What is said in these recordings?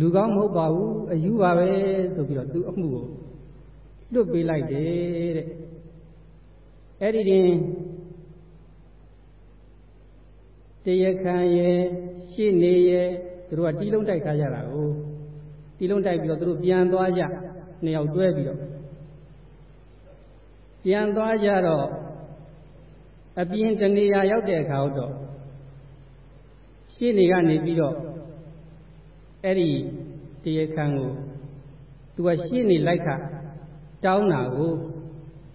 လူကောင်းမဟုတ်ပါဘူးအယူပါပဲဆိုပြီးတော့သူအမှုကိုလွတ်ပေးလိုက်တယ်တဲ့အဲ့ဒီတင်တရားခံရဲ့ရှေ့နေရဲ့သူတို့ကတီးလုံးတိုက်ထားကြတာကိုတီးလုံးတိုက်ပြီးတော့သူတို့ပြန်သွားကြနှစ်ယောက်တွဲပြီးတော့ပြန်သွားကြတော့အပြင်တနေရာရောက်တဲ့အခါတော့ရှေ့နေကနေပြီးတော့ အဲ့ဒီတရားခံကိုသူကရှေ့နေလိုက်ခတောင်းတာကို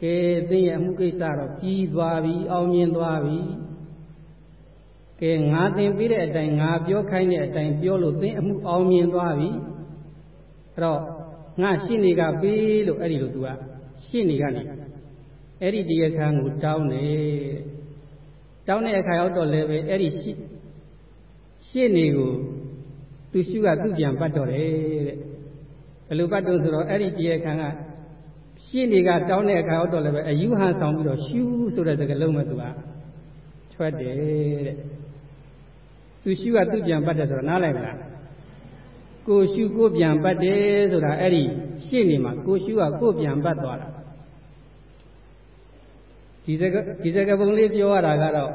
ကဲသိရဲ့အမှုကိစ္စတော့ပြီးသွားပြီအောင်မြင်သွားပြီကဲငါသင်ပြီးတဲ့အတိုင်းငါပြောခိုင်းတဲ့အတိုင်းပြောလို့သင်အမှုအောင်မြင်သွားပြီအဲ့တော့ငါရှင်းနေကပေးလို့အဲ့ဒီလိုသူကရှင်းနေကနေအဲ့ဒီတရားခံကိုတောင်းတယ်တောင်းတဲ့အခါရောက်တော့လည်းပဲအဲ့ဒီရှင်းရှင်းနေကို သူရှုကသူ့ပြန်ပတ်တော့တယ်တဲ့ဘယ်လိုပတ်တော့ဆိုတော့အဲ့ဒီတရားခံကရှင်းနေကတောင်းတဲ့အခါရောက်တော့လည်းပဲအယူဟန်ဆောင်ပြီးတော့ရှူးဆိုတဲ့စကားလုံးမဲ့သူကထွက်တယ်တဲ့သူရှုကသူ့ပြန်ပတ်တယ်ဆိုတော့နားလိုက်မလားကိုရှုကိုပြန်ပတ်တယ်ဆိုတာအဲ့ဒီရှေ့နေမှာကိုရှုကကိုပြန်ပတ်သွားတာဒီစကဒီစကပုံလေးပြောရတာကတော့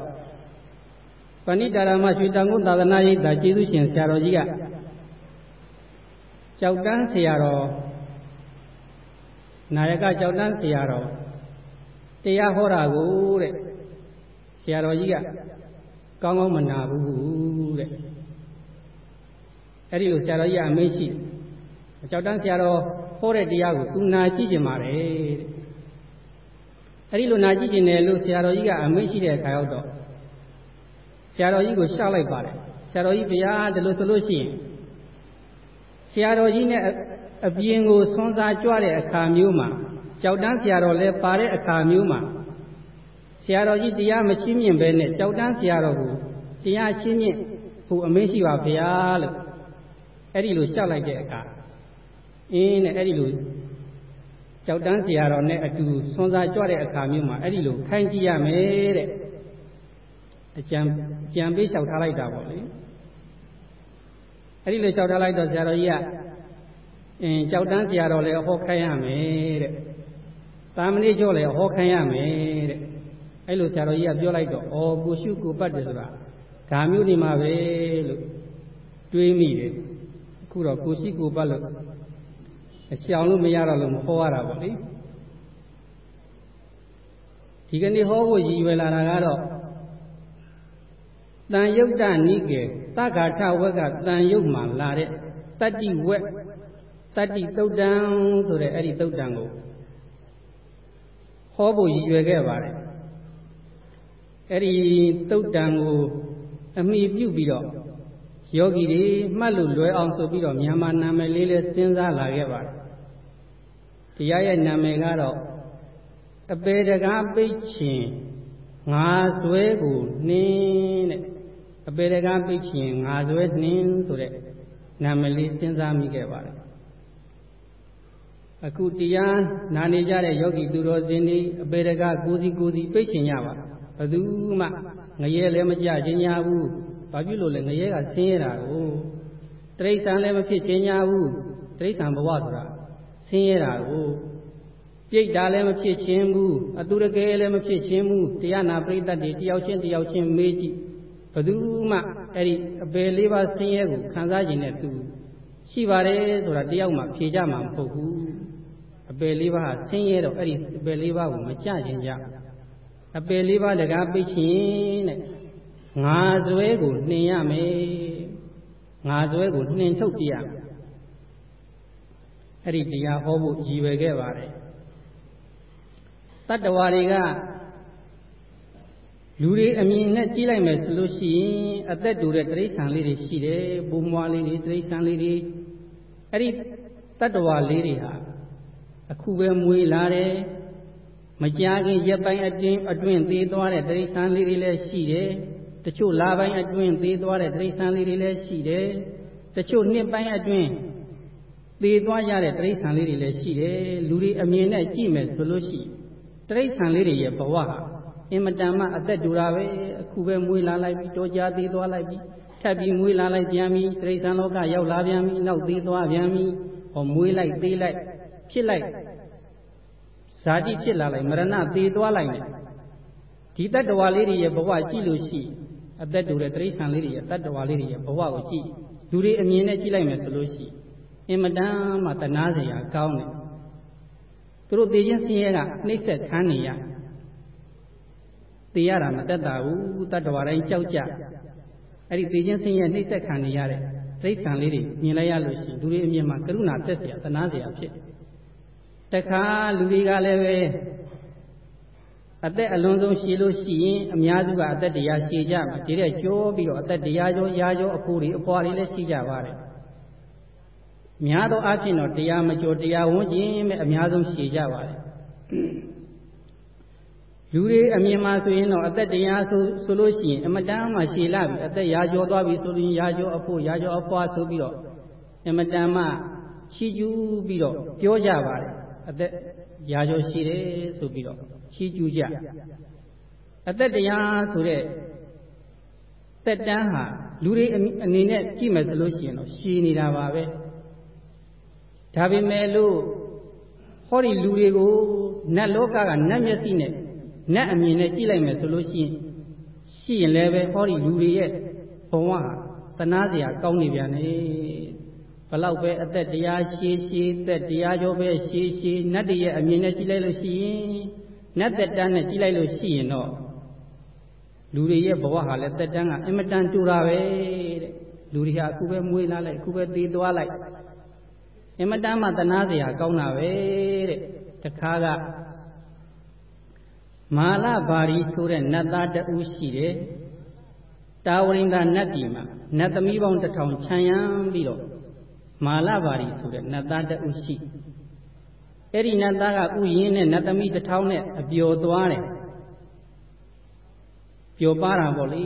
ပဏိတာရမရွှေတန်ကုန်းသာသနာ့ရိပ်သာကျေးဇူးရှင်ဆရာတော်ကြီးက ကြောက်တန်းဆရာတော်နာယကကြောက်တန်းဆရာတော်တရားဟောတာကိုတဲ့ဆရာတော်ကြီးကကောင်းကောင်းမနာဘူးတဲ့အဲ့ဒီလိုဆရာတော်ကြီးကအမေးရှိကြောက်တန်းဆရာတော်ဟောတဲ့တရားကိုသူနာကြည့်ကြပါတယ်တဲ့အဲ့ဒီလိုနာကြည့်ကျင်တယ်လို့ဆရာတော်ကြီးကအမေးရှိတဲ့အခါရောက်တော့ဆရာတော်ကြီးကိုရှောက်လိုက်ပါတယ်ဆရာတော်ကြီးဘုရားဒီလိုဆိုလို့ရှိရင် ဆရာတော်ကြီးနဲ့အပြင်ကိုဆွမ်းစားကြွတဲ့အခါမျိုးမှာကြောက်တန်းဆရာတော်လည်းပါတဲ့အခါမျိုးမှာဆရာတော်ကြီးတရားမချင်းမြင်ပဲနဲ့ကြောက်တန်းဆရာတော်ကိုတရားချင်းမြင့်ဖို့အမင်းရှိပါဗျာလို့အဲ့ဒီလိုရှောက်လိုက်တဲ့အခါအင်းနဲ့အဲ့ဒီလိုကြောက်တန်းဆရာတော်နဲ့အတူဆွမ်းစားကြွတဲ့အခါမျိုးမှာအဲ့ဒီလိုခိုင်းကြည့်ရမယ်တဲ့အကြံကြံပေးလျှောက်ထားလိုက်တာပေါ့လေ အဲ့ဒီလိုလျှောက်ထားလိုက်တော့ဆရာတော်ကြီးကအင်းကြောက်တန်းဆရာတော်လည်းဟောခိုင်းရမယ်တဲ့သာမဏေကျော်လည်းဟောခိုင်းရမယ်တဲ့အဲ့လိုဆရာတော်ကြီးကပြောလိုက်တော့ဩကိုရှုကိုပတ်တယ်ဆိုတာဒါမျိုးနေမှာပဲလို့တွေးမိတယ်အခုတော့ကိုရှိကိုပတ်လို့အရှောင်လို့မရတော့လို့မဟောရတာပေါ့လေဒီကနေ့ဟောဖို့ရည်ရွယ်လာတာကတော့တန်ယုတ်တနိကေ သက္ကာထဝက်ကတန်ယုတ်မှလာတဲ့တတ္တိဝက်တတ္တိတုတ်တံဆိုတဲ့အဲ့ဒီတုတ်တံကိုဟောဖို့ရည်ရွယ်ခဲ့ပါတယ်အဲ့ဒီတုတ်တံကိုအမိပြုပြီးတော့ယောဂီတွေမှတ်လို့လွယ်အောင်ဆိုပြီးတော့မြန်မာနာမည်လေးလေးစဉ်းစားလာခဲ့ပါတယ်တရားရဲ့နာမည်ကတော့အပေတကားပိတ်ချင်ငါဇွဲကိုနှင်းတဲ့ အပေတကားပိတ်ချင်ငါဇွဲနှင်းဆိုတဲ့နာမည်လေးစဉ်းစားမိခဲ့ပါတယ်အခုတရားနာနေကြတဲ့ယောဂီသူတော်စင်တွေအပေတကားကိုစီကိုစီပိတ်ချင်ရပါဘယ်သူမှငရဲလည်းမကြခြင်းညာဘူးဘာဖြစ်လို့လဲငရဲကဆင်းရဲတာကိုတိရစ္ဆာန်လည်းမဖြစ်ခြင်းညာဘူးတိရစ္ဆာန်ဘဝဆိုတာဆင်းရဲတာကိုပြိတ်တာလည်းမဖြစ်ခြင်းဘူးအတူတကယ်လည်းမဖြစ်ခြင်းဘူးတရားနာပရိသတ်တွေတယောက်ချင်းတယောက်ချင်းမေးကြည့် ဘယ်သူမှအဲ့ဒီအပယ်လေးပါးဆင်းရဲကိုခံစားခြင်းနဲ့သူရှိပါတယ်ဆိုတာတယောက်မှဖြေကြမှာမဟုတ်ဘူးအပယ်လေးပါးဟာဆင်းရဲတော့အဲ့ဒီအပယ်လေးပါးကိုမကြခြင်းကြအပယ်လေးပါးတကားပိတ်ခြင်းတဲ့ငါဇွဲကိုနှင်ရမယ်ငါဇွဲကိုနှင်ထုတ်ပြရမယ်အဲ့ဒီတရားဟောဖို့ရည်ရွယ်ခဲ့ပါတယ်တတ္တဝါတွေက လူတွေအမြင်နဲ့ကြည့်လိုက်မယ်ဆိုလို့ရှိရင်အသက်တူတဲ့တိရစ္ဆာန်လေးတွေရှိတယ်ဘုံမွားလေးတွေတိရစ္ဆာန်လေးတွေအဲ့ဒီတတ္တဝါလေးတွေဟာအခုပဲမွေးလာတယ်မကြာခင်ရက်ပိုင်းအတွင်းအတွင်းသေးသွားတဲ့တိရစ္ဆာန်လေးတွေလည်းရှိတယ်တချို့လပိုင်းအတွင်းသေးသွားတဲ့တိရစ္ဆာန်လေးတွေလည်းရှိတယ်တချို့နှစ်ပိုင်းအတွင်းသေသွားရတဲ့တိရစ္ဆာန်လေးတွေလည်းရှိတယ်လူတွေအမြင်နဲ့ကြည့်မယ်ဆိုလို့ရှိတိရစ္ဆာန်လေးတွေရဲ့ဘဝဟာ အင်မတန်မှအသက်တူတာပဲအခုပဲမွေးလာလိုက်ပြီးတောကြသေးသွားလိုက်ပြီးထထပ်ပြီးမွေးလာလိုက်ပြန်ပြီတိရစ္ဆာန်လောကရောက်လာပြန်ပြီနောက်သေးသွားပြန်ပြီဟောမွေးလိုက်သေးလိုက်ဖြစ်လိုက်ဇာတိဖြစ်လာလိုက်မရဏသေသွားလိုက်တယ်ဒီတတ္တဝါလေးတွေရဲ့ဘဝကြည့်လို့ရှိအသက်တူတဲ့တိရစ္ဆာန်လေးတွေရဲ့တတ္တဝါလေးတွေရဲ့ဘဝကိုကြည့်လူတွေအမြင်နဲ့ကြည့်လိုက်မယ်ဆိုလို့ရှိအင်မတန်မှတနာစရာကောင်းတယ်သူတို့သိချင်းဆင်းရဲကနှိမ့်ဆက်ခံနေရ သေရတာမတက်တာဘူးတတ္တဝါတိုင်းကြောက်ကြအဲ့ဒီသေခြင်းဆင်းရဲနှိမ့်ဆက်ခံနေရတဲ့တိရစ္ဆာန်လေးတွေမြင်လိုက်ရလို့ရှိရင်လူတွေအမြင်မှာကရုဏာသက်စရာသနာစရာဖြစ်တခါလူတွေကလည်းပဲအသက်အလွန်ဆုံးရှည်လို့ရှိရင်အများစုကအသက်တရားရှည်ကြမှာဒီတဲ့ကျော်ပြီးတော့အသက်တရားရောရာရောအဖိုးတွေအပွားတွေလည်းရှည်ကြပါတယ်များသောအားဖြင့်တော့တရားမကျော်တရားဝန်းကျင်မဲ့အများဆုံးရှည်ကြပါတယ် လူတွေအမြင်မှာဆိုရင်တော့အသက်တရားဆိုဆိုလို့ရှိရင်အမတန်မှရှည်လာပြီအသက်ရာကျော်သွားပြီဆိုရင်ရာကျော်အဖို့ရာကျော်အဖွားဆိုပြီးတော့အမတန်မှချီးကျူးပြီးတော့ပြောကြပါတယ်အသက်ရာကျော်ရှိတယ်ဆိုပြီးတော့ချီးကျူးကြအသက်တရားဆိုတဲ့သက်တမ်းဟာလူတွေအနေနဲ့ကြည့်မယ်ဆိုလို့ရှိရင်တော့ရှည်နေတာပါပဲဒါပေမဲ့လို့ဟောဒီလူတွေကိုနတ်လောကကနတ်မျက်စိနဲ့ နတ်အမြင်နဲ့ကြည့်လိုက်မယ်ဆိုလို့ရှိရင်ရှိရင်လည်းပဲဟောဒီလူတွေရဲ့ဘဝသနာစရာကောင်းနေပြန်နေဘလောက်ပဲအသက်တရားရှည်ရှည်သက်တရားကျော်ပဲရှည်ရှည်နတ်တရဲ့အမြင်နဲ့ကြည့်လိုက်လို့ရှိရင်နတ်သက်တမ်းနဲ့ကြည့်လိုက်လို့ရှိရင်တော့လူတွေရဲ့ဘဝဟာလည်းသက်တမ်းကအင်မတန်တူတာပဲတဲ့လူတွေဟာအခုပဲမွေးလာလိုက်အခုပဲသေသွားလိုက်အင်မတန်မှသနာစရာကောင်းတာပဲတဲ့တခါက မာလဘာရီဆိုတဲ့နတ်သားတဦးရှိတယ်တာဝရိန္ဒနတ်ပြည်မှာနတ်သမီးပေါင်းတစ်ထောင်ခြံရံပြီးတော့မာလဘာရီဆိုတဲ့နတ်သားတဦးရှိအဲ့ဒီနတ်သားကဥယျင်းနဲ့နတ်သမီးတစ်ထောင်နဲ့အပျော်သွားတယ်ပျော်ပါတာပေါ့လေ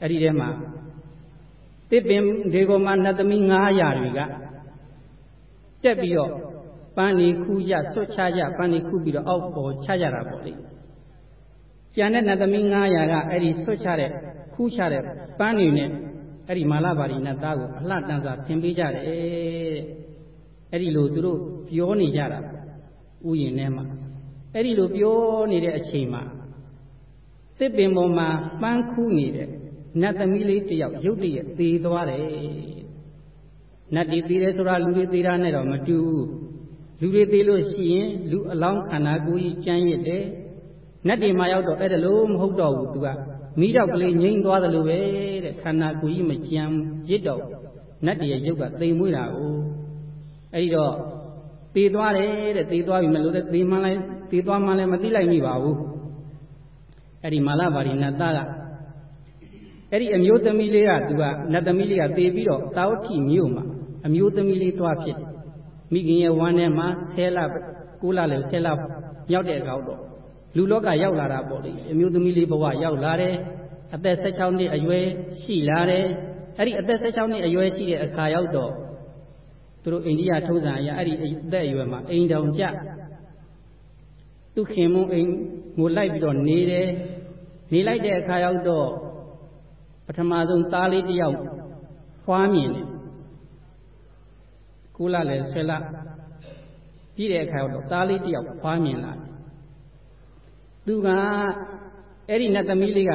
အဲ့ဒီထဲမှာတစ်ပင်ဒီပေါ်မှာနတ်သမီး900တွေကတက်ပြီးတော့ ပန်းနေခူးရဆွတ်ချကြပန်းနေခူးပြီးတော့အောက်ပေါ်ချကြတာပေါ့လေကျန်တဲ့နတ်သမီး900ကအဲ့ဒီဆွတ်ချတဲ့ခူးချတဲ့ပန်းနေနဲ့အဲ့ဒီမာလပါရီနတ်သားကိုအလှတန်းစာသင်ပေးကြတယ်အဲ့ဒီလိုသူတို့ပြောနေကြတာဥယျင်ထဲမှာအဲ့ဒီလိုပြောနေတဲ့အချိန်မှာတစ်ပင်ပေါ်မှာပန်းခူးနေတဲ့နတ်သမီးလေးတယောက်ရုတ်တရက်သေသွားတယ်နတ်တွေသေတယ်ဆိုတာလူတွေသေတာနဲ့တော့မတူဘူး လူတွေသေလို့ရှိရင်လူအလောင်းခန္ဓာကိုယ်ကြီးကြမ်းရစ်တယ်နတ်တွေမှာရောက်တော့အဲ့ဒါလို့မဟုတ်တော့ဘူးသူကမိတော့ကလေးငိမ့်သွားတယ်လို့ပဲတဲ့ခန္ဓာကိုယ်ကြီးမကြမ်းရစ်တော့နတ်တွေရဲ့ရုပ်ကသိမ်မွေးတာကိုအဲ့ဒီတော့သေသွားတယ်တဲ့သေသွားပြီမလို့တဲ့သေမှန်းလိုက်သေသွားမှန်းလည်းမသိလိုက်မိပါဘူးအဲ့ဒီမာလပါရီနတ်သားကအဲ့ဒီအမျိုးသမီးလေးကသူကနတ်သမီးလေးကသေပြီးတော့တာဝတိမြို့မှာအမျိုးသမီးလေးသွားဖြစ်တယ် မိခင်ရဲ့ဝမ်းထဲမှာဆဲလ9လလည်းဆဲလမြောက်တဲ့အခါတော့လူလောကရောက်လာတာပေါ့လေအမျိုးသမီးလေးဘဝရောက်လာတယ်အသက်16နှစ်အရွယ်ရှိလာတယ်အဲ့ဒီအသက်16နှစ်အရွယ်ရှိတဲ့အခါရောက်တော့သူတို့အိန္ဒိယထုံးစံအရအဲ့ဒီအသက်အရွယ်မှာအိမ်တောင်ကြသူခင်မုံအိမ်ငိုလိုက်ပြီးတော့နေတယ်နေလိုက်တဲ့အခါရောက်တော့ပထမဆုံးသားလေးတစ်ယောက်ဖွားမြင်တယ် ကိုလလည်းဆွဲလာပြီးတဲ့အခါတော့သားလေးတယောက်ဖွားမြင်လာသူကအဲ့ဒီနတ်သမီးလေးက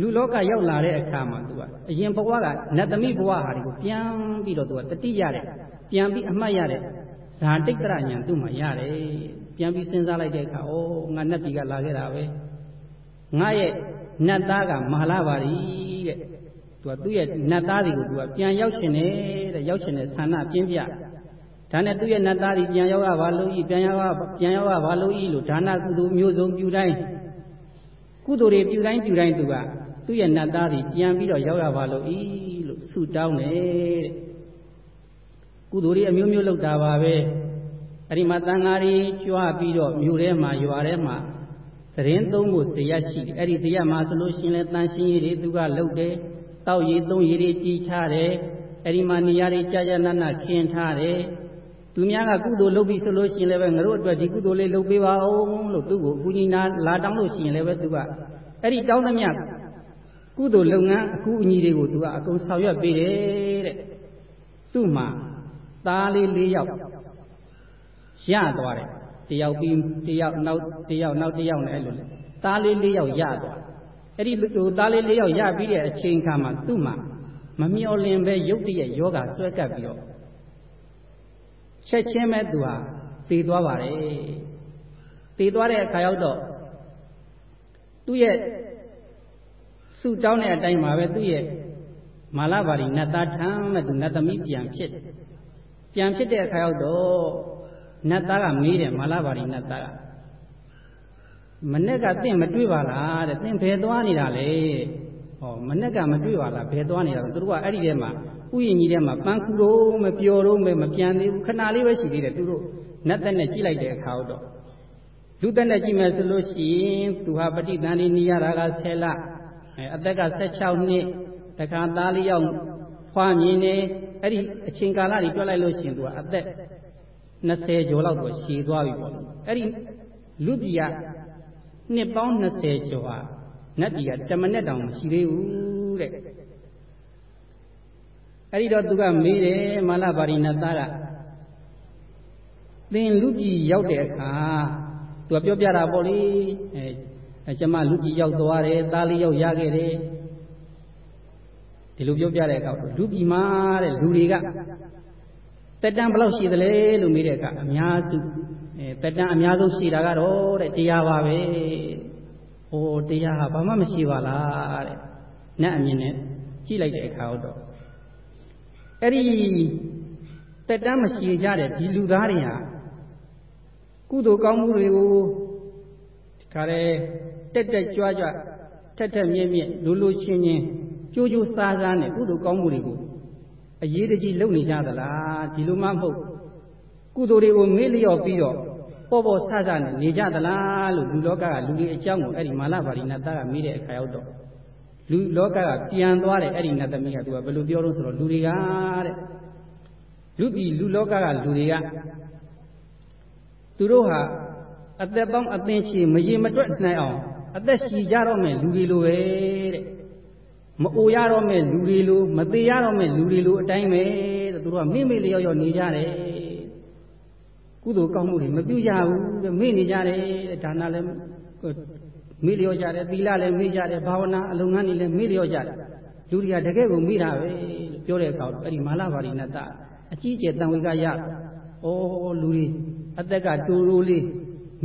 လူလောကရောက်လာတဲ့အခါမှာသူကအရင်ဘဝကနတ်သမီးဘဝဟာတွေကိုပြန်ပြီးတော့သူကတတိရတယ်ပြန်ပြီးအမှတ်ရတဲ့ဇာတိတ်တရညာသူ့မှာရတယ်ပြန်ပြီးစဉ်းစားလိုက်တဲ့အခါဩငါနတ်ပြည်ကလာခဲ့တာပဲငါရဲ့နတ်သားကမဟာလာပါရီတဲ့သူကသူ့ရဲ့နတ်သားတွေကိုသူကပြန်ရောက်ရှင်တယ်တဲ့ရောက်ရှင်တဲ့ဆန္ဒပြင်းပြ ဒါနဲ့သူ့ရဲ့နတ်သားတွေပြန်ရောက်ရပါလို့ဤပြန်ရောက်ရပြန်ရောက်ရပါလို့ဤလို့ဒါနကုသိုလ်မျိုးစုံပြုတိုင်းကုသိုလ်တွေပြုတိုင်းပြုတိုင်းသူကသူ့ရဲ့နတ်သားတွေပြန်ပြီးတော့ရောက်ရပါလို့ဤလို့ဆုတောင်းတယ်တဲ့ကုသိုလ်တွေအမျိုးမျိုးလုပ်တာပါပဲအဲ့ဒီမှာတန်ဃာတွေကြွားပြီးတော့မြို့ထဲမှာရွာထဲမှာသတင်းသုံးဖို့တရားရှိတယ်အဲ့ဒီတရားမှာဆိုလို့ရှိရင်လည်းတန်ရှင်းရည်တွေသူကလုပ်တယ်တောက်ရည်သုံးရည်တွေကြီးချတယ်အဲ့ဒီမှာနေရာတွေကြာကြာနာနာခင်းထားတယ် သူများကကုသိုလ်လုပ်ပြီဆိုလို့ရှိရင်လည်းပဲငါတို့အတွက်ဒီကုသိုလ်လေးလုပ်ပေးပါဦးလို့သူ့ကိုအကူကြီးနာလာတောင်းလို့ရှိရင်လည်းပဲသူကအဲ့ဒီတောင်းသမျှကုသိုလ်လုပ်ငန်းအကူအညီတွေကိုသူကအကုန်ဆောင်ရွက်ပေးတယ်တဲ့သူ့မှာသားလေး၄ယောက်ရသွားတယ်တယောက်ပြီးတယောက်နောက်တယောက်နောက်တယောက်နဲ့အဲ့လိုလေသားလေး၄ယောက်ရသွားအဲ့ဒီဟိုသားလေး၄ယောက်ရပြီးတဲ့အချိန်ခါမှာသူ့မှာမမျော်လင့်ပဲရုပ်တရက်ယောဂဆွဲကပ်ပြီးတော့ ချက်ချင်းပဲသူဟာတည်သွားပါတယ်တည်သွားတဲ့အခါရောက်တော့သူ့ရဲ့ဆုတောင်းတဲ့အတိုင်းမှာပဲသူ့ရဲ့မာလဘာရီနတ်သားထမ်းမဲ့သူနတ်သမီးပြန်ဖြစ်ပြန်ဖြစ်တဲ့အခါရောက်တော့နတ်သားကမေးတယ်မာလဘာရီနတ်သားကမနဲ့ကတင့်မတွေ့ပါလားတဲ့တင့်ဘယ်သွားနေတာလဲဟောမနဲ့ကမတွေ့ပါလားဘယ်သွားနေတာလဲသူတို့ကအဲ့ဒီထဲမှာ ဥယျာဉ်ကြီးထဲမှာပန်းကူတော့မပျော်တော့မပြန်သေးဘူးခဏလေးပဲရှိသေးတယ်သူတို့နတ်သက်နဲ့ကြည့်လိုက်တဲ့အခါတော့လူသက်နဲ့ကြည့်မယ်ဆိုလို့ရှိရင်သူဟာပဋိသန္ဓေနေရတာက10လအဲအသက်က16နှစ်တခါသားလေးယောက်ဖွားမြင်နေအဲ့ဒီအချိန်ကာလတွေတွက်လိုက်လို့ရှိရင်သူကအသက်20ကျော်လောက်တော့ရှည်သွားပြီပေါ့လို့အဲ့ဒီလူပြည်ကနှစ်ပေါင်း20ကျော်ဟာနတ်ပြည်ကတမနဲ့တောင်မရှိသေးဘူးတဲ့ အဲ့ဒီတော့သူကမေးတယ်မာလပါရိနသားကသင်လူပြည်ရောက်တဲ့အခါသူကပြောပြတာပေါ့လေအဲကျမလူပြည်ရောက်သွားတယ်သားလေးရောက်ရခဲ့တယ်ဒီလိုပြောပြတဲ့အခါလူပြည်မှာတဲ့လူတွေကတက်တန်းဘယ်လောက်ရှိသလဲလို့မေးတဲ့အခါအများစုအဲတက်တန်းအများဆုံးရှိတာကတော့တဲ့တရားပါပဲ။ဟိုတရားဟာဘာမှမရှိပါလားတဲ့။နတ်အမြင်နဲ့ကြည့်လိုက်တဲ့အခါတော့ အဲ့ဒီတက်တန်းမရှိကြတဲ့ဒီလူသားတွေဟာကုသိုလ်ကောင်းမှုတွေကိုဒီခါရဲတက်တက်ကြွကြွထက်ထက်မြင့်မြင့်လူလူချင်းချင်းကြိုးကြိုးစားစားနဲ့ကုသိုလ်ကောင်းမှုတွေကိုအရေးတကြီးလုပ်နေကြသလားဒီလိုမှမဟုတ်ကုသိုလ်တွေကိုမေ့လျော့ပြီးတော့ပေါ်ပေါ်ဆဆနဲ့နေကြသလားလို့လူလောကကလူတွေအကြောင်းကိုအဲ့ဒီမာလပါရိနတ်သားကမေးတဲ့အခါရောက်တော့ လူလောကကပြန်သွားတယ်အဲ့ဒီနတ်သမီးကသူကဘယ်လိုပြောလို့ဆိုတော့လူတွေကတဲ့လူပြည်လူလောကကလူတွေကသူတို့ဟာအသက်ပေါင်းအသင်ချီမရေမတွက်နိုင်အောင်အသက်ရှည်ကြတော့မယ်လူတွေလိုပဲတဲ့မအိုရတော့မဲ့လူတွေလိုမသေးရတော့မဲ့လူတွေလိုအတိုင်းပဲတဲ့သူတို့ကမိမိလျော့လျော့နေကြတယ်ကုသိုလ်ကောင်းမှုတွေမပြုကြဘူးတဲ့မေ့နေကြတယ်တဲ့ဒါနလည်း မေ့လျော့ကြတယ်သီလလည်းမေ့ကြတယ်ဘာဝနာအလုံးငန်းတွေလည်းမေ့လျော့ကြတယ်လူတွေကတကယ်ကိုမေ့တာပဲပြောတဲ့အခါအဲ့ဒီမာလဘာရိနတအကြီးကျယ်တန်ဝေကရဩလူတွေအသက်ကတူတူလေး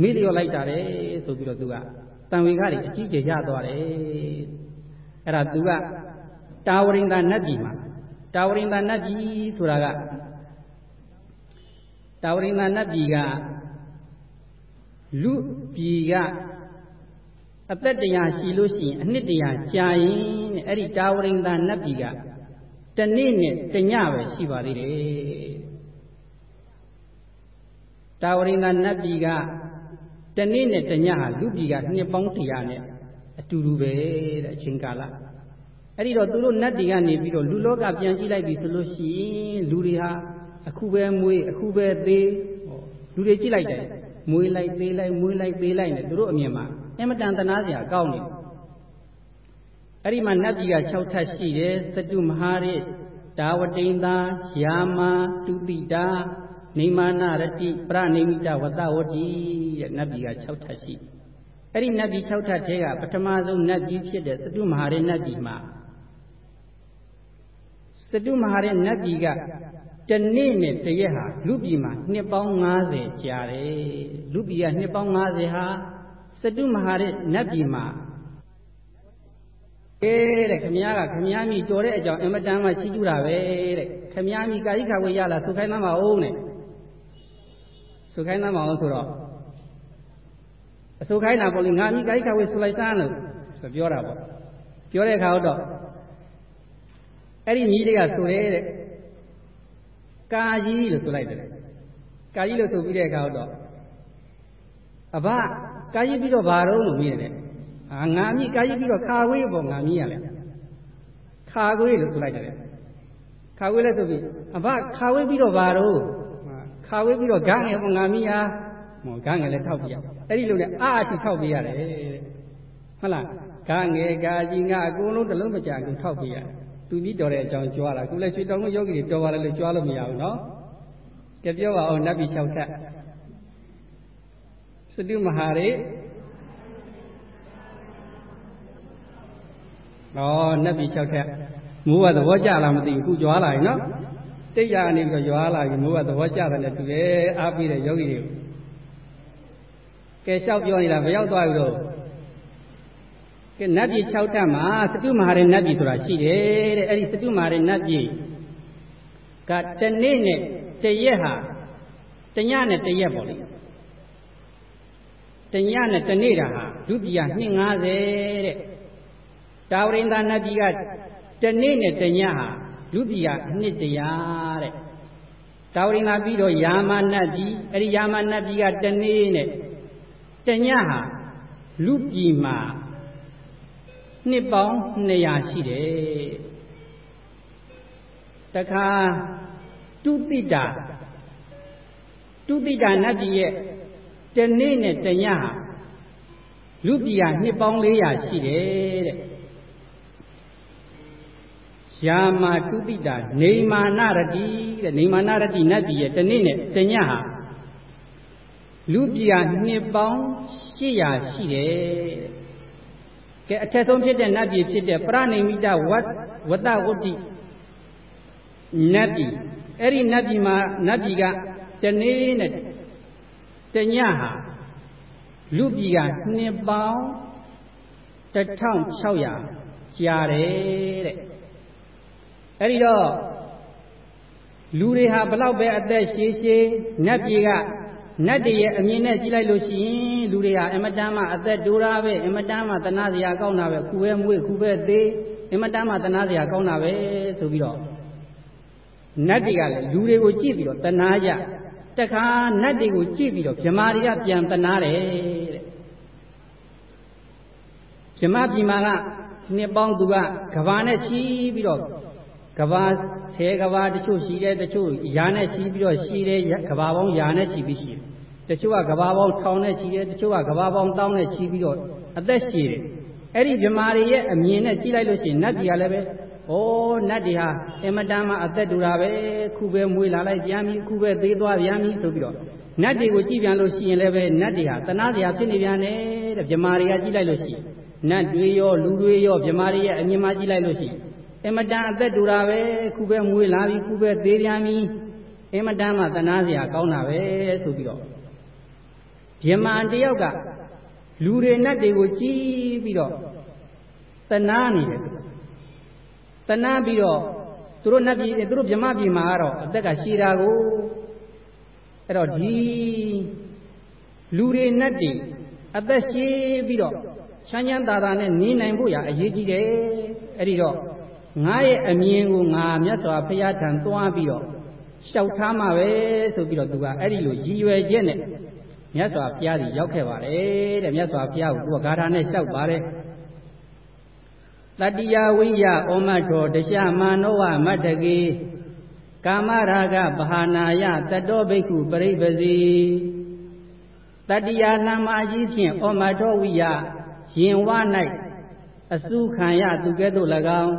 မေ့လျော့လိုက်တာတယ်ဆိုပြီးတော့သူကတန်ဝေကတွေအကြီးကျယ်ရသွားတယ်အဲ့ဒါသူကတာဝရိန္ဒနတ်ပြည်မှာတာဝရိန္ဒနတ်ပြည်ဆိုတာကတာဝရိန္ဒနတ်ပြည်ကလူပြည်က အသက်တရားရှိလို့ရှိရင်အနှစ်တရားကြာရင်တဲ့အဲ့ဒီတာဝရိန္ဒနတ်ပြည်ကတနေ့နဲ့တညပဲရှိပါသေးတယ်တာဝရိန္ဒနတ်ပြည်ကတနေ့နဲ့တညဟာလူပြည်ကနှစ်ပေါင်းတရားနဲ့အတူတူပဲတဲ့အချိန်ကာလအဲ့ဒီတော့သူတို့နတ်တွေကနေပြီးတော့လူလောကပြန်ကြည့်လိုက်ပြီဆိုလို့ရှိရင်လူတွေဟာအခုပဲမွေးအခုပဲသေးလူတွေကြည့်လိုက်တယ်မွေးလိုက်သေးလိုက်မွေးလိုက်သေးလိုက်နဲ့သူတို့အမြင်မှာ အမတန်တနာစရာကောင်းနေအဲ့ဒီမှာနတ်ပြည်က6ထပ်ရှိတယ်သတုမဟာရတာဝတိန်သာယာမတုတိတာနေမာနရတိပရနေမိတဝတဝတိတဲ့နတ်ပြည်က6ထပ်ရှိအဲ့ဒီနတ်ပြည်6ထပ်ထဲကပထမဆုံးနတ်ပြည်ဖြစ်တဲ့သတုမဟာရနတ်ပြည်မှာသတုမဟာရနတ်ပြည်ကတနေ့နဲ့တရက်ဟာလူပြည်မှာနှစ်ပေါင်း90ကြာတယ်လူပြည်ကနှစ်ပေါင်း90ဟာ သတုမဟာရနတ်ပြည်မှာအဲတဲ့ခမည်းကခမည်းမိတော်တဲ့အကြောင်းအမတန်မှရှိကြတာပဲတဲ့ခမည်းမိကာယိခဝေရလာသုခိုင်းသားမအောင်တဲ့သုခိုင်းသားမအောင်ဆိုတော့အဆုခိုင်းတာပေါ့လေငါမိကာယိခဝေဆိုလိုက်စမ်းလို့ဆိုပြောတာပေါ့ပြောတဲ့အခါတော့အဲ့ဒီညီတွေကဆိုရဲတဲ့ကာကြီးလို့ဆိုလိုက်တယ်ကာကြီးလို့ဆိုပြီးတဲ့အခါတော့အဘ ကာကြီးပြီးတော့ဘာတော့လို့မေးတယ်အာငါမိကာကြီးပြီးတော့ခါခွေးပေါ့ငါမိရလဲခါခွေးလို့ဆိုလိုက်တယ်ခါခွေးလည်းဆိုပြီးအဘခါခွေးပြီးတော့ဘာတော့ခါခွေးပြီးတော့ဂန်းငယ်ပေါ့ငါမိရမောဂန်းငယ်လည်းထောက်ပြရအဲ့ဒီလိုနဲ့အာအထိထောက်ပြရတယ်ဟုတ်လားကငယ်ကာကြီးငါအကုန်လုံးတစ်လုံးမကြဘူးထောက်ပြရတယ်သူပြီးတော်တဲ့အကြောင်းကြွားလာခုလည်းရွှေတောင်ကယောဂီတွေတော်ပါလေလို့ကြွားလို့မရဘူးနော်ကြပြောပါအောင်နတ်ပြည်၆ထပ် စတုမဟာရေဩနတ်ပြည်၆ထပ်မိုးကသဘောကျလားမသိဘူးခုကြွားလာပြီနော်တိတ်ရနေပြီးတော့ကြွားလာပြီမိုးကသဘောကျတယ်နဲ့တူတယ်အားပြီးတဲ့ယောဂီတွေကိုကဲလျှောက်ပြောနေတာဘယ်ရောက်သွားပြီတော့ကဲနတ်ပြည်6တက်မှာစတုမဟာရေနတ်ပြည်ဆိုတာရှိတယ်တဲ့အဲ့ဒီစတုမဟာရေနတ်ပြည်ကတနေ့နဲ့တရက်ဟာတညနဲ့တရက်ပေါ့လေ တညနဲ့တနေ့တာဟာဒုတိယ250တဲ့တာဝရိန္ဒနတ်ပြည်ကတနေ့နဲ့တညဟာဒုတိယနှစ်တရားတဲ့တာဝရိန္ဒပြီးတော့ယာမနတ်ပြည်အဲ့ဒီယာမနတ်ပြည်ကတနေ့နဲ့တညဟာလူပြည်မှာနှစ်ပေါင်း200ရှိတယ်တခါတုတိတာတုတိတာနတ်ပြည်ရဲ့ တနေ့နဲ့တညဟာလူပြည်ဟာနှစ်ပေါင်း400ရှိတယ်တဲ့ယာမာတုတိတာနေမာနရတိတဲ့နေမာနရတိနတ်ပြည်ရဲ့တနေ့နဲ့တညဟာလူပြည်ဟာနှစ်ပေါင်း800ရှိတယ်ကဲအထက်ဆုံးဖြစ်တဲ့နတ်ပြည်ဖြစ်တဲ့ပရဏိမိတဝတ်ဝတ္တဝတ္တိနတ်ပြည်အဲ့ဒီနတ်ပြည်မှာနတ်ပြည်ကတနေ့နဲ့ တညဟာလူပြည်ကနှစ်ပေါင်း1600ကြာတယ်တဲ့အဲ့ဒီတော့လူတွေဟာဘလောက်ပဲအသက်ရှည်ရှည်နတ်ပြည်ကနတ်တွေရဲ့အမြင်နဲ့ကြည့်လိုက်လို့ရှိရင်လူတွေဟာအမတန်မှအသက်တိုးတာပဲအမတန်မှတနာစရာကောင်းတာပဲခုပဲမွေးခုပဲသေးအမတန်မှတနာစရာကောင်းတာပဲဆိုပြီးတော့နတ်တွေကလည်းလူတွေကိုကြည့်ပြီးတော့တနာကြ တခါနတ်တွေကိုကြည့်ပြီးတော့ဗြမာတွေကပြန်တနာတယ်တဲ့ဗြမာပြည်မှာကနှစ်ပေါင်းသူကကဘာနဲ့ချီးပြီးတော့ကဘာဆယ်ကဘာတချို့ရှိတယ်တချို့ယာနဲ့ချီးပြီးတော့ရှိတယ်ကဘာပေါင်းယာနဲ့ချီးပြီးရှိတယ်တချို့ကကဘာပေါင်းထောင်နဲ့ချီးတယ်တချို့ကကဘာပေါင်းတောင်းနဲ့ချီးပြီးတော့အသက်ရှိတယ်အဲ့ဒီဗြမာတွေရဲ့အမြင်နဲ့ကြည့်လိုက်လို့ရှိရင်နတ်ပြည်ကလည်းပဲ ဩနတ်တွေဟာအမတန်မှအသက်တူတာပဲခုပဲမွေးလာလိုက်ပြန်ပြီခုပဲသေးသွားပြန်ပြီဆိုပြီးတော့နတ်တွေကိုကြည့်ပြန်လို့ရှိရင်လည်းပဲနတ်တွေဟာတနာစရာဖြစ်နေပြန်တယ်တဲ့ဗြမာတွေကကြည့်လိုက်လို့ရှိရင်နတ်တွေရောလူတွေရောဗြမာတွေရဲ့အမြင်မှကြည့်လိုက်လို့ရှိရင်အမတန်အသက်တူတာပဲခုပဲမွေးလာပြီခုပဲသေးပြန်ပြီအမတန်မှတနာစရာကောင်းတာပဲဆိုပြီးတော့ဗြမာတယောက်ကလူတွေနတ်တွေကိုကြည့်ပြီးတော့တနာနေတယ် တနာပြီးတော့သူတို့နတ်ပြည်သူတို့ဗြဟ္မပြည်မှာကတော့အသက်ကရှည်တာကိုအဲ့တော့ဒီလူတွေနတ်တွေအသက်ရှည်ပြီးတော့ချမ်းချမ်းသာသာနဲ့နေနိုင်ဖို့ရအရေးကြီးတယ်အဲ့ဒီတော့ငါရဲ့အမြင်ကိုငါမြတ်စွာဘုရားထံသွားပြီးတော့လျှောက်ထားမှာပဲဆိုပြီးတော့သူကအဲ့ဒီလိုရည်ရွယ်ချက်နဲ့မြတ်စွာဘုရားကြီးရောက်ခဲ့ပါတယ်တဲ့မြတ်စွာဘုရားကိုသူကဂါထာနဲ့လျှောက်ပါတယ် တတိယဝိယဩမထောတရှမာနောဝမတ္တကေကာမရာဂဗဟာနာယတတောဘိက္ခုပရိပစီတတိယလမ္မာကြီးဖြင့်ဩမထောဝိယရင်ဝ၌အစုခံရသူကဲ့သို့၎င်း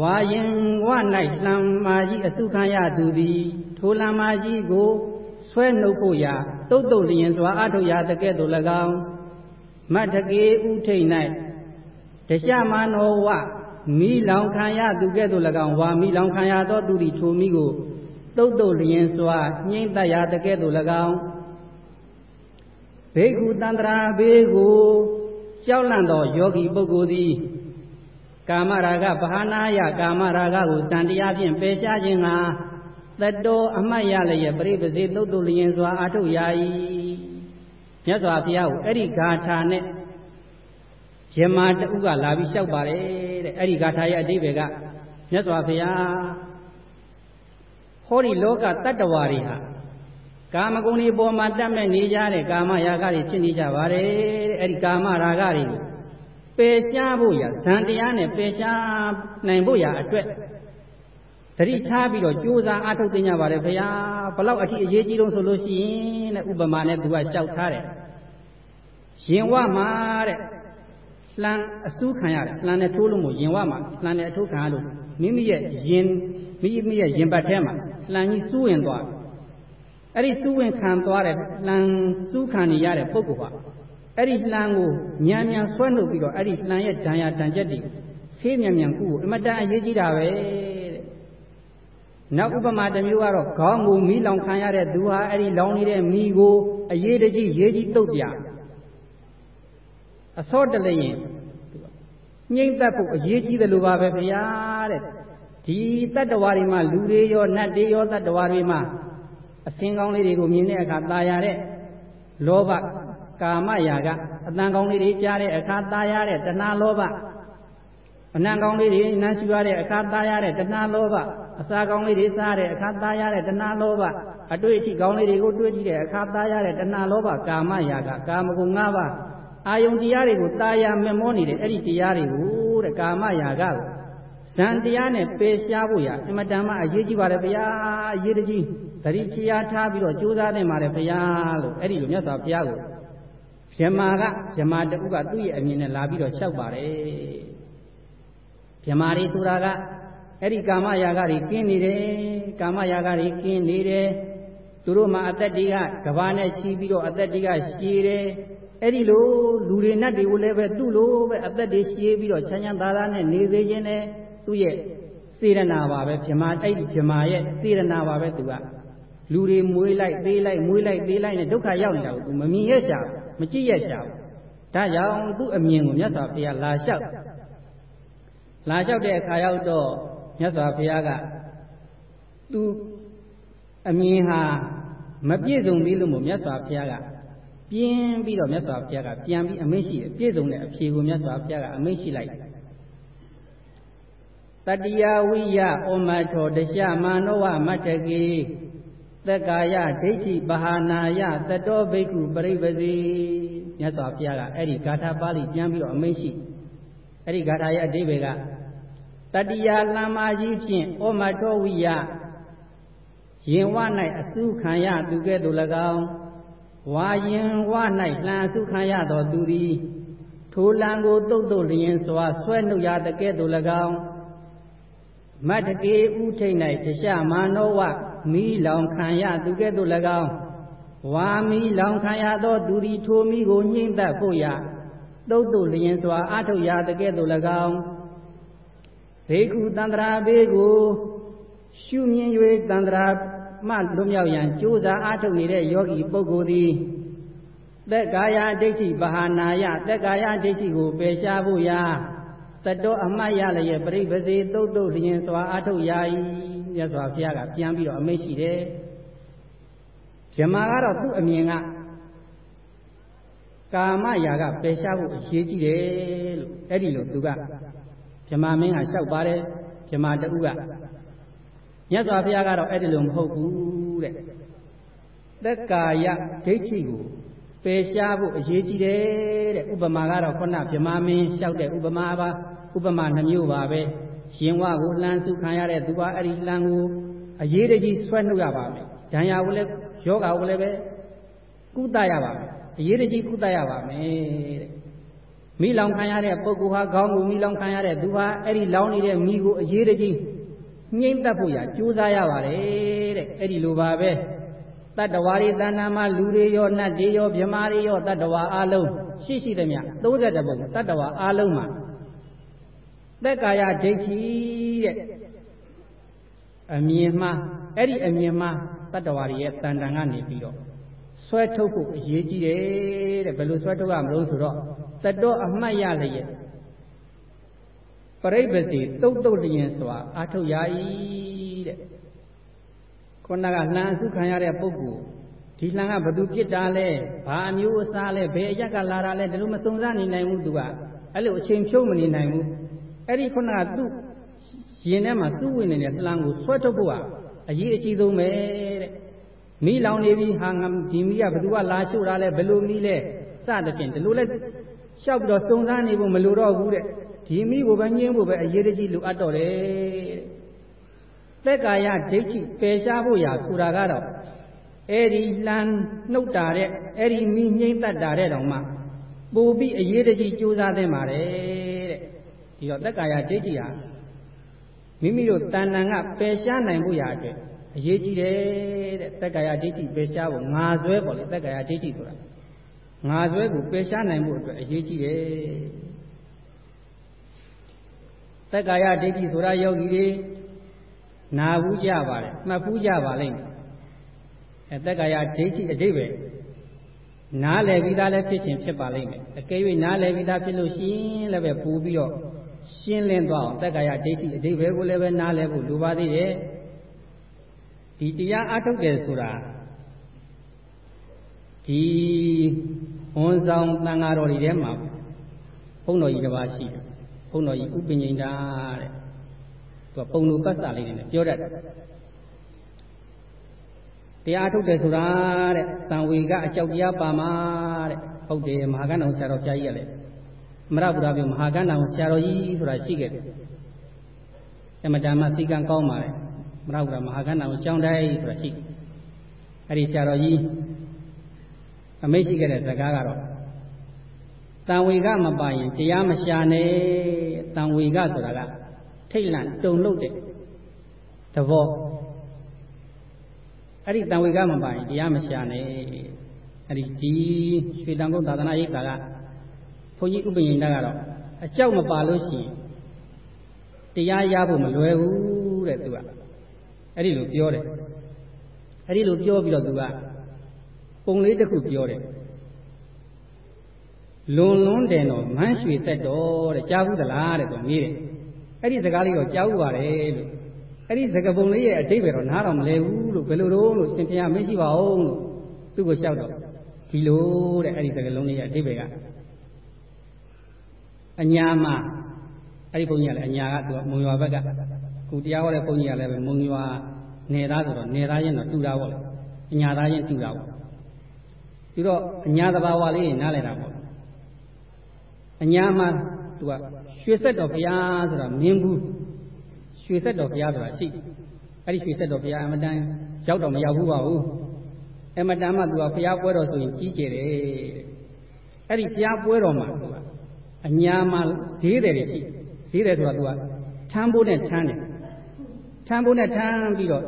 ဝါရင်ဝ၌လမ္မာကြီးအစုခံရသူသည်ထိုလမ္မာကြီးကိုဆွဲနှုတ်ဖို့ရာတုတ်တုတ်လျင်စွာအထုရတကဲ့သို့၎င်းမတ္တကေဥထိတ်၌ တရှမနောဝမိလောင်ခံရသူကဲ့သို့၎င်းဝါမိလောင်ခံရသောသူသည်ထိုမိကိုတုတ်တုတ်လျင်စွာညှိမ့်တတ်ရတကဲ့သို့၎င်းဘေကုတန္တရာဘေကိုကြောက်လန့်သောယောဂီပုဂ္ဂိုလ်သည်ကာမရာဂဗဟာနာယကာမရာဂကိုတန်တရားဖြင့်ပယ်ရှားခြင်းငါတတောအမှတ်ရလျက်ပရိပစေတုတ်တုလျင်စွာအာထုတ်ရာ၏မြတ်စွာဘုရားကိုအဲ့ဒီဂါထာနဲ့ ယမတူကလာပြီးလျှောက်ပါတယ်တဲ့အဲ့ဒီဂါထာရဲ့အတိပ္ပယ်ကမြတ်စွာဘုရားဟောဒီလောကတတ္တဝါတွေဟာကာမဂုဏ်တွေပေါ်မှာတတ်မဲ့နေကြတဲ့ကာမရာဂတွေဖြစ်နေကြပါတယ်တဲ့အဲ့ဒီကာမရာဂတွေကိုပယ်ရှားဖို့ရဇန်တရားနဲ့ပယ်ရှားနိုင်ဖို့ရအတွက်တတိထားပြီးတော့ကြိုးစားအားထုတ်သိကြပါတယ်ဘုရားဘလောက်အထိအရေးကြီးတော့ဆိုလို့ရှိရင်တဲ့ဥပမာနဲ့သူကလျှောက်ထားတယ်ရင်ဝမှာတဲ့ လှန်အစူးခံရတယ်လှန်နဲ့ထိုးလို့မို့ရင်ဝမှာလှန်နဲ့အထိုးခံရလို့မိမိရဲ့ရင်မိမိရဲ့ရင်ပတ်ထဲမှာလှန်ကြီးစူးဝင်သွားအဲ့ဒီစူးဝင်ခံသွားတဲ့လှန်စူးခံနေရတဲ့ပုဂ္ဂိုလ်ဟာအဲ့ဒီလှန်ကိုညံညံဆွဲနှုတ်ပြီးတော့အဲ့ဒီလှန်ရဲ့ဒဏ်ရာတန်ချက်တွေဆေးမြန်မြန်ကုကိုအမတန်အရေးကြီးတာပဲတဲ့နောက်ဥပမာတစ်မျိုးကတော့ခေါင်းကိုမီးလောင်ခံရတဲ့သူဟာအဲ့ဒီလောင်နေတဲ့မီးကိုအရေးတကြီးရေးကြီးတုတ်ပြ အစောတလည်းရင်ငိမ့်သက်ဖို့အရေးကြီးတယ်လို့ပါပဲဗျာတဲ့ဒီတတ္တဝါတွေမှာလူတွေရောနတ်တွေရောတတ္တဝါတွေမှာအစင်းကောင်းလေးတွေကိုမြင်တဲ့အခါตายရတဲ့လောဘကာမရာကအတန်ကောင်းလေးတွေကြားတဲ့အခါตายရတဲ့တဏှာလောဘအနံကောင်းလေးတွေနမ်းရှူရတဲ့အခါตายရတဲ့တဏှာလောဘအစာကောင်းလေးတွေစားတဲ့အခါตายရတဲ့တဏှာလောဘအတွေ့အထိကောင်းလေးတွေကိုတွေ့ကြည့်တဲ့အခါตายရတဲ့တဏှာလောဘကာမရာကကာမဂုဏ်၅ပါး အာယုံတရားတွေကိုตาယာမမောနေတဲ့အဲ့ဒီတရားတွေကိုတဲ့ကာမရာဂကိုဇန်တရားနဲ့ပယ်ရှားဖို့ရအမတန်မှအရေးကြီးပါတယ်ဗျာအရေးတကြီးတတိချရာထားပြီးတော့ကြိုးစားနေပါတယ်ဗျာလို့အဲ့ဒီလိုမြတ်စွာဘုရားကိုဇမာကဇမာတပုကသူ့ရဲ့အမြင်နဲ့လာပြီးတော့လျှောက်ပါတယ်ဇမာတွေဆိုတာကအဲ့ဒီကာမရာဂတွေကင်းနေတယ်ကာမရာဂတွေကင်းနေတယ်သူတို့မှာအသက်တွေကကဘာနဲ့ချီးပြီးတော့အသက်တွေကရှည်တယ် အဲ့ဒီလိုလူတွေနတ်တွေကိုလည်းပဲသူ့လိုပဲအသက်တွေရှည်ပြီးတော့ချမ်းချမ်းသာသာနဲ့နေစေခြင်းနဲ့သူ့ရဲ့စေရနာပါပဲဗြဟ္မာအဲ့ဒီဗြဟ္မာရဲ့စေရနာပါပဲသူကလူတွေမွေးလိုက်သေးလိုက်မွေးလိုက်သေးလိုက်နဲ့ဒုက္ခရောက်နေတာကိုသူမမြင်ရရှာမကြည့်ရရှာဒါကြောင့်သူ့အမြင်ကိုမြတ်စွာဘုရားလာလျှောက်လာလျှောက်တဲ့အခါရောက်တော့မြတ်စွာဘုရားကသူအမြင်ဟာမပြည့်စုံသေးလို့မို့မြတ်စွာဘုရားက ပြင်းပြီးတော့မြတ်စွာဘုရားကပြန်ပြီးအမိန့်ရှိတယ်ပြည့်စုံတဲ့အဖြေကိုမြတ်စွာဘုရားကအမိန့်ရှိလိုက်တတ္တိယဝိယဩမထောတရှမာနောဝမတ္တကေသက္ကာယဒိဋ္ဌိပဟာနာယသတောဘိက္ခုပရိပစီမြတ်စွာဘုရားကအဲ့ဒီဂါထာပါဠိပြန်ပြီးတော့အမိန့်ရှိအဲ့ဒီဂါထာရဲ့အဓိပ္ပာယ်ကတတိယလမ္မာကြီးဖြင့်ဩမထောဝိယရင်ဝ၌အစုခံရသူကဲ့သို့၎င်း ဝါရင်ဝ၌လှန်အစုခံရသောသူသည်ထိုလံကိုတုတ်တုတ်လျင်စွာဆွဲနှုတ်ရတကဲ့သို့၎င်းမတ္တကေဥထိတ်၌တခြားမာနောဝမီးလောင်ခံရသူကဲ့သို့၎င်းဝါမီးလောင်ခံရသောသူသည်ထိုမီးကိုညှိမ့်သက်ဖို့ရတုတ်တုတ်လျင်စွာအထုတ်ရတကဲ့သို့၎င်းဘေကုတန္တရာဘေကိုရှုမြင်၍တန္တရာ မှလွတ်မြောက်ရန်ကြိုးစားအားထုတ်နေတဲ့ယောဂီပုဂ္ဂိုလ်သည်သက်ကာယဒိဋ္ဌိပဟာနာယသက်ကာယဒိဋ္ဌိကိုပယ်ရှားဖို့ရာတတောအမှတ်ရလျက်ပြိပစေတုတ်တုတ်လျင်စွာအားထုတ်ရာ၏မြတ်စွာဘုရားကပြန်ပြီးတော့အမိန့်ရှိတယ်ဇမားကတော့သူ့အမြင်ကကာမရာကပယ်ရှားဖို့အရေးကြီးတယ်လို့အဲ့ဒီလိုသူကဇမားမင်းကလျှောက်ပါတယ်ဇမားတူက မြတ်စွာဘုရားကတော့အဲ့ဒီလိုမဟုတ်ဘူးတဲ့သက်ကာယဒိဋ္ဌိကိုပယ်ရှားဖို့အရေးကြီးတယ်တဲ့ဥပမာကတော့ခုနဗြမာမင်းလျှောက်တဲ့ဥပမာပါဥပမာနှမျိုးပါပဲရှင်ဝကိုလှမ်းစုခံရတဲ့သူကအဲ့ဒီလှမ်းကိုအရေးတကြီးဆွဲနှုတ်ရပါမယ်ဒဏ်ရာကိုလည်းယောဂကိုလည်းပဲကုသရပါမယ်အရေးတကြီးကုသရပါမယ်တဲ့မိလောင်ခံရတဲ့ပုဂ္ဂိုလ်ဟာခေါင်းကိုမိလောင်ခံရတဲ့သူဟာအဲ့ဒီလောင်နေတဲ့မိကိုအရေးတကြီး ငိမ့်သက်ဖို့ရကြိုးစားရပါတယ်တဲ့အဲ့ဒီလိုပါပဲတတ္တဝါတွေတဏ္ဍာမှာလူတွေရောနတ်တွေရောမြမာတွေရောတတ္တဝါအလုံးရှိရှိသမျှ30ပုံတတ္တဝါအလုံးမှာသက်ကာယဒိဋ္ဌိတဲ့အမြင်မှာအဲ့ဒီအမြင်မှာတတ္တဝါတွေရဲ့တန်တန်ကနေပြီးတော့ဆွဲထုတ်ဖို့အရေးကြီးတယ်တဲ့ဘယ်လိုဆွဲထုတ်ရမလို့ဆိုတော့တတော်အမှတ်ရလျက်ပ ရိပစီတုတ်တုတ်လျင်စွာအာထုတ်ရ၏တဲ့ခုနကလှန်အစုခံရတဲ့ပုဂ္ဂိုလ်ဒီလှန်ကဘသူပြစ်တာလဲဘာအမျိုးအစားလဲဘယ်အရက်ကလာတာလဲဒါလိုမစုံစမ်းနေနိုင်ဘူးသူကအဲ့လိုအချိန်ဖြုံးမနေနိုင်ဘူးအဲ့ဒီခုနကသူ့ရင်ထဲမှာသူ့ဝင်နေတဲ့လှန်ကိုဆွဲထုတ်ဖို့ကအရေးအကြီးဆုံးပဲတဲ့မိလောင်နေပြီဟာငါဒီမိကဘသူကလာချို့တာလဲဘယ်လိုမိလဲစသဖြင့်ဒီလိုလဲလျှောက်ပြီးတော့စုံစမ်းနေဖို့မလိုတော့ဘူးတဲ့ ဒီမိကိုပဲညင်းဖို့ပဲအရေးတကြီးလိုအပ်တော့တယ်တဲ့သက်ကာယဒိဋ္ဌိပယ်ရှားဖို့ရာဆိုတာကတော့အဲ့ဒီလှန်နှုတ်တာတဲ့အဲ့ဒီမိငိမ့်တတ်တာတဲ့တောင်မှပပိုပြီးအရေးတကြီးကြိုးစားသင့်ပါတယ်တဲ့ဒီတော့တက္ကာယဒိဋ္ဌိဟာမိမိတို့တဏ္ဏကပယ်ရှားနိုင်ဖို့ရာအတွက်အရေးကြီးတယ်တဲ့တက္ကာယဒိဋ္ဌိပယ်ရှားဖို့ငါဆွဲပေါ့လေတက္ကာယဒိဋ္ဌိဆိုတာငါဆွဲကိုပယ်ရှားနိုင်ဖို့အတွက်အရေးကြီးတယ် တက္ကာယဒိဋ္ဌိဆိုတာယောဂီတွေနာဘူးကြပါတယ်မှတ်ဘူးကြပါလိမ့်မယ်အဲတက္ကာယဒိဋ္ဌိအဓိပ္ပာယ်နားလည်ပြီးသားလည်းဖြစ်ခြင်းဖြစ်ပါလိမ့်မယ်အကယ်၍နားလည်ပြီးသားဖြစ်လို့ရှိရင်လည်းပဲပူပြီးတော့ရှင်းလင်းသွားအောင်တက္ကာယဒိဋ္ဌိအဓိပ္ပာယ်ကိုလည်းပဲနားလည်ဖို့လိုပါသေးတယ်ဒီတရားအထုတ်တယ်ဆိုတာဒီဝန်ဆောင်တန်ဃာတော်တွေထဲမှာဘုန်းတော်ကြီးတစ်ပါးရှိတယ်ဘု န်းတော်ကြီးဥပ္ပညိန္ဒာတဲ့သူကပုံလိုပတ်စာလေးတွေနဲ့ပြောတတ်တယ်တရားထုတ်တယ်ဆိုတာတဲ့သံဝေကအကြောက်တရားပါမှာတဲ့ဟုတ်တယ်မဟာကန္တောဆရာတော်ဘုရားကြီးကလည်းမရဗုဒ္ဓပြောမဟာကန္တောဆရာတော်ကြီးဆိုတာရှိခဲ့တယ်အမတန်မှသိကံကောင်းပါလေမရဗုဒ္ဓမဟာကန္တောကျောင်းတိုင်းဆိုတာရှိအဲ့ဒီဆရာတော်ကြီးအမိတ်ရှိခဲ့တဲ့ဇကားကတော့ တံဝေကမပါရင်တရားမရှာနဲ့တံဝေကဆိုတာကထိတ်လန့်တုန်လှုပ်တဲ့သဘောအဲ့ဒီတံဝေကမပိုင်တရားမရှာနဲ့အဲ့ဒီဒီရွှေတံကုတ်သာသနာ့ရိပ်သာကဘုန်းကြီးဥပ္ပယိန္ဒကတော့အကြောက်မပါလို့ရှိရင်တရားရဖို့မလွယ်ဘူးတဲ့သူကအဲ့ဒီလိုပြောတယ်အဲ့ဒီလိုပြောပြီးတော့သူကပုံလေးတစ်ခုပြောတယ် လွန်လွန်းတယ်တော့မန်းရွှေသက်တော်တဲ့ကြားဘူးသလားတဲ့သူမေးတယ်အဲ့ဒီစကားလေးတော့ကြားဘူးပါတယ်လို့အဲ့ဒီစကပုံလေးရဲ့အတိတ်ပဲတော့နားတော့မလဲဘူးလို့ဘယ်လိုတော့လို့ရှင်ဘုရားမရှိပါဘူးလို့သူ့ကိုလျှောက်တော့ဒီလိုတဲ့အဲ့ဒီစကလုံးလေးရဲ့အတိတ်ပဲကအညာမှာအဲ့ဒီဘုန်းကြီးကလည်းအညာကသူကမုံရွာဘက်ကခုတရားဟောတဲ့ဘုန်းကြီးကလည်းပဲမုံရွာနေသားဆိုတော့နေသားချင်းတော့တူတာပေါ့လေအညာသားချင်းတူတာပေါ့ပြီးတော့အညာသဘာဝလေးနားလည်တာပေါ့ အညာမှာသူကရွှေဆက်တော်ဘုရားဆိုတာမြင်ဘူးရွှေဆက်တော်ဘုရားဆိုတာရှိအဲ့ဒီရွှေဆက်တော်ဘုရားအမတန်ရောက်တော့မရောက်ဘူးပါဘူးအမတန်မှသူကဘုရားပွဲတော်ဆိုရင်ကြီးကျယ်တယ်အဲ့ဒီဘုရားပွဲတော်မှာသူကအညာမှာဈေးတယ်ရှိဈေးတယ်ဆိုတာသူကထမ်းဖို့နဲ့ထမ်းတယ်ထမ်းဖို့နဲ့ထမ်းပြီးတော့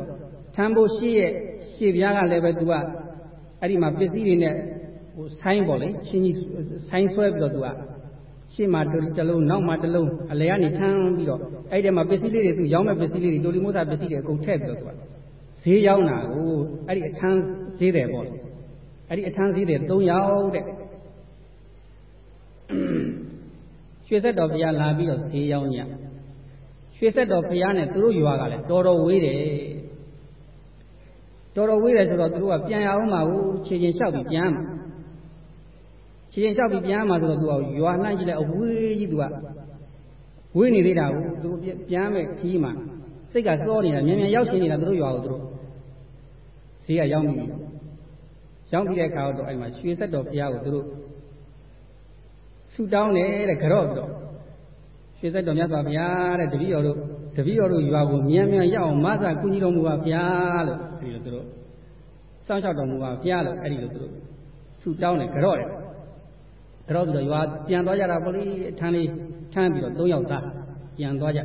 ထမ်းဖို့ရှိရဲ့ရှေ့ဘုရားကလည်းပဲသူကအဲ့ဒီမှာပစ္စည်းတွေနဲ့ဟိုဆိုင်းပေါ့လေချင်းကြီးဆိုင်းဆွဲပြီးတော့သူက ရှေ့မှာတစ်လုံးနောက်မှာတစ်လုံးအလဲကနေထမ်းပြီးတော့အဲ့ဒီမှာပစ္စည်းလေးတွေသူရောင်းမဲ့ပစ္စည်းလေးတွေတိုလီမိုးသားပစ္စည်းတွေအကုန်ထည့်ပြီးတော့သူကဈေးရောက်တာကိုအဲ့ဒီအထမ်းဈေးတယ်ပေါ့လေအဲ့ဒီအထမ်းဈေးတယ်၃ရောက်တဲ့ရွှေဆက်တော်ဘုရားလာပြီးတော့ဈေးရောက်ညရွှေဆက်တော်ဘုရားနဲ့သူတို့ရွာကလည်းတော်တော်ဝေးတယ်တော်တော်ဝေးတယ်ဆိုတော့သူတို့ကပြန်ရအောင်မှာကိုခြေချင်းလျှောက်ပြီးပြန်မှာ ခြေချင်းလျှောက်ပြီးပြန်မှာဆိုတော့သူကရွာလှမ်းကြည့်လိုက်အဝေးကြီးသူကဝေးနေသေးတာကိုသူပြန်မဲ့ခီးမှာစိတ်ကစောနေတာမြန်မြန်ရောက်ချင်နေတာသူတို့ရွာကိုသူတို့ဈေးကရောက်နေပြီရောက်ပြီးတဲ့အခါတော့အဲ့မှာရွှေဆက်တော်ဘုရားကိုသူတို့ဆူတောင်းတယ်တဲ့ကြော့ပြီးတော့ရွှေဆက်တော်မြတ်စွာဘုရားတဲ့တပည့်တော်တို့တပည့်တော်တို့ရွာကိုမြန်မြန်ရောက်အောင်မဆာကုညီတော်မူပါဘုရားလို့အဲ့ဒီလိုသူတို့စောင့်ရှောက်တော်မူပါဘုရားလို့အဲ့ဒီလိုသူတို့ဆူတောင်းတယ်ကြော့တယ် ကြော့ပြီးတော့ရွာပြန်သွားကြတာပေါ့လေထမ်းလေးထမ်းပြီးတော့၃ယောက်သားပြန်သွားကြ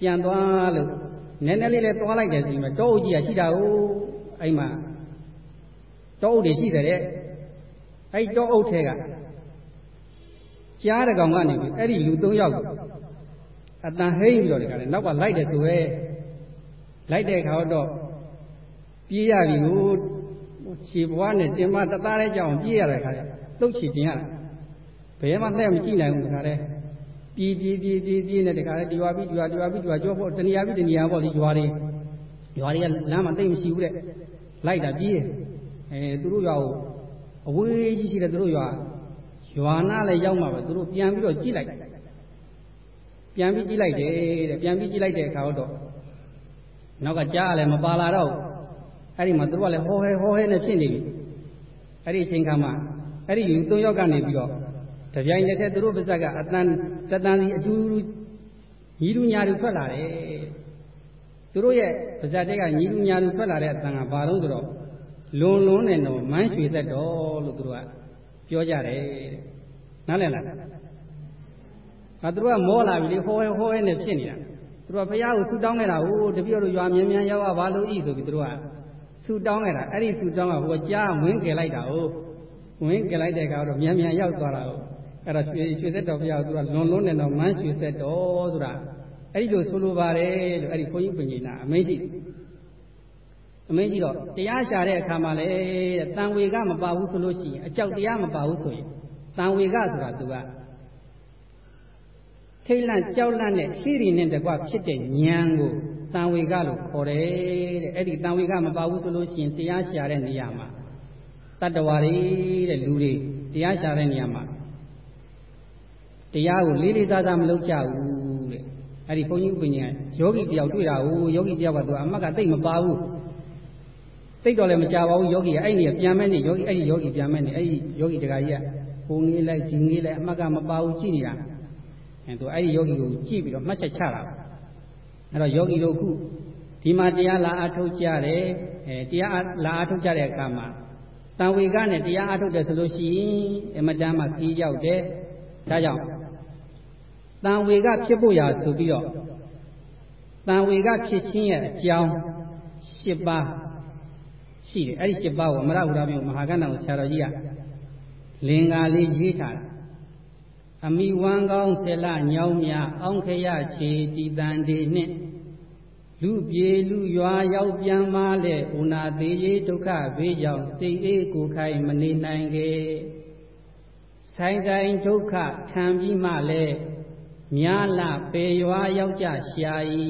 ပြန်သွားလို့နည်းနည်းလေးလည်းသွားလိုက်တယ်ဆိုရင်တောအုပ်ကြီးကရှိတာကိုအဲ့မှာတောအုပ်တွေရှိတယ်တဲ့အဲ့တောအုပ်ထဲကကြားတဲ့ကောင်ကနေပြီးအဲ့ဒီလူ၃ယောက်အတန်ဟိမ့်ပြီးတော့ဒီကလည်းနောက်ကလိုက်တယ်ဆိုပဲလိုက်တဲ့အခါတော့ပြေးရပြီကိုခြေပွားနဲ့တင်မတသားလေးကြောင်ပြေးရတဲ့ခါကျ လှုပ်ချီတင်ရတာဘယ်မှလက်မကြည့်နိုင်ဘူးဒီခါလဲပြေးပြေးပြေးပြေးပြေးနဲ့ဒီခါလဲဒီဝါပြီးဒီဝါဒီဝါပြီးဒီဝါကြောဖို့တဏှာပြီးတဏှာပေါ့ဒီရွာတွေရွာတွေကလမ်းမှာသိမ့်မရှိဘူးတဲ့လိုက်တာပြေးအဲသူတို့ရွာကိုအဝေးကြီးရှိတယ်သူတို့ရွာရွာနာလည်းရောက်မှာပဲသူတို့ပြန်ပြီးတော့ကြည့်လိုက်ပြန်ပြီးကြည့်လိုက်တယ်တဲ့ပြန်ပြီးကြည့်လိုက်တဲ့အခါတော့နောက်ကကြားလည်းမပါလာတော့အဲ့ဒီမှာသူတို့ကလည်းဟောဟဲဟောဟဲနဲ့ဖြစ်နေပြီအဲ့ဒီအချိန်ခါမှာ အဲ့ဒီလူ၃ယောက်ကနေပြီးတော့တပြိုင်တည်းသူတို့ပါဇက်ကအတန်တတန်စီအတူတူညီလူညာလူထွက်လာတယ်သူတို့ရဲ့ပါဇက်တွေကညီလူညာလူထွက်လာတဲ့အတန်ကဘာလို့ဆိုတော့လွန်လွန်းနေတော့မန်းရွှေသက်တော်လို့သူတို့ကပြောကြတယ်နားလည်လားဟာသူတို့ကမောလာပြီလေဟောဟဲဟောဟဲနဲ့ဖြစ်နေတာသူတို့ကဘုရားကိုဆူတောင်းခဲ့တာဟိုတပြည့်တို့ရွာမြန်မြန်ရောက်ပါလို့ဤဆိုပြီးသူတို့ကဆူတောင်းခဲ့တာအဲ့ဒီဆူတောင်းကဟိုကြားဝင်းကယ်လိုက်တာဟုတ် ဝင်းကယ်လိုက်တဲ့အခါတော့မြန်မြန်ရောက်သွားတာဟုတ်အဲ့တော့ရွှေရွှေသက်တော်ဘုရားကသူကလွန်လွန်းနေတော့မန်းရွှေသက်တော်ဆိုတာအဲ့ဒီလိုဆိုလိုပါတယ်လို့အဲ့ဒီခွန်ကြီးပညာအမိန့်ရှိအမိန့်ရှိတော့တရားရှာတဲ့အခါမှာလေတန်ဝေကမပါဘူးဆိုလို့ရှိရင်အကြောက်တရားမပါဘူးဆိုရင်တန်ဝေကဆိုတာသူကထိတ်လန့်ကြောက်လန့်တဲ့ရှိရီနဲ့တကွဖြစ်တဲ့ဉာဏ်ကိုတန်ဝေကလို့ခေါ်တယ်တဲ့အဲ့ဒီတန်ဝေကမပါဘူးဆိုလို့ရှိရင်တရားရှာတဲ့နေရာမှာ တတ္တဝါတွေတဲ့လူတွေတရားရှာတဲ့နေရာမှာတရားကိုလေးလေးစားစားမလုပ်ကြဘူးတဲ့အဲ့ဒီဘုန်းကြီးဥပ္ပညာယောဂီတယောက်တွေ့တာကိုယောဂီတယောက်ကသူအမတ်ကတိတ်မပါဘူးတိတ်တော့လည်းမကြပါဘူးယောဂီကအဲ့ဒီပြန်မဲ့နေယောဂီအဲ့ဒီယောဂီပြန်မဲ့နေအဲ့ဒီယောဂီတခါကြီးကဟိုငေးလိုက်ဒီငေးလိုက်အမတ်ကမပါဘူးကြည့်နေတာအဲသူအဲ့ဒီယောဂီကိုကြည့်ပြီးတော့မှတ်ချက်ချတာအဲ့တော့ယောဂီတို့ခုဒီမှာတရားလာအထုတ်ကြတယ်အဲတရားလာအထုတ်ကြတဲ့အခါမှာ တန်ဝေကနဲ့တရားအထုတ်တယ်ဆိုလို့ရှိရင်အမတန်မှခီးရောက်တယ်ဒါကြောင့်တန်ဝေကဖြစ်ဖို့ရာဆိုပြီးတော့တန်ဝေကဖြစ်ခြင်းရဲ့အကြောင်း၈ပါးရှိတယ်အဲ့ဒီ၈ပါးကိုအမရဟုရမြို့မဟာကဏ္ဍကိုဆရာတော်ကြီးကလင်္ကာလေးရေးထားတာအမိဝမ်းကောင်းဆယ်လညောင်းမြအောင်းခရချေတီတန်ဒီနှင့် လူပြေလူရွာရောက်ပြန်မလဲဥနာသေးရေးဒုက္ခဘေးကြောင့်စိတ်အေးကိုခိုင်မနေနိုင်ခဲ့ဆိုင်ဆိုင်ဒုက္ခခံပြီးမှလဲမြားလပေရွာရောက်ကြရှာဤ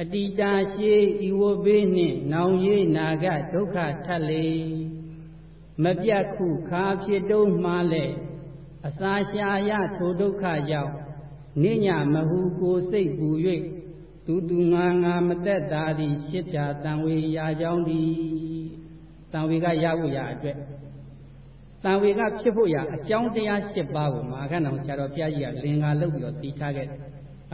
အတိတာရှိဤဝဘေးနှင့်နောင်ရေးနာကဒုက္ခထက်လေမပြတ်ခုခါဖြစ်တုံးမှလဲအစာရှာရထိုဒုက္ခကြောင့်နိညာမဟုကိုစိတ်ပူ၍ သူသူငါငါမသက်သာသည်ရှစ်ပြတံဝေရာကြောင်းသည်တံဝေကရဖို့ရာအတွက်တံဝေကဖြစ်ဖို့ရာအကြောင်းတရား၈ပါးကိုမဟာခဏတော်ဆရာတော်ဘုရားကြီးကလင်္ကာလုပ်ပြီးတော့သိထားခဲ့တယ်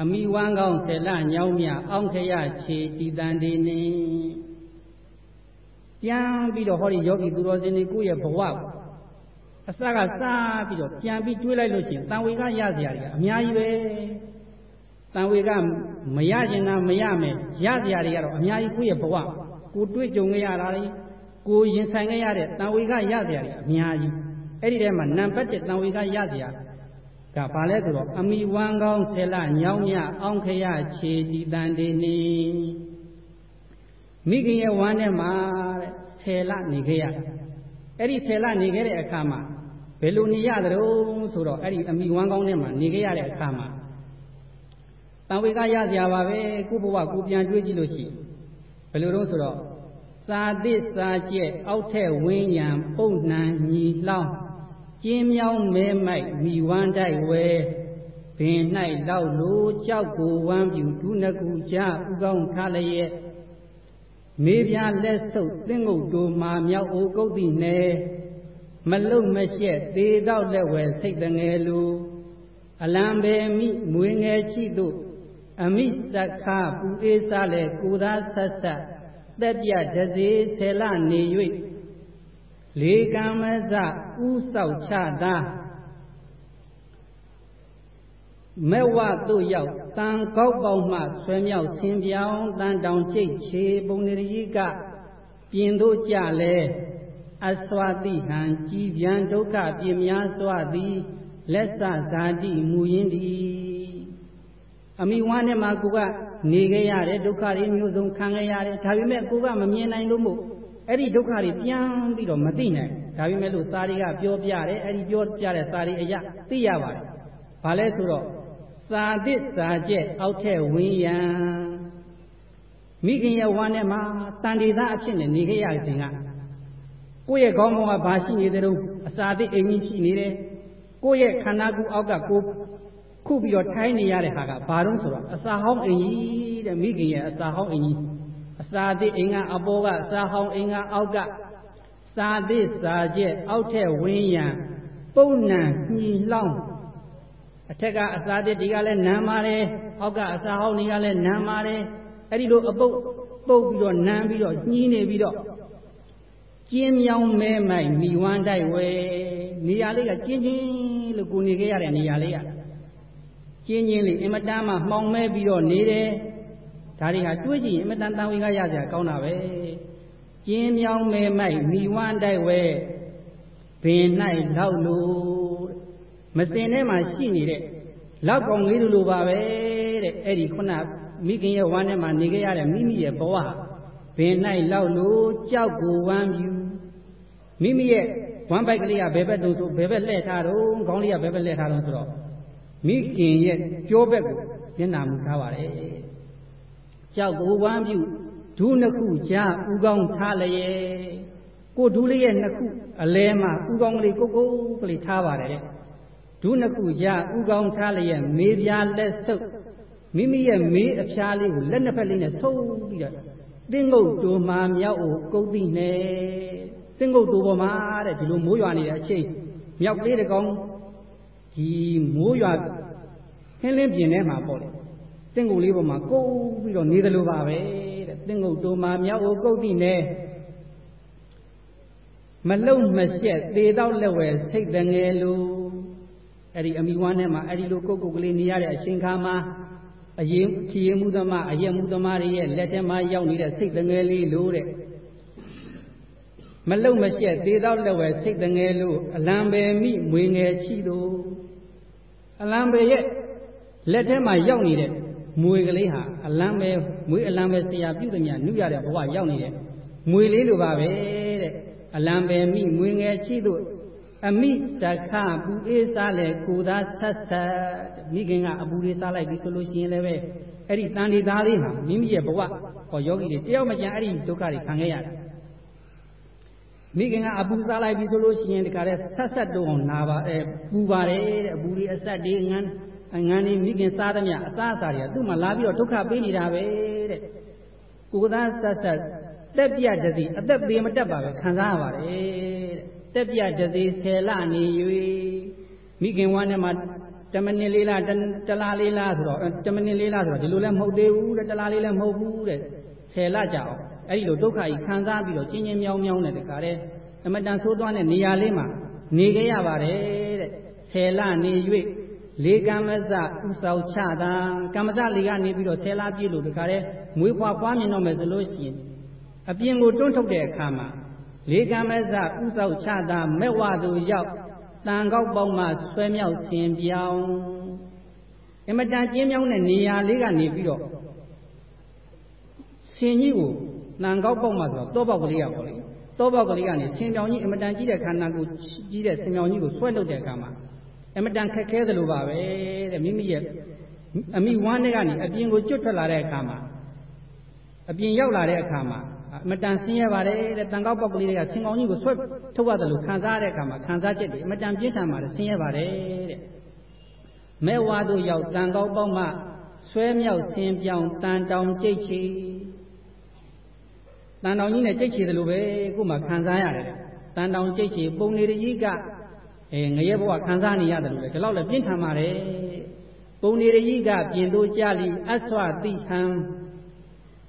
အမိဝမ်းကောင်းဆယ်လညောင်းမြအောင်းခရခြေတည်တန်ဒီနေပြန်ပြီးတော့ဟောဒီယောဂီသူတော်စင်တွေကိုယ့်ရဲ့ဘဝအစကစားပြီးတော့ပြန်ပြီးတွေးလိုက်လို့ရှိရင်တန်ဝေကရစရာတွေကအများကြီးပဲ တန်ဝေကမရကျင်တာမရမယ်ရစရာတွေကတော့အများကြီးကိုယ့်ရဲ့ဘဝကိုတွေးကြုံခဲ့ရတာလေကိုရင်ဆိုင်ခဲ့ရတဲ့တန်ဝေကရစရာတွေအများကြီးအဲ့ဒီထဲမှာနံပါတ်1တန်ဝေကရစရာကဘာလဲဆိုတော့အမိဝမ်းကောင်းဆယ်လညောင်းမြအောင်းခရခြေဒီတန်ဒီနီမိခင်ရဲ့ဝမ်းထဲမှာတဲ့ဆယ်လနေခဲ့ရအဲ့ဒီဆယ်လနေခဲ့တဲ့အခါမှာဘယ်လိုနေရသလဲဆိုတော့အဲ့ဒီအမိဝမ်းကောင်းထဲမှာနေခဲ့ရတဲ့အခါမှာ တန်ဝေကရစရာပါပဲကိုဘဝကိုပြန်တွေးကြည့်လို့ရှိဘယ်လိုတော့ဆိုတော့စာသစ်စာကျက်အောက်ထက်ဝင်းရံပုံနှံညီလောင်းကျင်းမြောင်းမဲမိုက်မိဝမ်းတိုက်ဝဲဘင်၌လောက်လိုကြောက်ကိုဝမ်းပြူဒုနကူကြဥကောင်းထားလျက်မေးပြလက်ဆုပ်သင်းငုတ်တို့မှာမြောက်အိုကုတ်တိနယ်မလုံမရှက်သေးတော့လက်ဝဲစိတ်တငယ်လိုအလံပေမိမွေငယ်ချိတို့ အမိသက္ခပူအေးစားလေကိုသာဆက်ဆက်တက်ပြဒစေဆယ်လနေ၍လေကံမစဥဆောက်ချသာမဲ့ဝတို့ရောက်တန်ကောက်ပေါက်မှဆွဲမြောက်ဆင်းပြောင်းတန်တောင်ချိတ်ချေပုံနေကြီးကပြင်တို့ကြလဲအစွာတိဟံကြည်ပြန်ဒုက္ခပြင်းများစွာသည်လက်စဇာတိမူရင်းသည် အမိဝမ်းထဲမှာကိုကနေခဲ့ရတယ်ဒုက္ခတွေမျိုးစုံခံခဲ့ရတယ်ဒါပေမဲ့ကိုကမမြင်နိုင်လို့မို့အဲ့ဒီဒုက္ခတွေပြန်ပြီးတော့မသိနိုင်ဒါပေမဲ့လို့စာတွေကပြောပြတယ်အဲ့ဒီပြောပြတဲ့စာတွေအရာသိရပါတယ်ဘာလဲဆိုတော့စာသစ်စာကျက်အောက်ထက်ဝင်းရံမိခင်ရဲ့ဝမ်းထဲမှာတန်တေသားအဖြစ်နဲ့နေခဲ့ရခြင်းကကိုယ့်ရဲ့ခေါင်းပေါ်ကဘာရှိနေသလဲအစာသစ်အိမ်ကြီးရှိနေတယ်ကိုယ့်ရဲ့ခန္ဓာကိုယ်အောက်ကကို ခုပြီးတော့ထိုင်းနေရတဲ့ဟာကဘာတော့ဆိုတော့အစာဟောင်းအိမ်ကြီးတဲ့မိခင်ရဲ့အစာဟောင်းအိမ်ကြီးအစာသစ်အိမ်ကအပေါ်ကစာဟောင်းအိမ်ကအောက်ကစာသစ်စာကျက်အောက်ထက်ဝင်းရံပုံနံညီလောင်းအထက်ကအစာသစ်ဒီကလည်းနမ်းပါတယ်အောက်ကအစာဟောင်းတွေကလည်းနမ်းပါတယ်အဲ့ဒီလိုအပုတ်ပုတ်ပြီးတော့နမ်းပြီးတော့ညှီးနေပြီးတော့ကျင်းမြောင်းမဲမိုက်မိဝမ်းတိုက်ဝဲနေရာလေးကကျင်းချင်းလို့ကိုနေခဲ့ရတဲ့နေရာလေးက ကျင်းချင်းလေးအင်မတန်မှမှောင်မဲပြီးတော့နေတယ်ဒါတွေဟာတွေးကြည့်ရင်အင်မတန်တန်ဝေကရစရာကောင်းတာပဲကျင်းမြောင်းမဲမိုက်မိဝမ်းတိုက်ဝဲဘင်၌လောက်လို့မစင်ထဲမှာရှိနေတဲ့လောက်ကောင်လေးလိုပါပဲတဲ့အဲ့ဒီခုနမိခင်ရဲ့ဝမ်းထဲမှာနေခဲ့ရတဲ့မိမိရဲ့ဘဝဘင်၌လောက်လို့ကြောက်ကိုဝမ်းပြူမိမိရဲ့ဝမ်းပိုက်ကလေးကဘယ်ဘက်တုံဆိုဘယ်ဘက်လှည့်ထားတော့ခေါင်းလေးကဘယ်ဘက်လှည့်ထားတော့ဆိုတော့ မိခင်ရဲ့ကြောဘက်ကိုမျက်နှာမူထားပါတယ်ကြောက်ကိုဝမ်းပြူဒုနှစ်ခုကြားဥကောင်းထားလျက်ကိုဒူးလေးရဲ့နှစ်ခုအလဲမှာဥကောင်းကလေးကိုကိုကလေးထားပါတယ်ဒုနှစ်ခုကြားဥကောင်းထားလျက်မေးပြားလက်ဆုပ်မိမိရဲ့မေးအဖျားလေးကိုလက်နှစ်ဖက်လေးနဲ့ထုံးပြီးတော့တင်းငုတ်တူမှာမြောက်ကိုကုတ်သိနေတင်းငုတ်တူပေါ်မှာတဲ့ဒီလိုမိုးရွာနေတဲ့အချိန်မြောက်ကလေးတကောင် ဒီမိုးရွာဟင်းလင်းပြင်ထဲမှာပေါ့လေတင်းငုတ်လေးပေါ်မှာကုတ်ပြီးတော့နေသလိုပါပဲတဲ့တင်းငုတ်တူမှာမြောက်ကိုကုတ်သိနေမလုံမရှက်သေတော့လက်ဝဲစိတ်တငယ်လိုအဲ့ဒီအမိဝမ်းထဲမှာအဲ့ဒီလိုကုတ်ကုတ်ကလေးနေရတဲ့အချိန်ခါမှာအရင်ချီရင်မှုသမားအယက်မှုသမားတွေရဲ့လက်ထဲမှာရောက်နေတဲ့စိတ်တငယ်လေးလို့တဲ့ မလုံမရှက်သေးတော့လက်ဝဲစိတ်တငယ်လို့အလံပယ်မိမွေငယ်ချီတို့အလံပယ်ရဲ့လက်ထဲမှာရောက်နေတဲ့မွေကလေးဟာအလံပယ်မွေအလံပယ်ဆရာပြုသမျှနုရတဲ့ဘဝရောက်နေတဲ့မွေလေးလိုပါပဲတဲ့အလံပယ်မိမွေငယ်ချီတို့အမိတခပူအေးစားလေကိုသာဆက်ဆက်မိခင်ကအပူလေးစားလိုက်ပြီဆိုလို့ရှိရင်လည်းပဲအဲ့ဒီတန်ဒီသားလေးဟာမိမိရဲ့ဘဝဟောယောဂီတွေတယောက်မကြံအဲ့ဒီဒုက္ခတွေခံခဲ့ရတယ် မိခင်ကအပူစားလိုက်ပြီဆိုလို့ရှိရင်ဒီကရဲဆက်ဆက်တော့အောင်နာပါအဲပူပါတယ်တဲ့အပူလေးအဆက်တွေငန်းငန်းနေမိခင်စားသမျှအစားအစာတွေကသူ့မှာလာပြီးတော့ဒုက္ခပေးနေတာပဲတဲ့ကိုသာဆက်ဆက်တက်ပြတစီအသက်သေးမတက်ပါပဲခံစားရပါတယ်တဲ့တက်ပြတသေးဆယ်လနေ၍မိခင်ဝမ်းထဲမှာတမနစ်လေးလားတလားလေးလားဆိုတော့တမနစ်လေးလားဆိုတော့ဒီလိုလည်းမဟုတ်သေးဘူးတဲ့တလားလေးလည်းမဟုတ်ဘူးတဲ့ဆယ်လကြာအောင် အဲ့ဒီလိုဒုက္ခကြီးခံစားပြီးတော့ကျင်းချင်းမြောင်းမြောင်းနဲ့တခါတဲ့အမတန်ဆိုးသွမ်းတဲ့နေရာလေးမှာနေခဲ့ရပါတယ်တဲ့ဆယ်လနေ၍လေကမ္မဇဥဆောင်ချတာကမ္မဇလေကနေပြီးတော့ဆယ်လပြည့်လို့တခါတဲ့မွေးဖွားဖွားမြင်တော့မယ်ဆိုလို့ရှိရင်အပြင်ကိုတွန်းထုတ်တဲ့အခါမှာလေကမဇဥသောချတာမဲ့ဝသူရောက်တန်ကောက်ပေါင်းမှဆွဲမြောက်ဆင်ပြောင်းအမတန်ကျင်းမြောင်းတဲ့နေရာလေးကနေပြီးတော့ဆင်ကြီးကိုတ န်ကောက်ပေါက်မှဆိုတော့တောပေါက်ကလေးရပါလေတောပေါက်ကလေးကနေဆင်ပြောင်ကြီးအမတန်ကြီးတဲ့ခန္ဓာကိုကြီးတဲ့ဆင်ပြောင်ကြီးကိုဆွဲထုတ်တဲ့အခါမှာအမတန်ခက်ခဲသလိုပါပဲတဲ့မိမိရဲ့အမိဝမ်းတွေကနေအပြင်ကိုကျွတ်ထွက်လာတဲ့အခါမှာအပြင်ရောက်လာတဲ့အခါမှာအမတန်ဆင်းရဲပါတယ်တဲ့တန်ကောက်ပေါက်ကလေးတွေကဆင်ကောင်းကြီးကိုဆွဲထုတ်ရတယ်လို့ခံစားရတဲ့အခါမှာခံစားချက်တွေအမတန်ပြင်းထန်ပါတယ်ဆင်းရဲပါတယ်တဲ့မဲဝါတို့ရောက်တန်ကောက်ပေါက်မှဆွဲမြောက်ဆင်းပြောင်းတန်တောင်ကြိတ်ချီ တန်တောင်ကြီးနဲ့ကြိတ်ချီတယ်လို့ပဲကို့မှာခံစားရတယ်တန်တောင်ကြိတ်ချီပုံနေကြီးကအဲငရဲဘဝခံစားနေရတယ်လို့ပဲဒီလောက်လည်းပြင်းထန်ပါတယ်ပုံနေကြီးကပြင်သိုးကြလီအဆွတိဟံ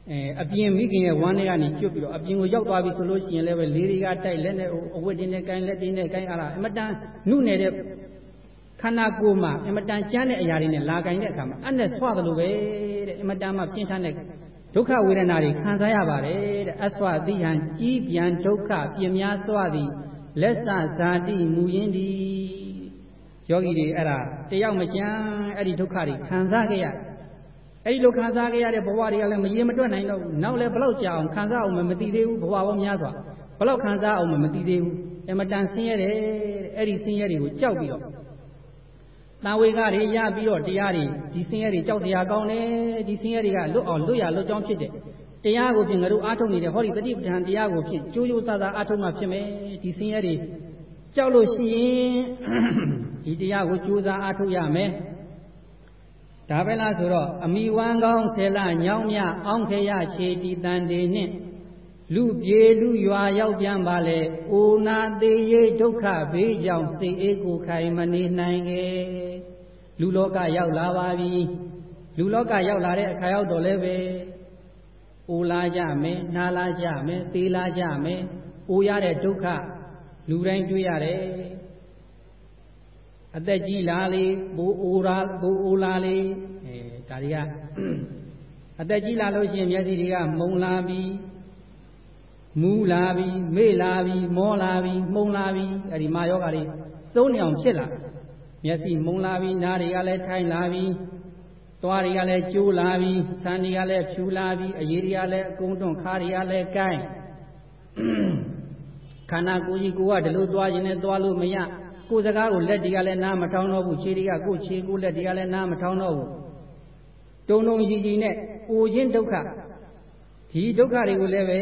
အဲအပြင်မိခင်ရဲ့ဝမ်းထဲကနေကျွတ်ပြီးတော့အပြင်ကိုရောက်သွားပြီဆိုလို့ရှိရင်လည်းပဲလေတွေကတိုက်လက်နဲ့အဝတ်တင်းနဲ့ကိုင်းလက်တင်းနဲ့ကိုင်းအားလားအမတန်နုနယ်တဲ့ခန္ဓာကိုယ်မှာအမတန်ကျမ်းတဲ့အရာတွေနဲ့လာကင်တဲ့အခါမှာအဲ့နဲ့ဆွသလိုပဲတဲ့အမတန်မှပြင်းထန်တဲ့ ဒုက္ခဝေဒနာတွေခံစားရပါတယ်တဲ့အဆွသိဟံကြီးပြန်ဒုက္ခပြင်းများစွာသည်လက်စဇာတိမူရင်းသည်ယောဂီတွေအဲ့ဒါတယောက်မကြမ်းအဲ့ဒီဒုက္ခတွေခံစားခဲ့ရတယ်အဲ့ဒီလိုခံစားခဲ့ရတဲ့ဘဝတွေကလည်းမရေမတွက်နိုင်တော့ဘူးနောက်လည်းဘလောက်ကြာအောင်ခံစားအောင်မသိသေးဘူးဘဝပေါင်းများစွာဘလောက်ခံစားအောင်မသိသေးဘူးအမတန်ဆင်းရဲတယ်အဲ့ဒီဆင်းရဲတွေကိုကြောက်ပြီးတော့ တာဝေကတွေရပြီးတော့တရားတွေဒီဆင်းရဲတွေကြောက်တရားကောင်းတယ်ဒီဆင်းရဲတွေကလွတ်အောင်လွတ်ရလွတ်ကြောင်းဖြစ်တယ်တရားကိုဖြင့်ငါတို့အားထုတ်နေတဲ့ဟောဒီတတိပဋ္ဌာန်တရားကိုဖြင့်ကြိုးကြိုးစားစားအားထုတ်မှဖြစ်မယ်ဒီဆင်းရဲတွေကြောက်လို့ရှိရင်ဒီတရားကိုကြိုးစားအားထုတ်ရမယ်ဒါပဲလားဆိုတော့အမိဝမ်းကောင်းဆယ်လညောင်းမြအောင်းခေရခြေတီတန်တေနှင့်လူပြေလူရွာရောက်ပြန်ပါလေ။အိုနာသေးရေးဒုက္ခဘေးကြောင့်စိတ်အေးကိုခိုင်မနေနိုင်ခဲ့။ လူလောကရောက်လာပါပြီ။လူလောကရောက်လာတဲ့အခါရောက်တော့လည်းပဲအိုလာကြမယ်၊နားလာကြမယ်၊သေလာကြမယ်။အိုရတဲ့ဒုက္ခလူတိုင်းတွေ့ရတယ်။အသက်ကြီးလာလေဘိုးအိုလာဘိုးအိုလာလေအဲဒါတွေကအသက်ကြီးလာလို့ရှိရင်မျက်စိတွေကမှုံလာပြီးမူးလာပြီးမေ့လာပြီးမောလာပြီးမှုံလာပြီးအဲဒီမာယောဂါတွေစုံနေအောင်ဖြစ်လာ မျက်စိမှုံလာပြီးနားတွေကလည်းထိုင်းလာပြီးသွားတွေကလည်းကျိုးလာပြီးဆန်းတွေကလည်းဖြူလာပြီးအရေးတွေကလည်းအကုန်တွန့်ခါတွေကလည်းကိုင်းခန္ဓာကိုယ်ကြီးကိုကဒီလိုသွားရင်လည်းသွားလို့မရကိုယ်စကားကိုလက်တွေကလည်းနားမထောင်းတော့ဘူးခြေတွေကကိုယ်ခြေကိုလက်တွေကလည်းနားမထောင်းတော့ဘူးတုံတုံကြီးကြီးနဲ့အိုခြင်းဒုက္ခ ဒီဒုက္ခတွေကိုလည်းပဲ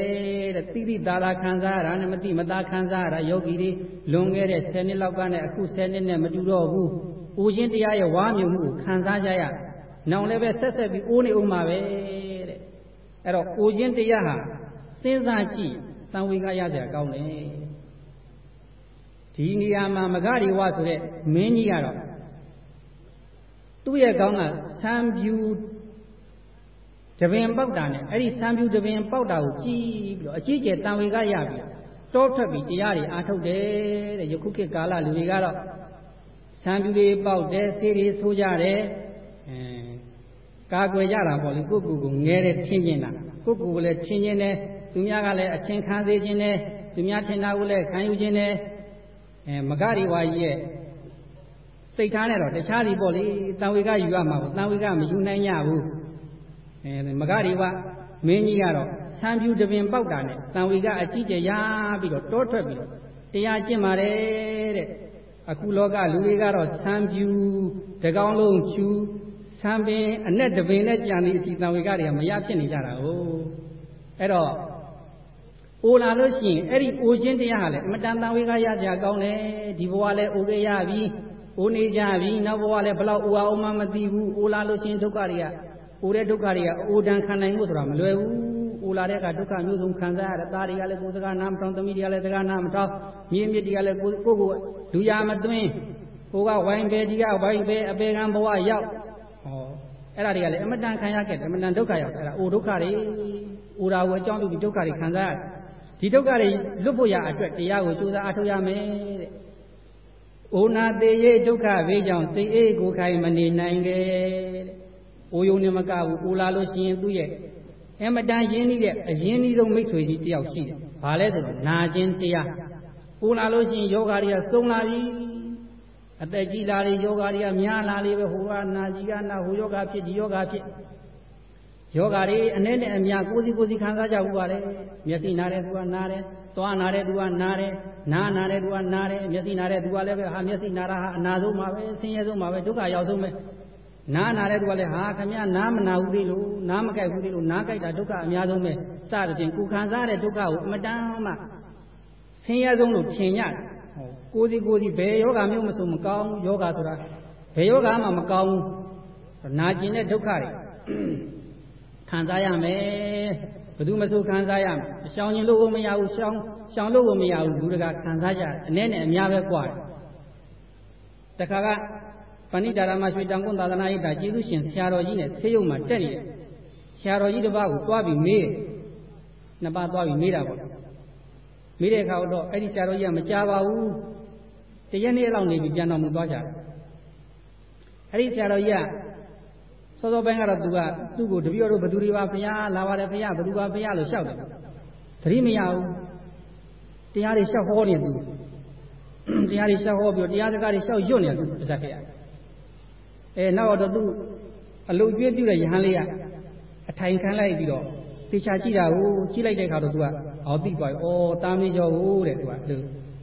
တဲ့တိတိတာလာခံစားရတာနဲ့မတိမတာခံစားရတာယောဂီတွေလွန်ခဲ့တဲ့10နှစ်လောက်ကနဲ့အခု10နှစ်နဲ့မတူတော့ဘူးအိုခြင်းတရားရဲ့ဝါမြုံမှုကိုခံစားကြရနောင်လည်းပဲဆက်ဆက်ပြီးအိုးနေအောင်ပါပဲတဲ့အဲ့တော့အိုခြင်းတရားဟာစဉ်းစားကြည့်သံဝေကရစရာကောင်းတယ်ဒီနေရာမှာမဂရိဝဆိုတဲ့မင်းကြီးကတော့သူ့ရဲ့ကောင်းကဆံပြူ တပင်ပေါက်တာနဲ့အဲ့ဒီဆံပြူတပင်ပေါက်တာကိုကြည့်ပြီးတော့အကြီးကျယ်တန်ဝေကရပြီးတောထွက်ပြီးတရားတွေအားထုတ်တယ်တဲ့ယခုခေတ်ကာလလူတွေကတော့ဆံပြူတွေပေါက်တယ်ဆေးတွေဆိုးကြတယ်အဲကာကွယ်ကြတာပေါ့လေကိုယ့်ကိုယ်ကိုငဲတယ်ထင်းကျင်တာကိုယ့်ကိုယ်ကိုလည်းထင်းကျင်တယ်သူများကလည်းအချင်းခံစေခြင်းတယ်သူများထင်တာကိုလည်းခံယူခြင်းတယ်အဲမဂရိဝါကြီးရဲ့စိတ်ထားနဲ့တော့တခြားစီပေါ့လေတန်ဝေကယူရမှာပေါ့တန်ဝေကမယူနိုင်ကြဘူး အဲမဂရိဝမင်းကြီးကတော့ဆံပြူတပင်ပေါက်တာနဲ့တန်ဝေကအကြီးကျယ်ရပြီးတော့တောထွက်ပြီးတော့တရားကျင့်ပါတယ်တဲ့အခုလောကလူတွေကတော့ဆံပြူတကောင်လုံးဖြူဆံပင်အနဲ့တပင်နဲ့ကြံနေအစီတန်ဝေကတွေကမရဖြစ်နေကြတာဟုတ်အဲ့တော့အိုလာလို့ရှိရင်အဲ့ဒီအိုခြင်းတရားဟာလည်းအမတန်တန်ဝေကရကြကောင်းတယ်ဒီဘဝလည်းအိုခဲ့ရပြီအိုနေကြပြီနောက်ဘဝလည်းဘလောက်အိုအောင်မှမသိဘူးအိုလာလို့ရှိရင်ဒုက္ခတွေက အိုတဲ့ဒုက္ခတွေကအိုဒဏ်ခံနိုင်မှုဆိုတာမလွယ်ဘူးအိုလာတဲ့ကဒုက္ခမျိုးစုံခံစားရတဲ့သားတွေကလည်းကိုယ်စကားနားမထောင်သမီးတွေကလည်းစကားနားမထောင်မြင်းမြစ်တွေကလည်းကိုကိုကိုလူရမသွင်းကိုကဝိုင်းပဲဒီကဝိုင်းပဲအပေကံဘဝရောက်ဟောအဲ့ဒါတွေကလည်းအမတန်ခံရခဲ့တယ်အမတန်ဒုက္ခရောက်အဲ့ဒါအိုဒုက္ခတွေအိုတာကိုအကြောင်းပြုပြီးဒုက္ခတွေခံစားရတယ်ဒီဒုက္ခတွေလွတ်ဖို့ရအတွက်တရားကိုကြိုးစားအားထုတ်ရမယ်တဲ့။အိုနာသေးရဲ့ဒုက္ခဘေးကြောင့်စိတ်အေးကိုခိုင်မနေနိုင်လေတဲ့။ အိုယုံနေမကဘူးအိုလာလို့ရှိရင်သူ့ရဲ့အမတန်ရင်းနှီးတဲ့အရင်းနှီးဆုံးမိတ်ဆွေကြီးတယောက်ရှိတယ်။ဘာလဲဆိုတော့နာခြင်းတရား။အိုလာလို့ရှိရင်ယောဂါတွေကစုံလာပြီ။အသက်ကြီးလာလေယောဂါတွေကများလာလေပဲဟိုကနာကြီးကနာဟိုယောဂါဖြစ်ဒီယောဂါဖြစ်ယောဂါတွေအနဲ့နဲ့အများကိုစီကိုစီခံစားကြဘူးပါလေမျက်စိနားတယ်သူကနားတယ်သွားနားတယ်သူကနားတယ်နားနားတယ်သူကနားတယ်မျက်စိနားတယ်သူကလည်းပဲဟာမျက်စိနားတာဟာအနာဆုံးပါပဲဆင်းရဲဆုံးပါပဲဒုက္ခရောက်ဆုံးပဲ နားနာတဲ့သူကလည်းဟာခမရနားမနာဘူးသေးလို့နားမကြိုက်ဘူးသေးလို့နားကြိုက်တာဒုက္ခအများဆုံးပဲစသဖြင့်ကိုခံစားတဲ့ဒုက္ခကိုအမတန်မှဆင်းရဲဆုံးလို့ထင်ရတယ်ကိုစီကိုစီဘယ်ယောဂမျိုးမဆိုမကောင်းယောဂဆိုတာဘယ်ယောဂမှမကောင်းဘူးနာကျင်တဲ့ဒုက္ခတွေခံစားရမယ်ဘသူမဆိုခံစားရမယ်ရှောင်ရင်လို့မရဘူးရှောင်ရှောင်လို့မရဘူးလူတကာခံစားကြအနည်းနဲ့အများပဲကွာတယ်တခါက ပဏိတာရမရွှေတန်ကွန်းသာသနာ့ရေးတာကျေးဇူးရှင်ဆရာတော်ကြီးနဲ့ဆေးရုံမှာတက်နေတယ်ဆရာတော်ကြီးတစ်ပါးကိုတွားပြီးမေးတယ်နှစ်ပါးတွားပြီးမေးတာပေါ့မေးတဲ့အခါတော့အဲ့ဒီဆရာတော်ကြီးကမကြပါဘူးတရက်နေ့လောက်နေပြီးပြန်တော်မူသွားကြတယ်အဲ့ဒီဆရာတော်ကြီးကစောစောပိုင်းကတော့သူကသူ့ကိုတပည့်တော်တို့ဘသူတွေပါဘုရားလာပါတယ်ဘုရားဘသူပါဘုရားလို့ရှောက်တယ်သတိမရဘူးတရားတွေရှောက်ဟောနေသူတရားတွေရှောက်ဟောပြီးတရားစကားတွေရှောက်ရွတ်နေသူတတ်ခဲ့ရ အဲနောက်တော့သူအလုတ်ကျွေးပြုတဲ့ယဟန်လေးကအထိုင်ခံလိုက်ပြီးတော့တေချာကြည့်တာကိုကြည့်လိုက်တဲ့အခါတော့သူကဟောသိသွားပြီဩတာမင်းကျော်ကိုတဲ့သူကသူ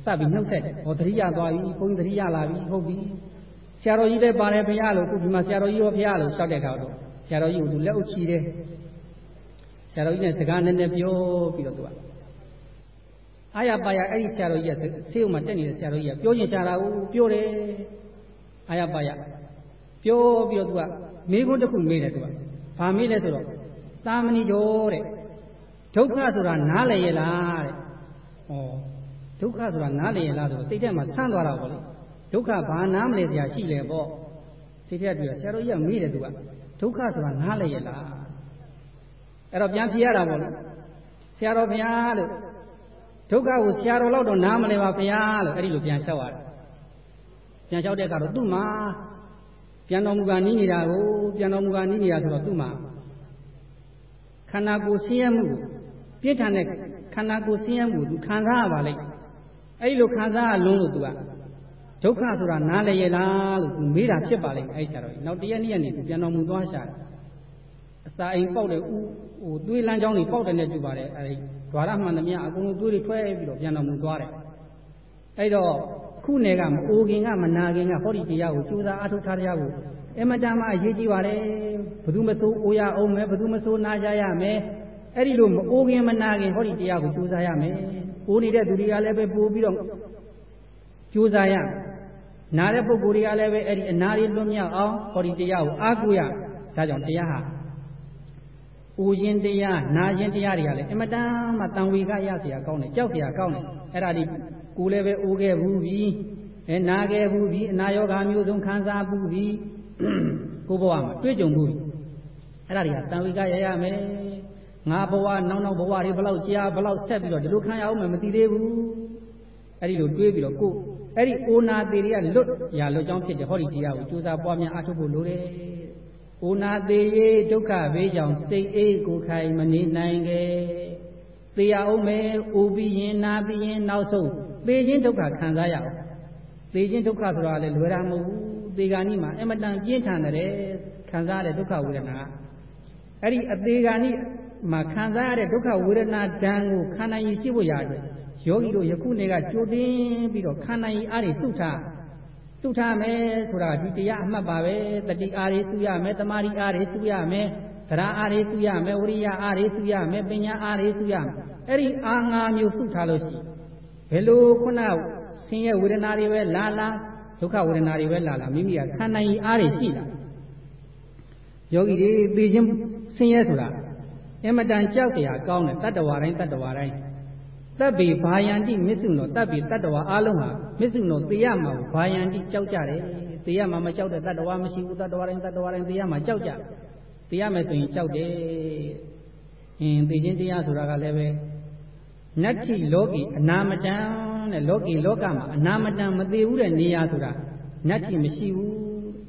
စပြီးနှုတ်ဆက်တယ်ဟောသတိရသွားပြီဘုန်းကြီးသတိရလာပြီဟုတ်ပြီဆရာတော်ကြီးလည်းပါတယ်ဘုရားလို့ခုဒီမှာဆရာတော်ကြီးရောဘုရားလို့ရှောက်တဲ့အခါတော့ဆရာတော်ကြီးကသူလက်အုပ်ချီတယ်ဆရာတော်ကြီးနဲ့စကားနည်းနည်းပြောပြီးတော့သူကအာရပါရအဲ့ဒီဆရာတော်ကြီးကဆေးဥမှာတက်နေတဲ့ဆရာတော်ကြီးကပြောရင်ချတာကိုပြောတယ်အာရပါရ ပြောပြီးတော့သူကမေးခွန်းတစ်ခုမေးတယ်သူကဘာမေးလဲဆိုတော့သာမဏေကျော်တဲ့ဒုက္ခဆိုတာနားလည်ရလားတဲ့ဩဒုက္ခဆိုတာနားလည်ရလားဆိုတော့စိတ်ထဲမှာဆန်းသွားတာပေါ့လေဒုက္ခဘာနားမလဲစရာရှိလဲပေါ့စိတ်ထဲတွေ့ဆရာတော်ကြီးကမေးတယ်သူကဒုက္ခဆိုတာနားလဲရလားအဲ့တော့ပြန်ဖြေရတာပေါ့လေဆရာတော်ဘုရားလို့ဒုက္ခကိုဆရာတော်လောက်တော့နားမလဲပါဘုရားလို့အဲ့ဒီလိုပြန်လျှောက်ရတယ်ပြန်လျှောက်တဲ့ကတော့သူ့မှာ ပြန်တော်မူကနီးနေတာကိုပြန်တော်မူကနီးနေတာဆိုတော့သူ့မှာခန္ဓာကိုယ်ဆင်းရဲမှုပြင်းထန်တဲ့ခန္ဓာကိုယ်ဆင်းရဲမှုသူခံစားရပါလိမ့်အဲ့ဒီလိုခံစားရလုံးလို့သူကဒုက္ခဆိုတာနားလည်ရလားလို့သူမေးတာဖြစ်ပါလိမ့်အဲ့ဆရာတော်ကြီးနောက်တရက်နေ့ကနေသူပြန်တော်မူသွားရှာတယ်အစာအိမ်ပေါက်တယ်ဥဟိုသွေးလမ်းကြောင်းတွေပေါက်တယ်နဲ့တူပါတယ်အဲဒီဓွာရမှန်သမျှအကုန်လုံးသွေးတွေထွက်ပြီးတော့ပြန်တော်မူသွားတယ်အဲ့တော့ ခုနယ်ကမအိုခင်ကမနာခင်ကဟောဒီတရားကိုကြိုးစားအားထုတ်ထားတရားကိုအမတန်မှအရေးကြီးပါတယ်ဘသူမဆိုးအိုရအောင်မယ်ဘသူမဆိုးနာကြရမယ်အဲ့ဒီလိုမအိုခင်မနာခင်ဟောဒီတရားကိုကြိုးစားရမယ်အိုနေတဲ့သူတွေကလည်းပဲပို့ပြီးတော့ကြိုးစားရနားတဲ့ပုဂ္ဂိုလ်တွေကလည်းပဲအဲ့ဒီအနာတွေလွတ်မြောက်အောင်ဟောဒီတရားကိုအားကိုးရဒါကြောင့်တရားဟာအိုရင်တရားနာရင်တရားတွေကလည်းအမတန်မှတန်ဝေကရစရာကောင်းတယ်ကြောက်စရာကောင်းတယ်အဲ့ဒါဒီ ကိုလည်းပဲအိုခဲ့ဘူးပြီအဲနာခဲ့ဘူးပြီအနာယောဂါမျိုးစုံခံစားဘူးပြီကိုဘဝမှာတွေ့ကြုံဘူးအဲ့ဒါတွေကတန်ဝေကရရမယ်ငါဘဝနောက်နောက်ဘဝတွေဘလောက်ကြာဘလောက်ဆက်ပြီးတော့ဒီလိုခံရအောင်မသိသေးဘူးအဲ့ဒီလိုတွေးပြီးတော့ကိုအဲ့ဒီအိုနာသေးတွေကလွတ်ရလွတ်ကြောင်းဖြစ်တယ်ဟောဒီတရားကိုကြိုးစားပွားများအားထုတ်ဖို့လိုတယ်အိုနာသေးရေဒုက္ခဘေးကြောင့်စိတ်အေးကိုခိုင်မနေနိုင်ခဲ့သေရအောင်မယ်အိုပြီးရင်နာပြီးရင်နောက်ဆုံး သေခြင်းဒုက္ခခံစားရအောင်သေခြင်းဒုက္ခဆိုတာလည်းလွယ်တာမဟုတ်ဘူးသေဂာနိမှာအမတန်ပြင်းထန်တယ်ခံစားရတဲ့ဒုက္ခဝေဒနာအဲ့ဒီအသေးဂာနိမှာခံစားရတဲ့ဒုက္ခဝေဒနာဒဏ်ကိုခန္ဓာရင်ရှိဖို့ရတယ်ယောဂီတို့ယခုနေ့ကကြိုတင်ပြီးတော့ခန္ဓာရင်အားတွေစုထားစုထားမယ်ဆိုတာဒီတရားအမှတ်ပါပဲတတိအားတွေစုရမယ်တမာရီအားတွေစုရမယ်သရအားတွေစုရမယ်ဝရိယအားတွေစုရမယ်ပညာအားတွေစုရမယ်အဲ့ဒီအာငါမျိုးစုထားလို့ရှိဘ ယ်လိုခုနဆင်းရဲဝေဒနာတွေပဲလာလာဒုက္ခဝေဒနာတွေပဲလာလာမိမိကခန္ဓာရင်အားတွေရှိလာယောဂီတွေသိချင်းဆင်းရဲဆိုတာအမတန်ကြောက်တရားကောင်းတယ်တတ္တဝါတိုင်းတတ္တဝါတိုင်းတပ်ပေဘာယန္တိမစ္ဆုနောတပ်ပေတတ္တဝါအလုံးဟာမစ္ဆုနောသေရမှာဘာယန္တိကြောက်ကြတယ်သေရမှာမကြောက်တဲ့တတ္တဝါမရှိဘူးတတ္တဝါတိုင်းတတ္တဝါတိုင်းသေရမှာကြောက်ကြသေရမယ်ဆိုရင်ကြောက်တယ်အင်းသေခြင်းတရားဆိုတာကလည်းပဲ နတ္ထိလောကီအနာမတန်တဲ့လောကီလောကမှာအနာမတန်မသေးဘူးတဲ့နေရာဆိုတာနတ္ထိမရှိဘူး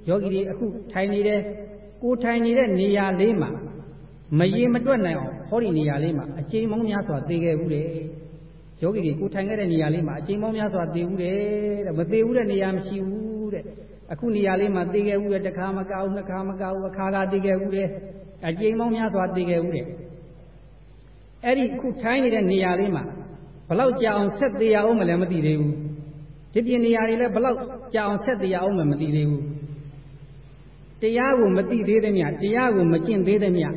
ယောဂီတွေအခုထိုင်နေတဲ့ကိုထိုင်နေတဲ့နေရာလေးမှာမရေမတွက်နိုင်အောင်ဟောဒီနေရာလေးမှာအချိန်မောင်းများစွာသေခဲ့ဘူးတဲ့ယောဂီတွေကိုထိုင်ခဲ့တဲ့နေရာလေးမှာအချိန်မောင်းများစွာသေဘူးတဲ့မသေဘူးတဲ့နေရာမရှိဘူးတဲ့အခုနေရာလေးမှာသေခဲ့ဘူးတဲ့တစ်ခါမကောက်နှစ်ခါမကောက်အခါခါသေခဲ့ဘူးတဲ့အချိန်မောင်းများစွာသေခဲ့ဘူးတဲ့ အဲ့ဒီခုထိုင်းနေတဲ့နေရာလေးမှာဘလောက်ကြာအောင်ဆက်သေးရအောင်မလဲမသိသေးဘူးဒီပြင်နေရာတွေလည်းဘလောက်ကြာအောင်ဆက်သေးရအောင်မမသိသေးဘူးတရားကိုမသိသေးသမျှတရားကိုမကျင့်သေးသမျှ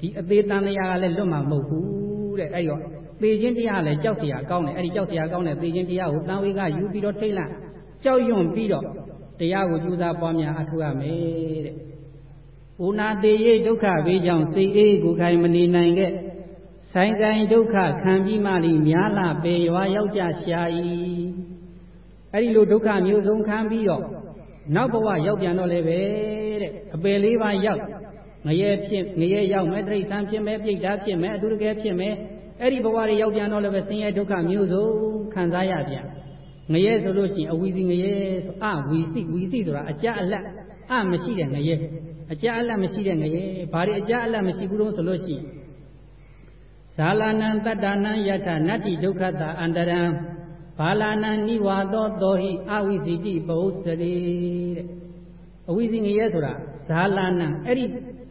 ဒီအသေးတန်တရားကလည်းလွတ်မှာမဟုတ်ဘူးတဲ့အဲ့တော့သေခြင်းတရားလည်းကြောက်တရားကောင်းတယ်အဲ့ဒီကြောက်တရားကောင်းတဲ့သေခြင်းတရားကိုတန်ဝေကယူပြီးတော့ထိတ်လန့်ကြောက်ရွံ့ပြီးတော့တရားကိုကြိုးစားပွားများအထောက်ရမယ်တဲ့ ဥနာသေးရိဒုက္ခဘေးကြောင့်စိတ်အေးကိုခိုင်မနေနိုင်ခဲ့ဆိုင်ဆိုင်ဒုက္ခခံပြီးမှလိများလာပေရွာရောက်ကြရှာ၏အဲ့ဒီလိုဒုက္ခမျိုးစုံခံပြီးတော့နောက်ဘဝရောက်ပြန်တော့လည်းပဲတဲ့အပယ်လေးပါးရောက်ငရဲဖြစ်ငရဲရောက်မယ်တိရစ္ဆာန်ဖြစ်မယ်ပြိတ္တာဖြစ်မယ်အတူတကယ်ဖြစ်မယ်အဲ့ဒီဘဝတွေရောက်ပြန်တော့လည်းပဲဆင်းရဲဒုက္ခမျိုးစုံခံစားရပြန်ငရဲဆိုလို့ရှိရင်အဝီစီငရဲဆိုအဝီစီဝီစီဆိုတာအကြအလတ်အမရှိတဲ့ငရဲ အကြအလတ်မရှိတဲ့ငရဲဘာတွေအကြအလတ်မရှိဘူးလို့ဆိုလို့ရှိရင်ဇာလနံတတ္တနံယထနတ္တိဒုက္ခတာအန္တရံဘာလာနံနိဝါသောသောဟိအဝိဇိတိဘုစရိတဲ့အဝိဇိငရဲဆိုတာဇာလနံအဲ့ဒီ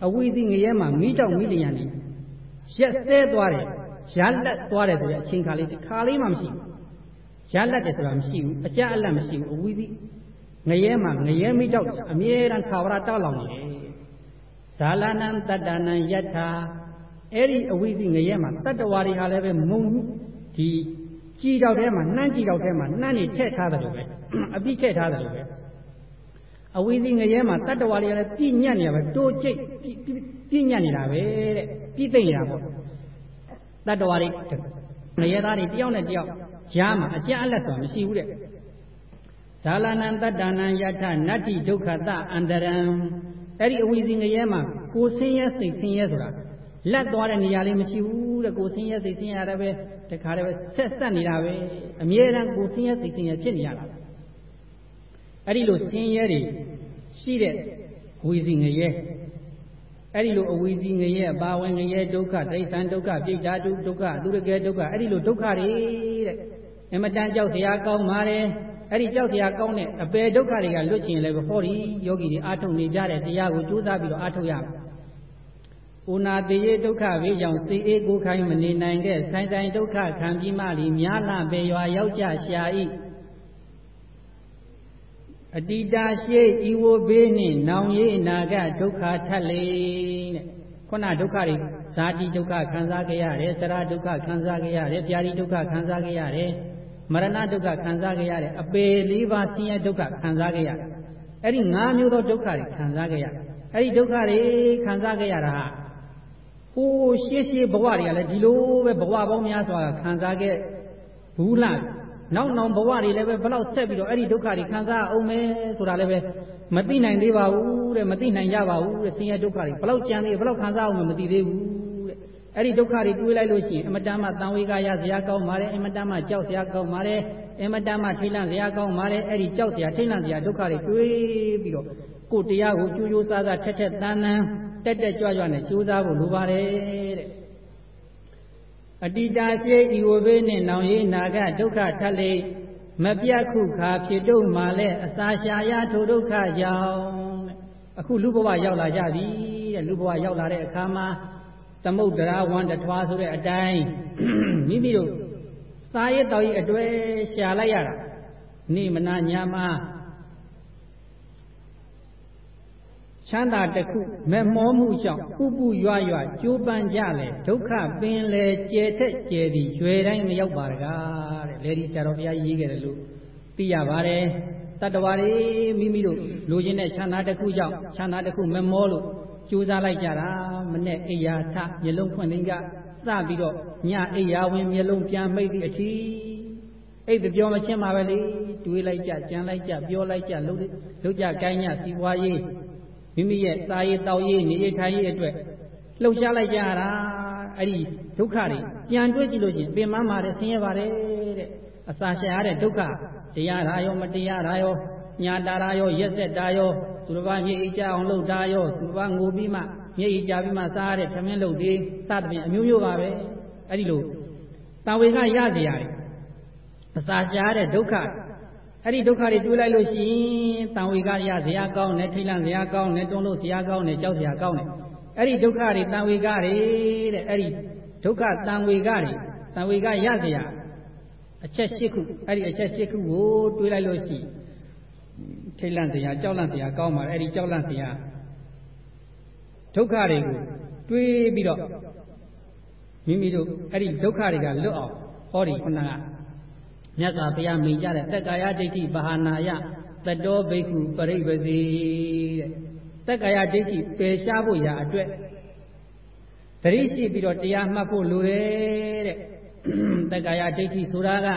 အဝိဇိငရဲမှာမိတောက်မိလျံနေရက်စဲသွားတယ်ရလက်သွားတယ်ဆိုတဲ့အချိန်ခါလေးခါလေးမှမရှိဘူးရလက်တယ်ဆိုတာမရှိဘူးအကြအလတ်မရှိဘူးအဝိဇိငရဲမှာငရဲမိတောက်အမြဲတမ်းသာဝရတောက်လောင်နေတယ် ဇာလနံတတ္တနံယထာအဲ့ဒီအဝိဇ္ဇိငရဲမှာတတ္တဝါတွေဟာလည်းပဲမုံဒီကြည်တောက်ထဲမှာနှမ်းကြည်တောက်ထဲမှာနှမ်းနေထည့်ထားတယ်လို့ပဲအပိထည့်ထားတယ်လို့ပဲအဝိဇ္ဇိငရဲမှာတတ္တဝါတွေကလည်းပြညတ်နေတာပဲတိုးကျိတ်ပြညတ်နေတာပဲတဲ့ပြသိမ့်နေတာပေါ့တတ္တဝါတွေငရဲသားတွေတယောက်နဲ့တယောက်ကြားမှာအကြအလက်ဆိုတာမရှိဘူးတဲ့ဇာလနံတတ္တနံယထနတ္တိဒုက္ခတအန္တရံ အဲ့ဒီအဝိဇ္ဇိငရဲမှာကိုဆင်းရဲစိတ်ဆင်းရဲဆိုတာလက်သွားတဲ့နေရာလေးမရှိဘူးတဲ့ကိုဆင်းရဲစိတ်ဆင်းရဲရပဲတခါတည်းပဲဆက်ဆက်နေတာပဲအမြဲတမ်းကိုဆင်းရဲစိတ်ဆင်းရဲဖြစ်နေရတာအဲ့ဒီလိုဆင်းရဲတွေရှိတဲ့ဝီစီငရဲအဲ့ဒီလိုအဝီစီငရဲအပါဝင်ငရဲဒုက္ခဒိဋ္ဌံဒုက္ခပြိတ္တာဒုက္ခသူရကဲဒုက္ခအဲ့ဒီလိုဒုက္ခတွေတဲ့အမတန်ကြောက်တရားကောင်းပါတယ် အဲ့ဒီကြောက်တရားကောင်းတဲ့အပေဒုက္ခတွေကလွတ်ချင်လည်းဟောဒီယောဂီတွေအာထုတ်နေကြတဲ့တရားကိုကြိုးစားပြီးတော့အာထုတ်ရမယ်။ဥနာတိယေဒုက္ခဘေးကြောင့်စေအေးကိုခိုင်းမနေနိုင်တဲ့ဆိုင်ဆိုင်ဒုက္ခခံပြီးမှလီများလာပေရွာရောက်ကြရှာ၏အတိတာရှိဤဝဘေးနှင့်နောင်ရေးနာကဒုက္ခထက်လေတဲ့ခုနဒုက္ခတွေဇာတိဒုက္ခခံစားကြရတယ်သရဒုက္ခခံစားကြရတယ်ပြာတိဒုက္ခခံစားကြရတယ် မရဏဒုက္ခခံစားကြရတယ်အပေလေးပါးဆင်းရဲဒုက္ခခံစားကြရတယ်အဲ့ဒီ၅မျိုးသောဒုက္ခတွေခံစားကြရတယ်အဲ့ဒီဒုက္ခတွေခံစားကြရတာဟာဟိုးရှေးရှေးဘဝတွေကလည်းဒီလိုပဲဘဝပေါင်းများစွာခံစားခဲ့ဘူးလားနောက်နောက်ဘဝတွေလည်းပဲဘလောက်ဆက်ပြီးတော့အဲ့ဒီဒုက္ခတွေခံစားအောင်မယ်ဆိုတာလည်းပဲမသိနိုင်သေးပါဘူးတဲ့မသိနိုင်ကြပါဘူးတဲ့ဆင်းရဲဒုက္ခတွေဘလောက်ကြံသေးဘလောက်ခံစားအောင်မသိသေးဘူးတဲ့ အဲ့ဒီဒုက္ခတွေတွေးလိုက်လို့ရှိရင်အမတန်မှတန်ဝေကရစရာကောင်းပါတယ်အမတန်မှကြောက်စရာကောင်းပါတယ်အမတန်မှထိတ်လန့်စရာကောင်းပါတယ်အဲ့ဒီကြောက်စရာထိတ်လန့်စရာဒုက္ခတွေတွေးပြီးတော့ကိုယ်တရားကိုကြိုးကြိုးစားစားထက်ထက်တန်းတန်းတက်တက်ကြွကြွနဲ့ကြိုးစားဖို့လိုပါတယ်တဲ့အတိတာရှိဤဝဘေးနှင့်နောင်ရေးနာကဒုက္ခထက်လေမပြတ်ခုခါဖြစ်တော့မှလည်းအစာရှာရထိုဒုက္ခကြောင့်အခုလူဘဝရောက်လာကြပြီတဲ့လူဘဝရောက်လာတဲ့အခါမှာ သမုဒ္ဒရာဝန္တထွားဆိုတဲ့အတိုင်းမိမိတို့စားရတောက်ရအတွေ့ရှာလိုက်ရတာနေမနာညာမှာချမ်းသာတစ်ခုမမောမှုကြောင့်ဥပုရွရွကြိုးပမ်းကြလေဒုက္ခပင်လေကျဲထက်ကျဲသည်ရွယ်တိုင်းမရောက်ပါတကားတဲ့လေဒီဆရာတော်ဘုရားရေးခဲ့တယ်လို့သိရပါတယ်တတ္တဝါတွေမိမိတို့လိုချင်တဲ့ချမ်းသာတစ်ခုကြောင့်ချမ်းသာတစ်ခုမမောလို့ ကြိုးစားလိုက်ကြတာမနဲ့အိယာထမျက်လုံးဖွင့်သိကစပြီးတော့ညအိယာဝင်မျက်လုံးပြန်မိတ်သည့်အထီးအိတ်ပြောမချင်းပါပဲလေတွေးလိုက်ကြကြံလိုက်ကြပြောလိုက်ကြလှုပ်လှုပ်ကြကိုင်းညစီပွားရေးမိမိရဲ့စာရေးတောက်ရေးနေရေးထိုင်ရေးအတွက်လှုပ်ရှားလိုက်ကြတာအဲ့ဒီဒုက္ခတွေပြန်တွေးကြည့်လို့ချင်းပင်မပါတယ်ဆင်းရဲပါတယ်တဲ့အစာရှာရတဲ့ဒုက္ခတရားရာရောမတရားရာရောညာတာရာရောရက်ဆက်တာရော သူတစ်ပါးမြေအိကြအောင်လုပ်တာရောသူတစ်ပါးငိုပြီးမှမြေအိကြပြီးမှစားရတဲ့သမင်းလုပ်သေးစသဖြင့်အမျိုးမျိုးပါပဲအဲ့ဒီလိုတာဝေကရစီရတယ်အစာရှာရတဲ့ဒုက္ခအဲ့ဒီဒုက္ခတွေတွေးလိုက်လို့ရှိရင်တန်ဝေကရဇရာကောင်းတယ်ထိတ်လန့်ဇရာကောင်းတယ်တွန်းလို့ဇရာကောင်းတယ်ကြောက်ဇရာကောင်းတယ်အဲ့ဒီဒုက္ခတွေတန်ဝေကတွေတဲ့အဲ့ဒီဒုက္ခတန်ဝေကတွေတန်ဝေကရဇရာအချက်၈ခုအဲ့ဒီအချက်၈ခုကိုတွေးလိုက်လို့ရှိ ထိတ်လန့်ဇရာကြောက်လန့်ဇရာကောင်းပါတယ်အဲ့ဒီကြောက်လန့်ဇရာဒုက္ခတွေကိုတွေးပြီးတော့မိမိတို့အဲ့ဒီဒုက္ခတွေကလွတ်အောင်ဟောဒီခုနကမြတ်စွာဘုရားမိန့်ကြတဲ့တက္ကာယဒိဋ္ဌိဘာဟာနာယတတောဘိက္ခုပရိပစီတဲ့တက္ကာယဒိဋ္ဌိပယ်ရှားဖို့ရာအတွက်တတိရှိပြီးတော့တရားမှတ်ဖို့လိုတယ်တဲ့တက္ကာယဒိဋ္ဌိဆိုတာက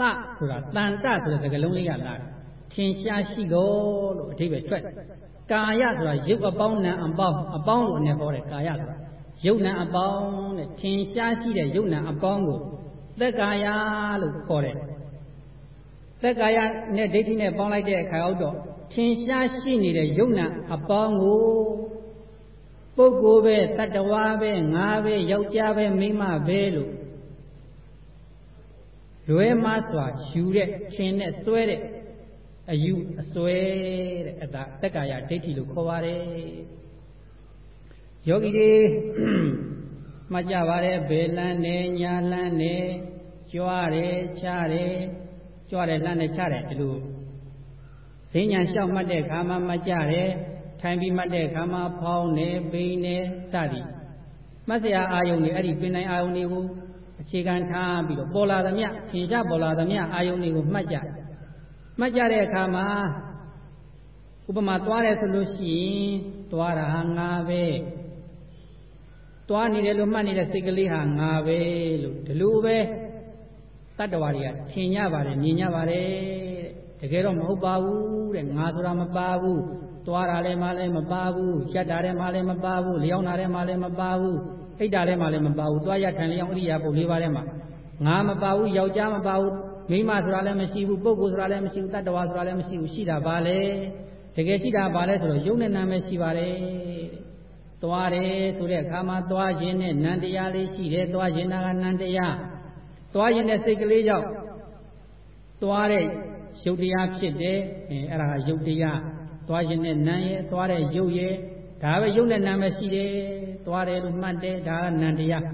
သဆိုတာတန်တဆိုတဲ့စကားလုံးလေးကလာတယ်ထင်ရှားရှိတော်လို့အဓိပ္ပာယ်ထွက်ကာယဆိုတာရုပ်အပေါင်းနာအပေါင်းအပေါင်းလို့အနေဟောတယ်ကာယဆိုတာရုပ်နာအပေါင်းတဲ့ထင်ရှားရှိတဲ့ရုပ်နာအပေါင်းကိုသက်ကာယလို့ခေါ်တယ်သက်ကာယနဲ့ဒိဋ္ဌိနဲ့ပေါင်းလိုက်တဲ့အခါတော့ထင်ရှားရှိနေတဲ့ယုံနာအပေါင်းကိုပုဂ္ဂိုလ်ပဲတတ္တဝါပဲငါပဲယောက်ျားပဲမိန်းမပဲလို့ လွဲမစွာယူတဲ့ခြင်းနဲ့စွဲတဲ့အယူအစွဲတဲ့အတာတက္ကာယဒိဋ္ဌိလို့ခေါ်ပါတယ်ယောဂီတွေမှတ်ကြပါတယ်ဘယ်လန်းနေညာလန်းနေကြွားတယ်ချတယ်ကြွားတယ်လန်းတယ်ချတယ်ဒီလိုဈဉ္ညာလျှောက်မှတ်တဲ့ခါမှမှတ်ကြတယ်ထိုင်ပြီးမှတ်တဲ့ခါမှဖောင်းနေပိန်နေစသည်မှတ်စရာအာယုန်တွေအဲ့ဒီပင်တိုင်းအာယုန်တွေကို အခြေခံထားပြီးတော့ပေါ်လာသမျှသင်ရှားပေါ်လာသမျှအာယုန်တွေကိုမှတ်ကြမှတ်ကြတဲ့အခါမှာဥပမာသွားတယ်ဆိုလို့ရှိရင်သွားတာဟာငါပဲသွားနေတယ်လို့မှတ်နေတဲ့စိတ်ကလေးဟာငါပဲလို့ဒီလိုပဲတတ္တဝါတွေကထင်ကြပါတယ်မြင်ကြပါတယ်တကယ်တော့မဟုတ်ပါဘူးတဲ့ငါဆိုတာမပါဘူးသွားတာလည်းမလည်းမပါဘူးရက်တာလည်းမလည်းမပါဘူးလျောင်းတာလည်းမလည်းမပါဘူး အိတ်တာလည်းမလည်းမပါဘူးသွားရထိုင်လျောင်းအရိယာပုတ်လေးပါးထဲမှာငါမပါဘူးယောက်ျားမပါဘူးမိမဆိုတာလည်းမရှိဘူးပုဂ္ဂိုလ်ဆိုတာလည်းမရှိဘူးတတ္တဝါဆိုတာလည်းမရှိဘူးရှိတာဘာလဲတကယ်ရှိတာဘာလဲဆိုတော့ယုံနဲ့နာမဲရှိပါတယ်သွားတယ်ဆိုတဲ့အခါမှာသွားခြင်းနဲ့နန္တရားလေးရှိတယ်သွားခြင်းနာကနန္တရားသွားခြင်းနဲ့စိတ်ကလေးကြောင့်သွားတဲ့ရုပ်တရားဖြစ်တယ်အဲအဲ့ဒါကရုပ်တရားသွားခြင်းနဲ့နာရဲ့သွားတဲ့ရုပ်ရဲ့ဒါပဲရုပ်နဲ့နာမဲရှိတယ် သွားတယ်လို့မှတ်တယ်ဒါကနန္တရား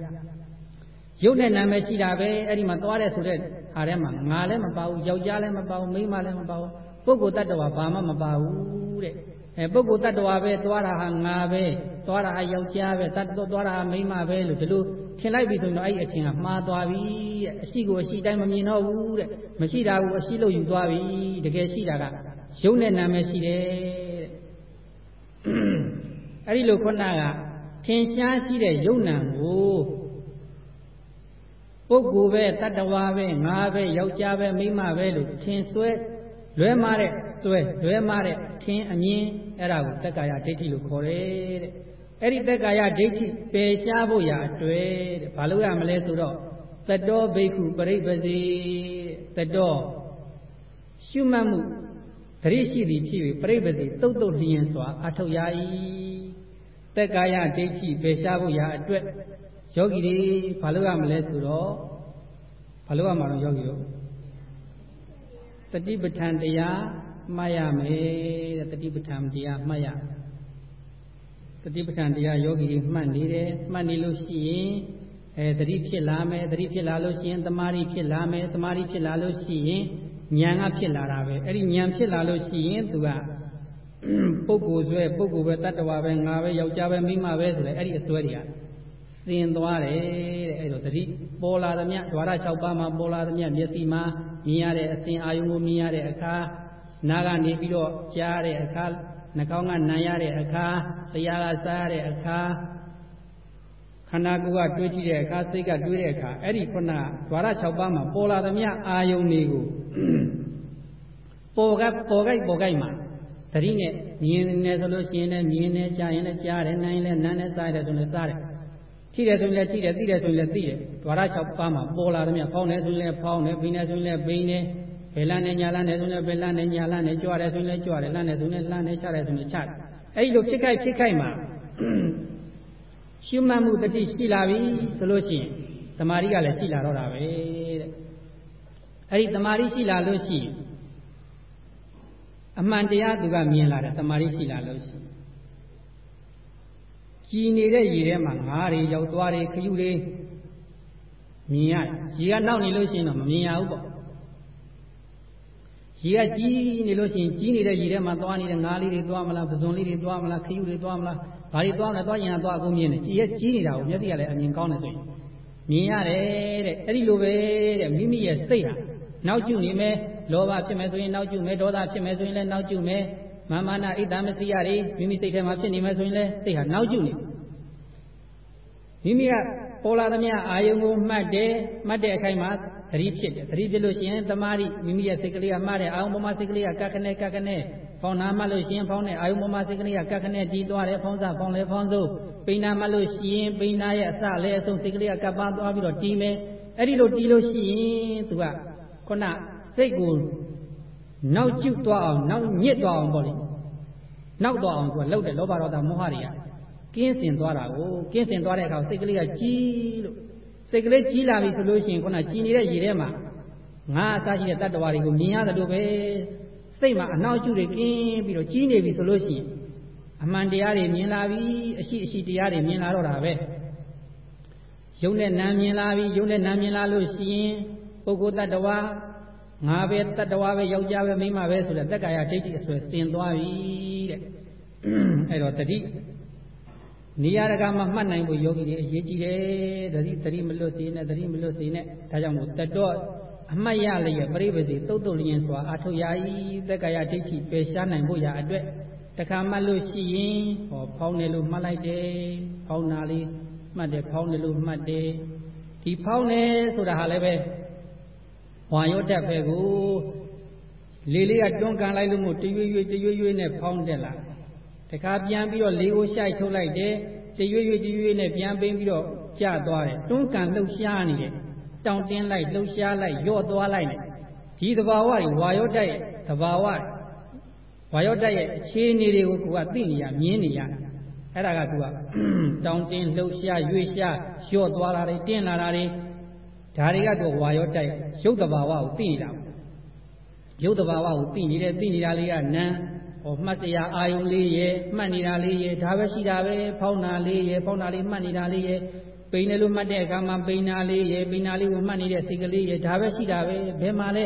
ရုပ်နဲ့နာမည်ရှိတာပဲအဲ့ဒီမှာသွားတယ်ဆိုတဲ့ဟာထဲမှာငါလည်းမပါဘူးယောက်ျားလည်းမပါဘူးမိန်းမလည်းမပါဘူးပုဂ္ဂိုလ်တ attva ဘာမှမပါဘူးတဲ့အဲပုဂ္ဂိုလ်တ attva ပဲသွားတာဟာငါပဲသွားတာဟာယောက်ျားပဲတတ်သွားတာဟာမိန်းမပဲလို့ဒီလိုထင်လိုက်ပြီဆိုရင်တော့အဲ့ဒီအထင်ကမှားသွားပြီတဲ့အရှိကိုအရှိတိုင်းမမြင်တော့ဘူးတဲ့မရှိတာကိုအရှိလို့ယူသွားပြီတကယ်ရှိတာကရုပ်နဲ့နာမည်ရှိတယ်တဲ့အဲ့ဒီလိုခုနက ထင်ရှားရှိတဲ့ယုံနံကိုပုဂ္ဂိုလ်ပဲတတ္တဝါပဲငါပဲယောက်ျားပဲမိန်းမပဲလို့ထင်ဆွဲလွဲမားတဲ့ဆွဲလွဲမားတဲ့ထင်အမြင်အဲ့ဒါကိုတက္ကာယဒိဋ္ဌိလို့ခေါ်တယ်တဲ့အဲ့ဒီတက္ကာယဒိဋ္ဌိပယ်ရှားဖို့ရာအတွေ့တဲ့ဘာလို့ရမလဲဆိုတော့သတောဘိက္ခုပရိပစီသတောရှုမှတ်မှုတရိရှိသည်ဖြစ်၍ပရိပစီတုတ်တုတ်လျင်စွာအထုတ်ရ၏ တက္ကာယဒိဋ္ဌိပယ်ရှားဖို့ရာအတွက်ယောဂီတွေဘာလို့ရမလဲဆိုတော့ဘာလို့ရမှာတော့ယောဂီတို့တတိပဋ္ဌာန်တရားမှတ်ရမယ်တဲ့တတိပဋ္ဌာန်တရားမှတ်ရတတိပဋ္ဌာန်တရားယောဂီတွေမှတ်နေတယ်မှတ်နေလို့ရှိရင်အဲတတိဖြစ်လာမယ်တတိဖြစ်လာလို့ရှိရင်တမာရီဖြစ်လာမယ်တမာရီဖြစ်လာလို့ရှိရင်ဉာဏ်ကဖြစ်လာတာပဲအဲ့ဒီဉာဏ်ဖြစ်လာလို့ရှိရင်သူက ပုဂ္ဂိုလ်ဆွဲပုဂ္ဂိုလ်ပဲတတ္တဝါပဲငါပဲယောက်ျားပဲမိန်းမပဲဆိုတဲ့အဲ့ဒီအစွဲတွေကသင်သွားတယ်တဲ့အဲ့တော့တတိပေါ်လာသမျှဓဝရ6ပါးမှာပေါ်လာသမျှမျက်စိမှာမြင်ရတဲ့အစဉ်အာယုံကိုမြင်ရတဲ့အခါနားကနေပြီးတော့ကြားရတဲ့အခါနှာခေါင်းကနားရတဲ့အခါတရားကစားရတဲ့အခါခန္ဓာကိုယ်ကတွေးကြည့်တဲ့အခါစိတ်ကတွေးတဲ့အခါအဲ့ဒီခုနဓဝရ6ပါးမှာပေါ်လာသမျှအာယုံတွေကိုပေါ်ကပေါ်ကိုက်ပေါ်ကိုက်မှာ တတိနဲ့မြင်နေဆိုလို့ရှိရင်လည်းမြင်နေကြားရင်လည်းကြားတယ်နိုင်လည်းနားနဲ့စားတယ်ဆိုလည်းစားတယ်ကြည့်တယ်ဆိုရင်လည်းကြည့်တယ်သိတယ်ဆိုရင်လည်းသိတယ်ဓဝရ6ပါးမှာပေါ်လာသမျှဖောင်းတယ်ဆိုရင်လည်းဖောင်းတယ်ဘိနေဆိုရင်လည်းဘိနေဘယ်လန်းနဲ့ညာလန်းနဲ့ဆိုရင်လည်းဘယ်လန်းနဲ့ညာလန်းနဲ့ကြွတယ်ဆိုရင်လည်းကြွတယ်လန်းနဲ့ဆိုရင်လည်းလန်းနဲ့ချတယ်ဆိုရင်ချတယ်အဲ့ဒီလိုဖြစ်ခိုက်ဖြစ်ခိုက်မှာရှုမှတ်မှုတတိရှိလာပြီဆိုလို့ရှိရင်တမာရီကလည်းရှိလာတော့တာပဲတဲ့အဲ့ဒီတမာရီရှိလာလို့ရှိရင် အမှန်တရားသူကမြင်လာတယ်တမာရီရှိလာလို့ရှိရင်ကြည်နေတဲ့ရေထဲမှာငါးတွေရောက်သွားတွေခရုတွေမြင်ရတယ်ရေကနောက်နေလို့ရှိရင်တော့မမြင်ရဘူးပေါ့ရေကကြီးနေလို့ရှိရင်ကြီးနေတဲ့ရေထဲမှာသွားနေတဲ့ငါးလေးတွေသွားမလားပဇွန်လေးတွေသွားမလားခရုတွေသွားမလားဘာတွေသွားမလဲသွားရင်တော့အကုန်မြင်တယ်ကြီးရဲ့ကြီးနေတာကိုမျက်စိကလည်းအမြင်ကောင်းတယ်ဆိုရင်မြင်ရတယ်တဲ့အဲ့ဒီလိုပဲတဲ့မိမိရဲ့စိတ်ဟာနောက်ကျနေမယ် လောဘဖြစ်မယ်ဆိုရင်နောက်ကျမယ်ဒေါသဖြစ်မယ်ဆိုရင်လည်းနောက်ကျမယ်မာမနာဣဒ္ဓမစီယတွေမိမိစိတ်ထဲမှာဖြစ်နေမယ်ဆိုရင်လည်းစိတ်ဟာနောက်ကျနေမိမိကပေါ်လာသမျှအာယုံကိုမှတ်တယ်မှတ်တဲ့အခိုင်မှာသတိဖြစ်တယ်သတိဖြစ်လို့ရှိရင်တမာရီမိမိရဲ့စိတ်ကလေးကမှတ်တယ်အာယုံပေါ်မှာစိတ်ကလေးကကတ်ခနဲ့ကတ်ခနဲ့ဖောင်းနာမှတ်လို့ရှိရင်ဖောင်းတဲ့အာယုံပေါ်မှာစိတ်ကလေးကကတ်ခနဲ့တီးသွားတယ်ဖောင်းစားဖောင်းလဲဖောင်းစိုးပိဏာမှတ်လို့ရှိရင်ပိဏာရဲ့အစလည်းအဆုံးစိတ်ကလေးကကပ်ပါသွားပြီးတော့တီးမယ်အဲ့ဒီလိုတီးလို့ရှိရင်သူကခုန စိတ်ကိုနောက်ကျသွားအောင်နောက်ညစ်သွားအောင်ပေါ့လေနောက်သွားအောင်သူကလှုပ်တယ်လောဘဒေါသမောဟတွေကကင်းစင်သွားတာကိုကင်းစင်သွားတဲ့အခါစိတ်ကလေးကကြီးလို့စိတ်ကလေးကြီးလာပြီဆိုလို့ရှိရင်ခုနကြီးနေတဲ့ရေထဲမှာငါအစရှိတဲ့တတ္တဝါတွေကိုမြင်ရတယ်လို့ပဲစိတ်မှာအနောက်ကျတွေကင်းပြီးတော့ကြီးနေပြီဆိုလို့ရှိရင်အမှန်တရားတွေမြင်လာပြီအရှိအရှိတရားတွေမြင်လာတော့တာပဲယုံနဲ့နာမြင်လာပြီယုံနဲ့နာမြင်လာလို့ရှိရင်ပုဂ္ဂိုလ်တ attva ငါပဲတ attva ပဲယောက်ျားပဲမိန်းမပဲဆိုတဲ့တက္ကာယဒိဋ္ဌိအစွဲစင်သွားပြီတဲ့အဲ့တော့တတိနေရာတကာမှာမှတ်နိုင်ဖို့ယောဂီတွေအရေးကြီးတယ်တတိတတိမလွတ်စေနဲ့တတိမလွတ်စေနဲ့ဒါကြောင့်မို့တတော့အမှတ်ရလျက်ပြိပစီတုတ်တုတ်လျင်စွာအာထုတ်ရာဤတက္ကရာဒိဋ္ဌိပယ်ရှားနိုင်ဖို့ရာအတွက်တခါမှတ်လို့ရှိရင်ဟောဖောင်းတယ်လို့မှတ်လိုက်တယ်ဖောင်းတာလေးမှတ်တယ်ဖောင်းတယ်လို့မှတ်တယ်ဒီဖောင်းတယ်ဆိုတာဟာလည်းပဲ ဝါရော့တက်ပဲကိုလေလေးကတွန်းကန်လိုက်လို့မို့တရွေ့ရွေ့တရွေ့ရွေ့နဲ့ဖောင်းတက်လာတခါပြန်ပြီးတော့လေကိုရှိုက်ထုတ်လိုက်တယ်တရွေ့ရွေ့တရွေ့နဲ့ပြန်ပင်းပြီးတော့ကျသွားတယ်တွန်းကန်လှုပ်ရှားနေတယ်တောင့်တင်းလိုက်လှုပ်ရှားလိုက်ယော့သွားလိုက်နဲ့ဒီသဘာဝတွေဝါယောဓာတ်ရဲ့သဘာဝဝါယောဓာတ်ရဲ့အခြေအနေတွေကိုကိုကသိနေရမြင်နေရအဲ့ဒါကသူကတောင်းတင်းလှုပ်ရှားရွေ့ရှားလျှော့သွားတာတွေတင်းလာတာတွေ ဒါတွေကသူဝါယောဓာတ်ရုပ်သဘာဝကိုသိနေတာရုပ်သဘာဝကိုသိနေတယ်သိနေတာလေးကနာဟောမှတ်တရားအာယုံလေးရဲ့မှတ်နေတာလေးရဲ့ဒါပဲရှိတာပဲဖောင်းတာလေးရဲ့ဖောင်းတာလေးမှတ်နေတာလေးရဲ့ပိန်တယ်လို့မှတ်တဲ့အခါမှာပိန်နာလေးရဲ့ပိန်နာလေးကိုမှတ်နေတဲ့စိတ်ကလေးရဲ့ဒါပဲရှိတာပဲဘယ်မှာလဲ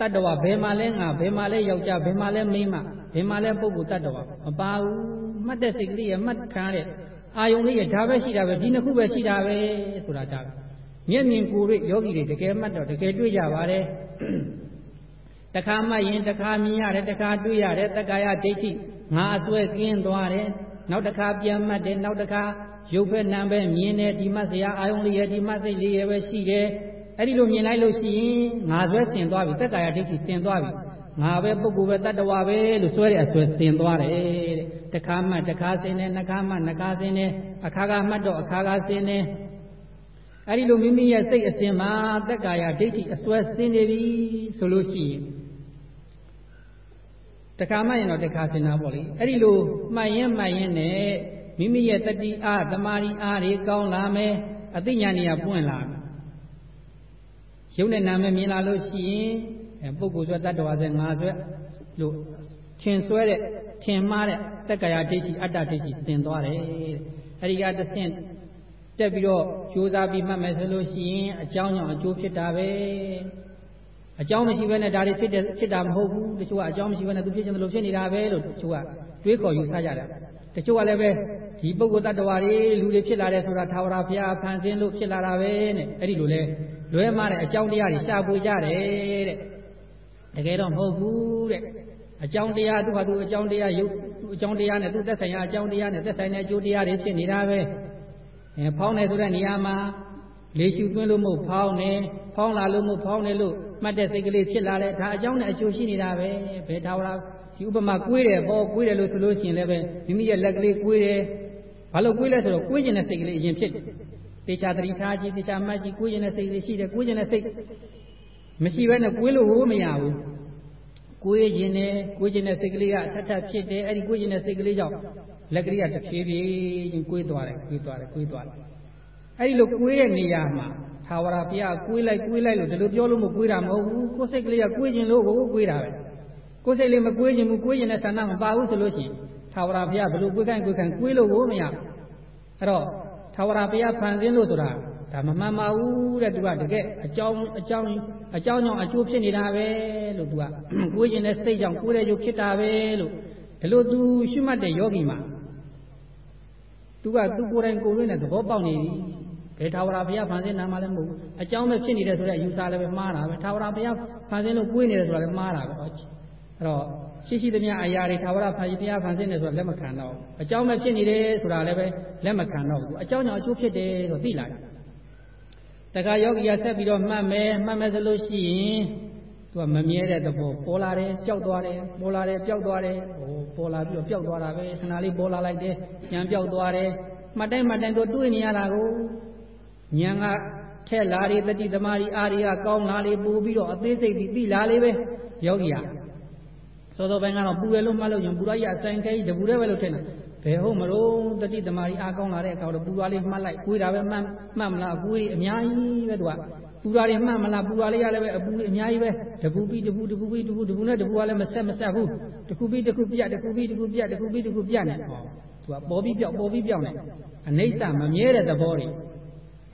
တတ္တဝဘယ်မှာလဲငါဘယ်မှာလဲယောက်ျားဘယ်မှာလဲမိန်းမဘယ်မှာလဲပုဂ္ဂိုလ်တတ္တဝမပါဘူးမှတ်တဲ့စိတ်ကလေးရဲ့မှတ်ခံတဲ့အာယုံလေးရဲ့ဒါပဲရှိတာပဲဒီနှစ်ခုပဲရှိတာပဲဆိုတာဒါ မျက်မြင်ကိုယ်တွေ့ယောဂီတွေတကယ်မှတ်တော့တကယ်တွေ့ကြပါတယ်တခါမှတ်ရင်တခါမြင်ရတယ်တခါတွေ့ရတယ်တက္ကာယဒိဋ္ဌိငါအစွဲကင်းသွားတယ်နောက်တစ်ခါပြန်မှတ်တယ်နောက်တစ်ခါရုပ်ပဲနာမ်ပဲမြင်တယ်ဒီမှတ်စရာအာယုံလေးရဲ့ဒီမှတ်စိတ်လေးရဲ့ပဲရှိတယ်အဲ့ဒီလိုမြင်လိုက်လို့ရှိရင်ငါဆွဲဆင်သွားပြီတက္ကာယဒိဋ္ဌိဆင်သွားပြီငါပဲပုဂ္ဂိုလ်ပဲတတ္တဝါပဲလို့ဆွဲတဲ့အဆွဲဆင်သွားတယ်တဲ့တခါမှတ်တခါဆင်တယ်နှခါမှတ်နှခါဆင်တယ်အခါကမှတ်တော့အခါကဆင်တယ် အဲ့ဒီလိုမိမိရဲ့စိတ်အစဉ်မှာတက္ကာယဒိဋ္ဌိအစွဲဆင်နေပြီဆိုလို့ရှိရင်တခါမှရင်တော့တခါဆင်တာပေါ့လေအဲ့ဒီလိုမှတ်ရင်မှတ်ရင်နဲ့မိမိရဲ့တတိအားတမာရီအားတွေကောင်းလာမယ်အသိဉာဏ်တွေကပွင့်လာမယ်ရုပ်နဲ့နာမည်မြင်လာလို့ရှိရင်ပုဂ္ဂိုလ်ဆိုတ attva ဆိုငါဆိုလို့ထင်ဆွဲတဲ့ထင်မှားတဲ့တက္ကရာဒိဋ္ဌိအတ္တဒိဋ္ဌိသင်သွားတယ်အဲဒီကတဆင့် တက်ပြီးတော့ကြိုးစားပြီးမှတ်မယ်ဆိုလို့ရှိရင်အကြောင်းကြောင့်အကျိုးဖြစ်တာပဲအကြောင်းမရှိဘဲနဲ့ဒါတွေဖြစ်တယ်ဖြစ်တာမဟုတ်ဘူးတချို့ကအကြောင်းမရှိဘဲနဲ့သူဖြစ်ချင်တယ်လို့ဖြစ်နေတာပဲလို့တချို့ကတွေးခေါ်ယူဆကြတယ်တချို့ကလည်းပဲဒီပုဂ္ဂိုလ်တ attva တွေလူတွေဖြစ်လာတယ်ဆိုတာသာဝရဘုရားဖန်ဆင်းလို့ဖြစ်လာတာပဲနဲ့အဲ့ဒီလိုလဲလွဲမှားတဲ့အကြောင်းတရားတွေရှားပွေကြတယ်တဲ့တကယ်တော့မဟုတ်ဘူးတဲ့အကြောင်းတရားသူ့ဟာသူအကြောင်းတရားရုပ်သူ့အကြောင်းတရားနဲ့သူ့သက်ဆိုင်ရာအကြောင်းတရားနဲ့သက်ဆိုင်တဲ့အကျိုးတရားတွေဖြစ်နေတာပဲ အဲဖောင်းတယ်ဆိုတဲ့နေရာမှာလေရှုသွင်းလို့မဟုတ်ဖောင်းတယ်ဖောင်းလာလို့မဟုတ်ဖောင်းတယ်လို့မှတ်တဲ့စိတ်ကလေးဖြစ်လာတယ်ဒါအကြောင်းနဲ့အကျိုးရှိနေတာပဲဘယ်ထာဝရဒီဥပမာကွေးတယ်ပေါ့ကွေးတယ်လို့ဆိုလို့ရှိရင်လည်းပဲမိမိရဲ့လက်ကလေးကွေးတယ်ဘာလို့ကွေးလဲဆိုတော့ကွေးကျင်တဲ့စိတ်ကလေးအရင်ဖြစ်တယ်တေချာတတိထားကြည့်တေချာမှတ်ကြည့်ကွေးကျင်တဲ့စိတ်လေးရှိတယ်ကွေးကျင်တဲ့စိတ်မရှိဘဲနဲ့ကွေးလို့ဟိုမရဘူးကွေးကျင်တယ်ကွေးကျင်တဲ့စိတ်ကလေးကထပ်ထပ်ဖြစ်တယ်အဲ့ဒီကွေးကျင်တဲ့စိတ်ကလေးကြောင့် လက်ကလေးကတဖြည်းဖြည်းချင်းကွေးသွားတယ်ကွေးသွားတယ်ကွေးသွားတယ်အဲ့ဒီလိုကွေးတဲ့နေရာမှာသာဝရဘုရားကွေးလိုက်ကွေးလိုက်လို့ဒီလိုပြောလို့မကွေးတာမဟုတ်ဘူးကိုယ်စိတ်ကလေးကကွေးကျင်လို့ကိုကွေးတာပဲကိုယ်စိတ်လေးမကွေးခြင်းဘူးကွေးခြင်းနဲ့ဆန္ဒမပါဘူးဆိုလို့ရှိရင်သာဝရဘုရားဘယ်လိုကွေးခိုင်းကွေးခိုင်းကွေးလို့ကိုမရအဲ့တော့သာဝရဘုရားဖန်ဆင်းလို့ဆိုတာဒါမမှန်ပါဘူးတဲ့သူကတကယ်အကြောင်းအကြောင်းအကြောင်းကြောင့်အကျိုးဖြစ်နေတာပဲလို့သူကကိုယ်ကျင်တဲ့စိတ်ကြောင့်ကိုယ်တဲ့ရုပ်ဖြစ်တာပဲလို့ဒီလိုသူရှုမှတ်တဲ့ယောဂီမှာ သူကသူကိုယ်တိုင်ကိုယ်ရင်းနဲ့သဘောပေါက်နေပြီဘယ်ထာဝရဘုရားဖန်ဆင်းနာမှလည်းမဟုတ်ဘူးအကြောင်းပဲဖြစ်နေတယ်ဆိုတဲ့အယူဆလည်းပဲမှားတာပဲထာဝရဘုရားဖန်ဆင်းလို့ကိုယ်နေတယ်ဆိုတာလည်းမှားတာပဲအဲ့တော့ရှိရှိသမျှအရာတွေထာဝရဖန်ဘုရားဖန်ဆင်းတယ်ဆိုတာလက်မခံတော့ဘူးအကြောင်းပဲဖြစ်နေတယ်ဆိုတာလည်းပဲလက်မခံတော့ဘူးအကြောင်းကြောင့်အကျိုးဖြစ်တယ်ဆိုသိလာတယ်တခါယောဂီကဆက်ပြီးတော့မှတ်မယ်မှတ်မယ်ဆိုလို့ရှိရင် သူကမမြဲတဲ့သဘောပေါ်လာတယ်ပျောက်သွားတယ်ပေါ်လာတယ်ပျောက်သွားတယ်ဟိုပေါ်လာပြီးတော့ပျောက်သွားတာပဲခဏလေးပေါ်လာလိုက်တယ်ပြန်ပျောက်သွားတယ်မှတ်တိုင်းမှတ်တိုင်းတို့တွေးနေရတာကိုဉာဏ်ကထက်လာတွေတတိသမารီအာရီကကောင်းလာလေပို့ပြီးတော့အသေးစိတ်ပြီးသိလာလေပဲယောဂီကစောစောပိုင်းကတော့ပူရလို့မှတ်လို့ရင်ပူရကြီးအဆိုင်ခဲကြီးတပူရဲပဲလို့ထင်တာဘယ်ဟုတ်မလို့တတိသမารီအားကောင်းလာတဲ့အခါတော့ပူရလေးမှတ်လိုက်ကိုယ်တာပဲမှတ်မှတ်မလားအကူကြီးအများကြီးပဲသူက ပူရလေးမှတ်မလားပူရလေးရလည်းပဲအပူအများကြီးပဲတပူပြီးတပူတပူပြီးတပူတပူနဲ့တပူကလည်းမဆက်မဆက်ဘူးတခုပြီးတခုပြတခုပြီးတခုပြတခုပြီးတခုပြနေဟောသူကပေါ်ပြီးပြောက်ပေါ်ပြီးပြောက်နေအနိစ္စမမြဲတဲ့သဘောတွေ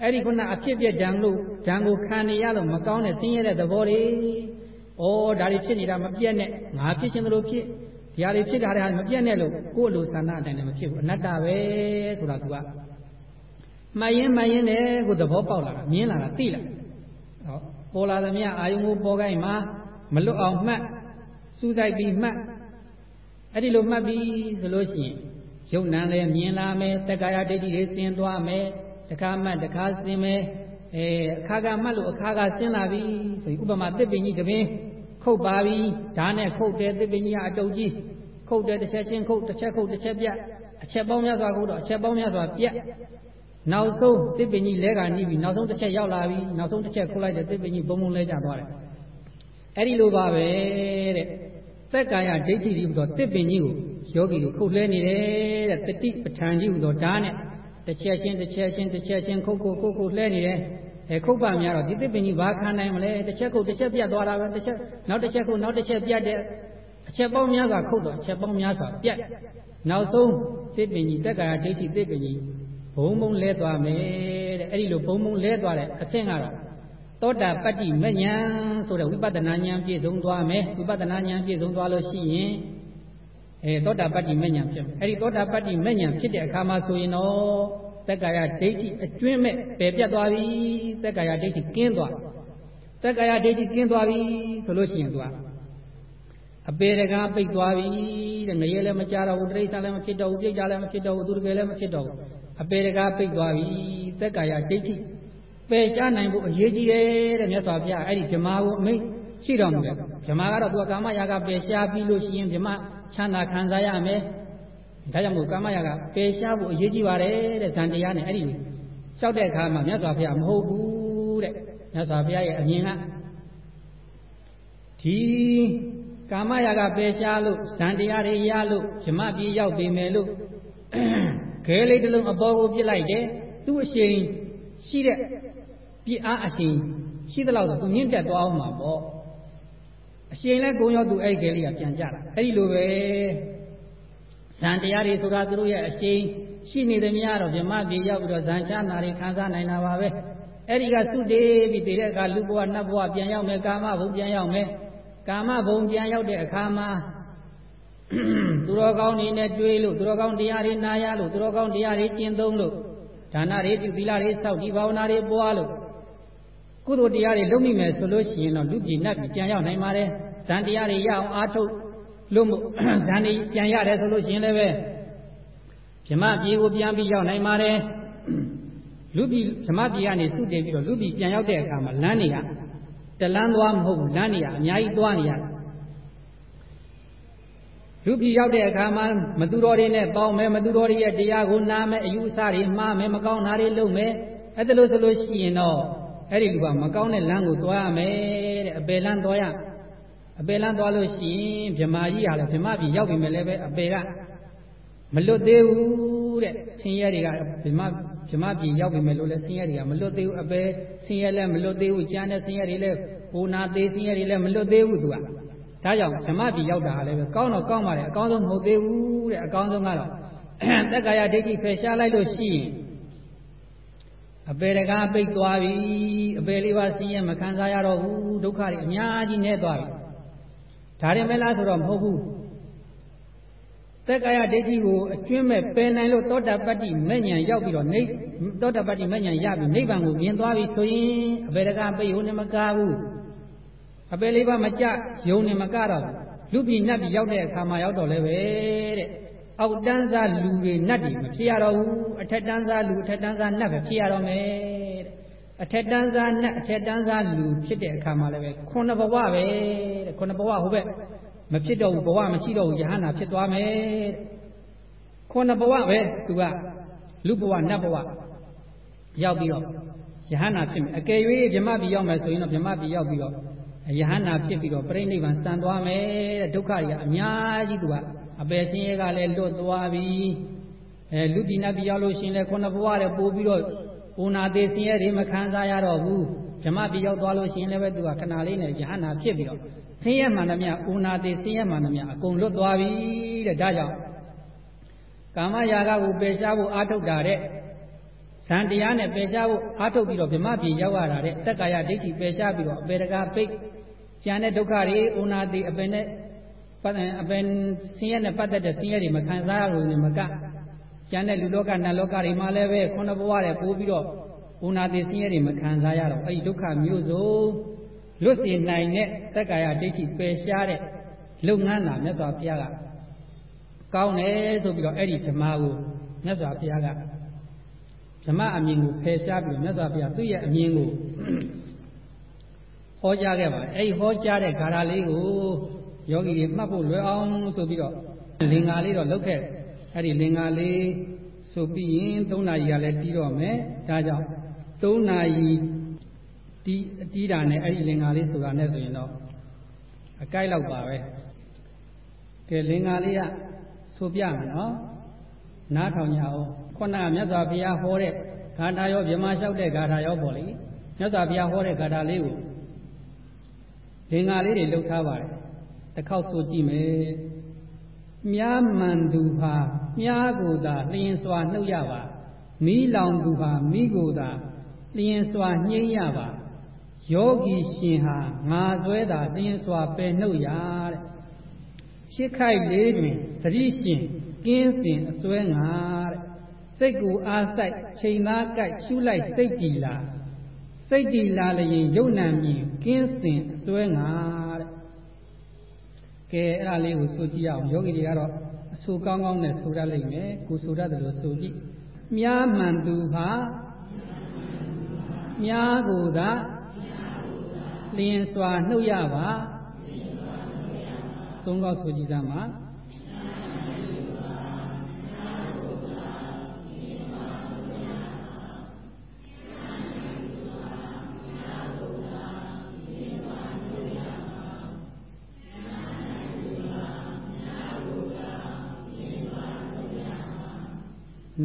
အဲ့ဒီခုနအဖြစ်ပြက်ဓာန်လို့ဓာန်ကိုခံနေရလို့မကောင်းတဲ့ဆင်းရဲတဲ့သဘောတွေဩဒါတွေဖြစ်နေတာမပြတ်နဲ့ငါဖြစ်ခြင်းလို့ဖြစ်ဒီဟာတွေဖြစ်တာတွေမပြတ်နဲ့လို့ကိုယ့်လိုဆန္ဒအတိုင်းလည်းမဖြစ်ဘူးအနတ္တပဲဆိုတာသူကမှတ်ရင်မှတ်ရင်လည်းကိုယ်သဘောပေါက်လာတာမြင်လာတာသိလာဟော ပေါ်လာသမျှအာယုံကိုပေါ်ခိုင်းမှာမလွတ်အောင်မှတ်စူးစိုက်ပြီးမှတ်အဲ့ဒီလိုမှတ်ပြီးဆိုလို့ရှိရင်ယုံနံလည်းမြင်လာမယ်တက္ကာယဒိဋ္ဌိတွေသင်သွားမယ်တခါမှတ်တခါသင်မယ်အဲအခါကမှတ်လို့အခါကဆင်းလာပြီဆိုရင်ဥပမာတစ်ပင်ကြီးတပင်ခုတ်ပါပြီဓာနဲ့ခုတ်တယ်တစ်ပင်ကြီးကအတုပ်ကြီးခုတ်တယ်တစ်ချက်ချင်းခုတ်တစ်ချက်ခုတ်တစ်ချက်ပြတ်အချက်ပေါင်းများစွာခုတ်တော့အချက်ပေါင်းများစွာပြတ် နောက်ဆုံးတစ်ပင်ကြီးလဲကနှီးပြီနောက်ဆုံးတစ်ချက်ရောက်လာပြီနောက်ဆုံးတစ်ချက်ခုတ်လိုက်တယ်တစ်ပင်ကြီးဘုံဘုံလဲကျသွားတယ်အဲ့ဒီလိုပါပဲတဲ့သက်ကာယဒိဋ္ဌိဒီဟူသောတစ်ပင်ကြီးကိုယောဂီတို့ခုတ်လဲနေတယ်တဲ့တတိပဋ္ဌာန်ကြီးဟူသောဓာတ်နဲ့တစ်ချက်ချင်းတစ်ချက်ချင်းတစ်ချက်ချင်းခုတ်ခုတ်ခုတ်ခုတ်လဲနေတယ်အဲခုတ်ပါများတော့ဒီတစ်ပင်ကြီးဘာခံနိုင်မလဲတစ်ချက်ခုတ်တစ်ချက်ပြတ်သွားတာပဲတစ်ချက်နောက်တစ်ချက်ခုတ်နောက်တစ်ချက်ပြတ်တဲ့အချက်ပေါင်းများစွာခုတ်တော့အချက်ပေါင်းများစွာပြတ်နောက်ဆုံးတစ်ပင်ကြီးတက်ကာယဒိဋ္ဌိတစ်ပင်ကြီး ဘုံဘုံလဲသွားမယ်တဲ့အဲ့ဒီလိုဘုံဘုံလဲသွားတဲ့အဆင့်ကတော့သောတာပတ္တိမဉ္ဇဉ်ဆိုတဲ့ဝိပဿနာဉာဏ်ပြည့်စုံသွားမယ်ဝိပဿနာဉာဏ်ပြည့်စုံသွားလို့ရှိရင်အဲသောတာပတ္တိမဉ္ဇဉ်ဖြစ်မယ်အဲဒီသောတာပတ္တိမဉ္ဇဉ်ဖြစ်တဲ့အခါမှာဆိုရင်တော့သက္ကာယဒိဋ္ဌိအကျွင်းမဲ့ပယ်ပြတ်သွားပြီသက္ကာယဒိဋ္ဌိကင်းသွားသက္ကာယဒိဋ္ဌိကင်းသွားပြီဆိုလို့ရှိရင်သူကအပေရကပိတ်သွားပြီတဲ့ငရဲလည်းမကြတော့ဘူးတိရစ္ဆာန်လည်းမဖြစ်တော့ဘူးပြိတ္တာလည်းမဖြစ်တော့ဘူးသူတကယ်လည်းမဖြစ်တော့ဘူး အပေရကပိတ်သွားပြီသက္ကာယဒိဋ္ဌိပယ်ရှားနိုင်ဖို့အရေးကြီးတယ်တဲ့မြတ်စွာဘုရားအဲ့ဒီဗြမာကိုအမိန့်ရှိတော်မူတယ်ဗြမာကတော့သူကကာမရာဂပယ်ရှားပြီးလို့ရှိရင်ဗြမာချမ်းသာခံစားရမယ်ဒါကြောင့်မို့ကာမရာဂပယ်ရှားဖို့အရေးကြီးပါတယ်တဲ့ဇန်တရားနဲ့အဲ့ဒီလျှောက်တဲ့အခါမှာမြတ်စွာဘုရားမဟုတ်ဘူးတဲ့မြတ်စွာဘုရားရဲ့အမြင်ကဒီကာမရာဂပယ်ရှားလို့ဇန်တရားတွေရလို့ဗြမပြေရောက်ပြီမယ်လို့ ခဲလေးတစ်လုံးအပေါ်ကိုပြစ်လိုက်တယ်သူ့အရှိန်ရှိတဲ့ပြစ်အားအရှိန်ရှိသလောက်ဆိုသူမြင့်တက်သွားအောင်မှာပေါ့အရှိန်လဲဂုံရောက်သူအဲ့ဒီခဲလေးကပြန်ကြတာအဲ့ဒီလိုပဲဇန်တရားတွေဆိုတာသူတို့ရဲ့အရှိန်ရှိနေသမျှတော့ဗြမပြေရောက်ပြီးတော့ဇန်ချနာတွေခံစားနိုင်တာပါပဲအဲ့ဒီကသုတေပြီးတည်တဲ့အခါလူဘဝနတ်ဘဝပြန်ရောက်မယ်ကာမဘုံပြန်ရောက်မယ်ကာမဘုံပြန်ရောက်တဲ့အခါမှာ သူတော်ကောင်းတွေနဲ့တွေ့လို့သူတော်ကောင်းတရားတွေနာရလို့သူတော်ကောင်းတရားတွေကျင့်သုံးလို့ဒါနတွေပြုသီလတွေစောင့်ဒီဘာဝနာတွေပွားလို့ကုသိုလ်တရားတွေလုပ်မိမယ်ဆိုလို့ရှိရင်တော့လူပြည်နတ်ပြည်ပြန်ရောက်နိုင်ပါတယ်ဇန်တရားတွေရအောင်အားထုတ်လို့မို့ဇန်တွေပြန်ရတယ်ဆိုလို့ရှိရင်လည်းပဲဗြမပြည်ကိုပြန်ပြီးရောက်နိုင်ပါတယ်လူပြည်ဗြမပြည်ကနေစုတည်ပြီးတော့လူပြည်ပြန်ရောက်တဲ့အခါမှာလမ်းတွေကတလန်းသွားမဟုတ်ဘူးလမ်းတွေကအများကြီးသွားနေရတယ် လူပြည်ရောက်တဲ့အခါမှာမသူတော်တွေနဲ့ပေါင်းမယ်မသူတော်တွေရဲ့တရားကိုနားမယ်အယူအဆတွေမှားမယ်မကောင်းတာတွေလုပ်မယ်အဲ့ဒါလို့ဆိုလို့ရှိရင်တော့အဲ့ဒီလူကမကောင်းတဲ့လမ်းကိုသွားရမယ်တဲ့အပယ်လမ်းသွားရအပယ်လမ်းသွားလို့ရှိရင်ဗြမာကြီးဟာလည်းဗြမာပြည်ရောက်ပြီမဲ့လည်းပဲအပယ်ကမလွတ်သေးဘူးတဲ့ဆင်းရဲတွေကဗြမာဗြမာပြည်ရောက်ပြီမဲ့လို့လည်းဆင်းရဲတွေကမလွတ်သေးဘူးအပယ်ဆင်းရဲလည်းမလွတ်သေးဘူးကျန်တဲ့ဆင်းရဲတွေလည်းဟိုနာသေးဆင်းရဲတွေလည်းမလွတ်သေးဘူးသူက ဒါကြောင့်ဓမ္မပြည်ရောက်တာလည်းပဲကောင်းတော့ကောင်းပါလေအကောင်းဆုံးမဟုတ်သေးဘူးတဲ့အကောင်းဆုံးကတော့တက္ကာယဒိဋ္ဌိဖယ်ရှားလိုက်လို့ရှိရင်အပေတကားပိတ်သွားပြီအပေလေးပါးဆင်းရဲမခံစားရတော့ဘူးဒုက္ခတွေအများကြီးနည်းသွားပြီဒါရင်မဲလားဆိုတော့မဟုတ်ဘူးတက္ကာယဒိဋ္ဌိကိုအကျွင်းမဲ့ပယ်နိုင်လို့သောတာပတ္တိမဲ့ညာရောက်ပြီးတော့နေသောတာပတ္တိမဲ့ညာရပြီးနိဗ္ဗာန်ကိုမြင်သွားပြီဆိုရင်အပေတကားပိတ်ဟိုနဲ့မကားဘူး အပယ်လေးပါမကြယုံနေမကတော့လူပြည်နတ်ပြည်ရောက်တဲ့အခါမှာရောက်တော့လဲပဲတဲ့အောက်တန်းစားလူတွေနတ်တွေမဖြစ်ရတော့ဘူးအထက်တန်းစားလူအထက်တန်းစားနတ်ပဲဖြစ်ရတော့မယ်တဲ့အထက်တန်းစားနတ်အထက်တန်းစားလူဖြစ်တဲ့အခါမှာလည်းပဲခုနှစ်ဘဝပဲတဲ့ခုနှစ်ဘဝဟိုဘက်မဖြစ်တော့ဘူးဘဝမရှိတော့ဘူးယဟန္တာဖြစ်သွားမယ်တဲ့ခုနှစ်ဘဝပဲသူကလူဘဝနတ်ဘဝရောက်ပြီးတော့ယဟန္တာဖြစ်မယ်အကယ်၍ဗြဟ္မပြည်ရောက်မယ်ဆိုရင်တော့ဗြဟ္မပြည်ရောက်ပြီးတော့ ယဟန္တာဖြစ်ပြီးတော့ပြိဋိဘံစံသွားမယ်တဲ့ဒုက္ခတွေကအများကြီးသူကအပယ်ဆင်းရဲကလည်းလွတ်သွားပြီအဲလူပြည်နတ်ပြည်ရောက်လို့ရှင်လဲခုနဘဝတဲ့ပို့ပြီးတော့ဥနာသေးဆင်းရဲတွေမခံစားရတော့ဘူးဓမ္မပြည်ရောက်သွားလို့ရှင်လည်းပဲသူကခဏလေးနဲ့ယဟန္တာဖြစ်ပြီးတော့ဆင်းရဲမှန်သမျှဥနာသေးဆင်းရဲမှန်သမျှအကုန်လွတ်သွားပြီတဲ့ဒါကြောင့်ကာမရာဂကိုပယ်ရှားဖို့အာထုတ်တာတဲ့ဇန်တရားနဲ့ပယ်ရှားဖို့အာထုတ်ပြီးတော့ဗြဟ္မပြည်ရောက်ရတာတဲ့တက္ကာယဒိဋ္ဌိပယ်ရှားပြီးတော့အပေတကာပိတ် ကျန်တဲ့ဒုက္ခတွေဥနာတိအပင်နဲ့ပတ်အပင်ဆင်းရဲနဲ့ပတ်သက်တဲ့ဆင်းရဲတွေမခံစားရလို့နေမကကျန်တဲ့လူလောကနတ်လောကတွေမှာလည်းပဲခုနဘဝတဲ့ပိုးပြီးတော့ဥနာတိဆင်းရဲတွေမခံစားရတော့အဲ့ဒီဒုက္ခမျိုးစုံလွတ်စေနိုင်တဲ့တက္ကာယဒိဋ္ဌိပယ်ရှားတဲ့လုပ်ငန်းသာမြတ်စွာဘုရားကကောင်းတယ်ဆိုပြီးတော့အဲ့ဒီဓမ္မကိုမြတ်စွာဘုရားကဓမ္မအမြင်ကိုဖယ်ရှားပြီးမြတ်စွာဘုရားသူ့ရဲ့အမြင်ကို ဟောကြားခဲ့ပါတယ်အဲဒီဟောကြားတဲ့ဂါထာလေးကိုယောဂီတွေမှတ်ဖို့လွယ်အောင်ဆိုပြီးတော့လင်္ကာလေးတော့လုပ်ခဲ့အဲဒီလင်္ကာလေးဆိုပြီးရင်၃နာရီကလည်းတီးတော့မယ်ဒါကြောင့်၃နာရီတီးတီးတာနဲ့အဲ့ဒီလင်္ကာလေးဆိုတာနဲ့ဆိုရင်တော့အကိုက်လောက်ပါပဲကဲလင်္ကာလေးကဆိုပြမယ်နော်နားထောင်ကြအောင်ခုနကမြတ်စွာဘုရားဟောတဲ့ဂါထာရောဗြဟ္မာလျှောက်တဲ့ဂါထာရောပေါ့လေမြတ်စွာဘုရားဟောတဲ့ဂါထာလေးကို လင်္ကာလေးတွေလှုပ်ထားပါတယ်တစ်ခေါက်ဆိုကြည့်မယ်မြားမှန်သူဟာမြားကိုသာလျင်စွာနှုတ်ရပါမီးလောင်သူဟာမိကိုသာလျင်စွာညှိမ့်ရပါယောဂီရှင်ဟာငါဆွဲတာလျင်စွာပယ်နှုတ်ရတဲ့ဖြစ်ခိုက်လေးတွင်သတိရှင်ကင်းစင်အစွဲငါတဲ့စိတ်ကိုအားဆိုင်ချိန်သားကြိုက်ရှုလိုက်စိတ်တည်လာ စိတ်တည်လာလျင်ယုံနံမြင်ကင်းစင်အစွဲငါတဲ့ကဲအဲ့ဒါလေးကိုဆိုကြည့်အောင်ယောဂီတွေကတော့အဆူကောင်းကောင်းနဲ့ဆိုရလိမ့်မယ်ကိုဆိုရတယ်လို့ဆိုကြည့်မြားမှန်သူဟာမြားကိုသာလျင်စွာနှုတ်ရပါသုံးကောက်ဆိုကြည့်စမ်း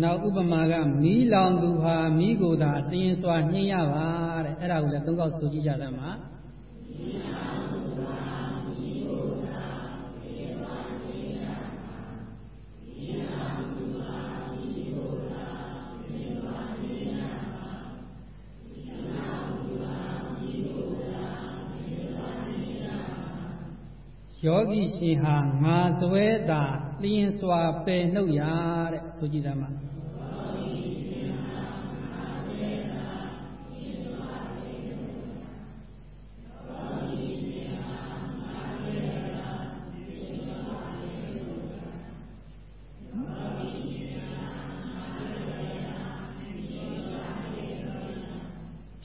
နောက်ဥပမာကမီးလောင်သူဟာမီးကိုသာတင်းစွာနှင်းရပါတဲ့အဲ့ဒါကိုလည်းသုံးခေါက်ဆိုကြည့်ကြသမှာ ယောဂီရှင်ဟာငါသွဲတာလျင်စွာပယ်နှုတ်ရတဲ့ဆိုကြည့်သမှာ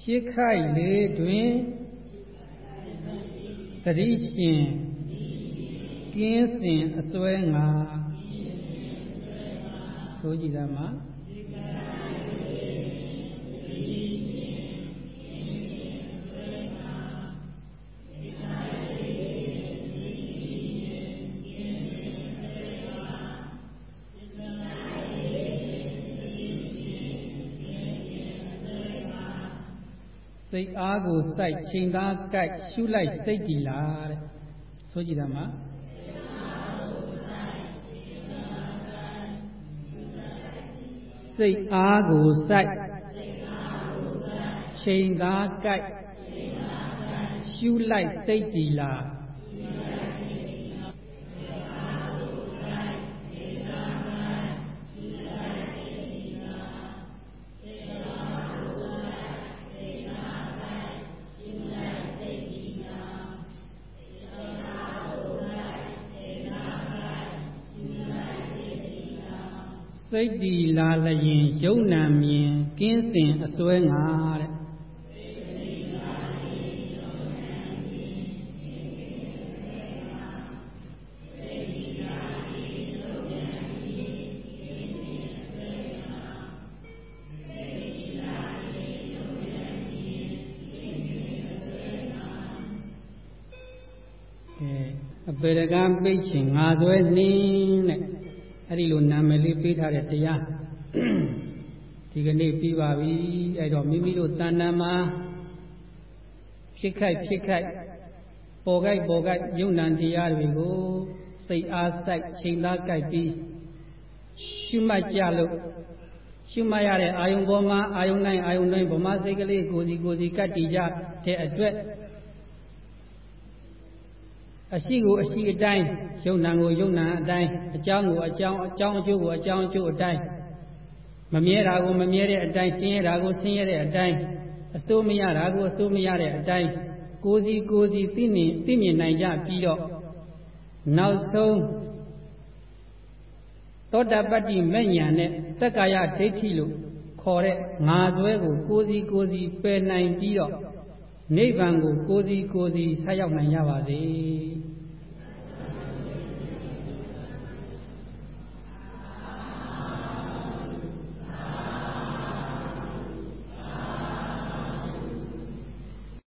ဖြစ်ခိုက်လေးတွင်သတိရှင် ကင်းစင်အစွဲငါဆိုကြည့်သားမှာစိတ်အားကိုစိုက်ချိန်သားကြိုက်ရှုလိုက်စိတ်ကြည်လာတဲ့ဆိုကြည့်သားမှာ စိတ်အားကိုစိုက်ချိန်သာကြိုက်ရှုလိုက်စိတ်ကြည်လာစိတ်တီ လာလျင်ယုံနံမြင်ကင်းစင်အစွဲငါတဲ့အပေရကံပိတ်ချင်ငါသွဲနှင်းတဲ့အဲ့ဒီလိုနာမည်လေးပေးထားတဲ့တရား ဒီကနေ့ပြီးပါပြီအဲ့တော့မိမိတို့တဏ္ဍာမှာဖြစ်ခိုက်ဖြစ်ခိုက်ပေါ်ခိုက်ပေါ်ခိုက်ယုံ nant တရားတွေကိုစိတ်အားစိုက်ချိန်သားကြိုက်ပြီးရှုမှတ်ကြလို့ရှုမှတ်ရတဲ့အာယုံပေါ်မှာအာယုံတိုင်းအာယုံတိုင်းဗမာစိတ်ကလေးကိုစီကိုစီကတ်တည်ကြတဲ့အတွက်အရှိကိုအရှိအတိုင်းယုံနာကိုယုံနာအတိုင်းအကြောင်းကိုအကြောင်းအကြောင်းအကျိုးကိုအကြောင်းအကျိုးအတိုင်း မမြဲတာကိုမမြဲတဲ့အတိုင်းဆင်းရဲတာကိုဆင်းရဲတဲ့အတိုင်းအစိုးမရတာကိုအစိုးမရတဲ့အတိုင်းကိုစီကိုစီသိမြင်သိမြင်နိုင်ကြပြီးတော့နောက်ဆုံးသောတာပတ္တိမဲ့ညာနဲ့သက္ကာယဒိဋ္ဌိလို့ခေါ်တဲ့ငါသွဲကိုကိုစီကိုစီပယ်နိုင်ပြီးတော့နိဗ္ဗာန်ကိုကိုစီကိုစီဆက်ရောက်နိုင်ကြပါစေ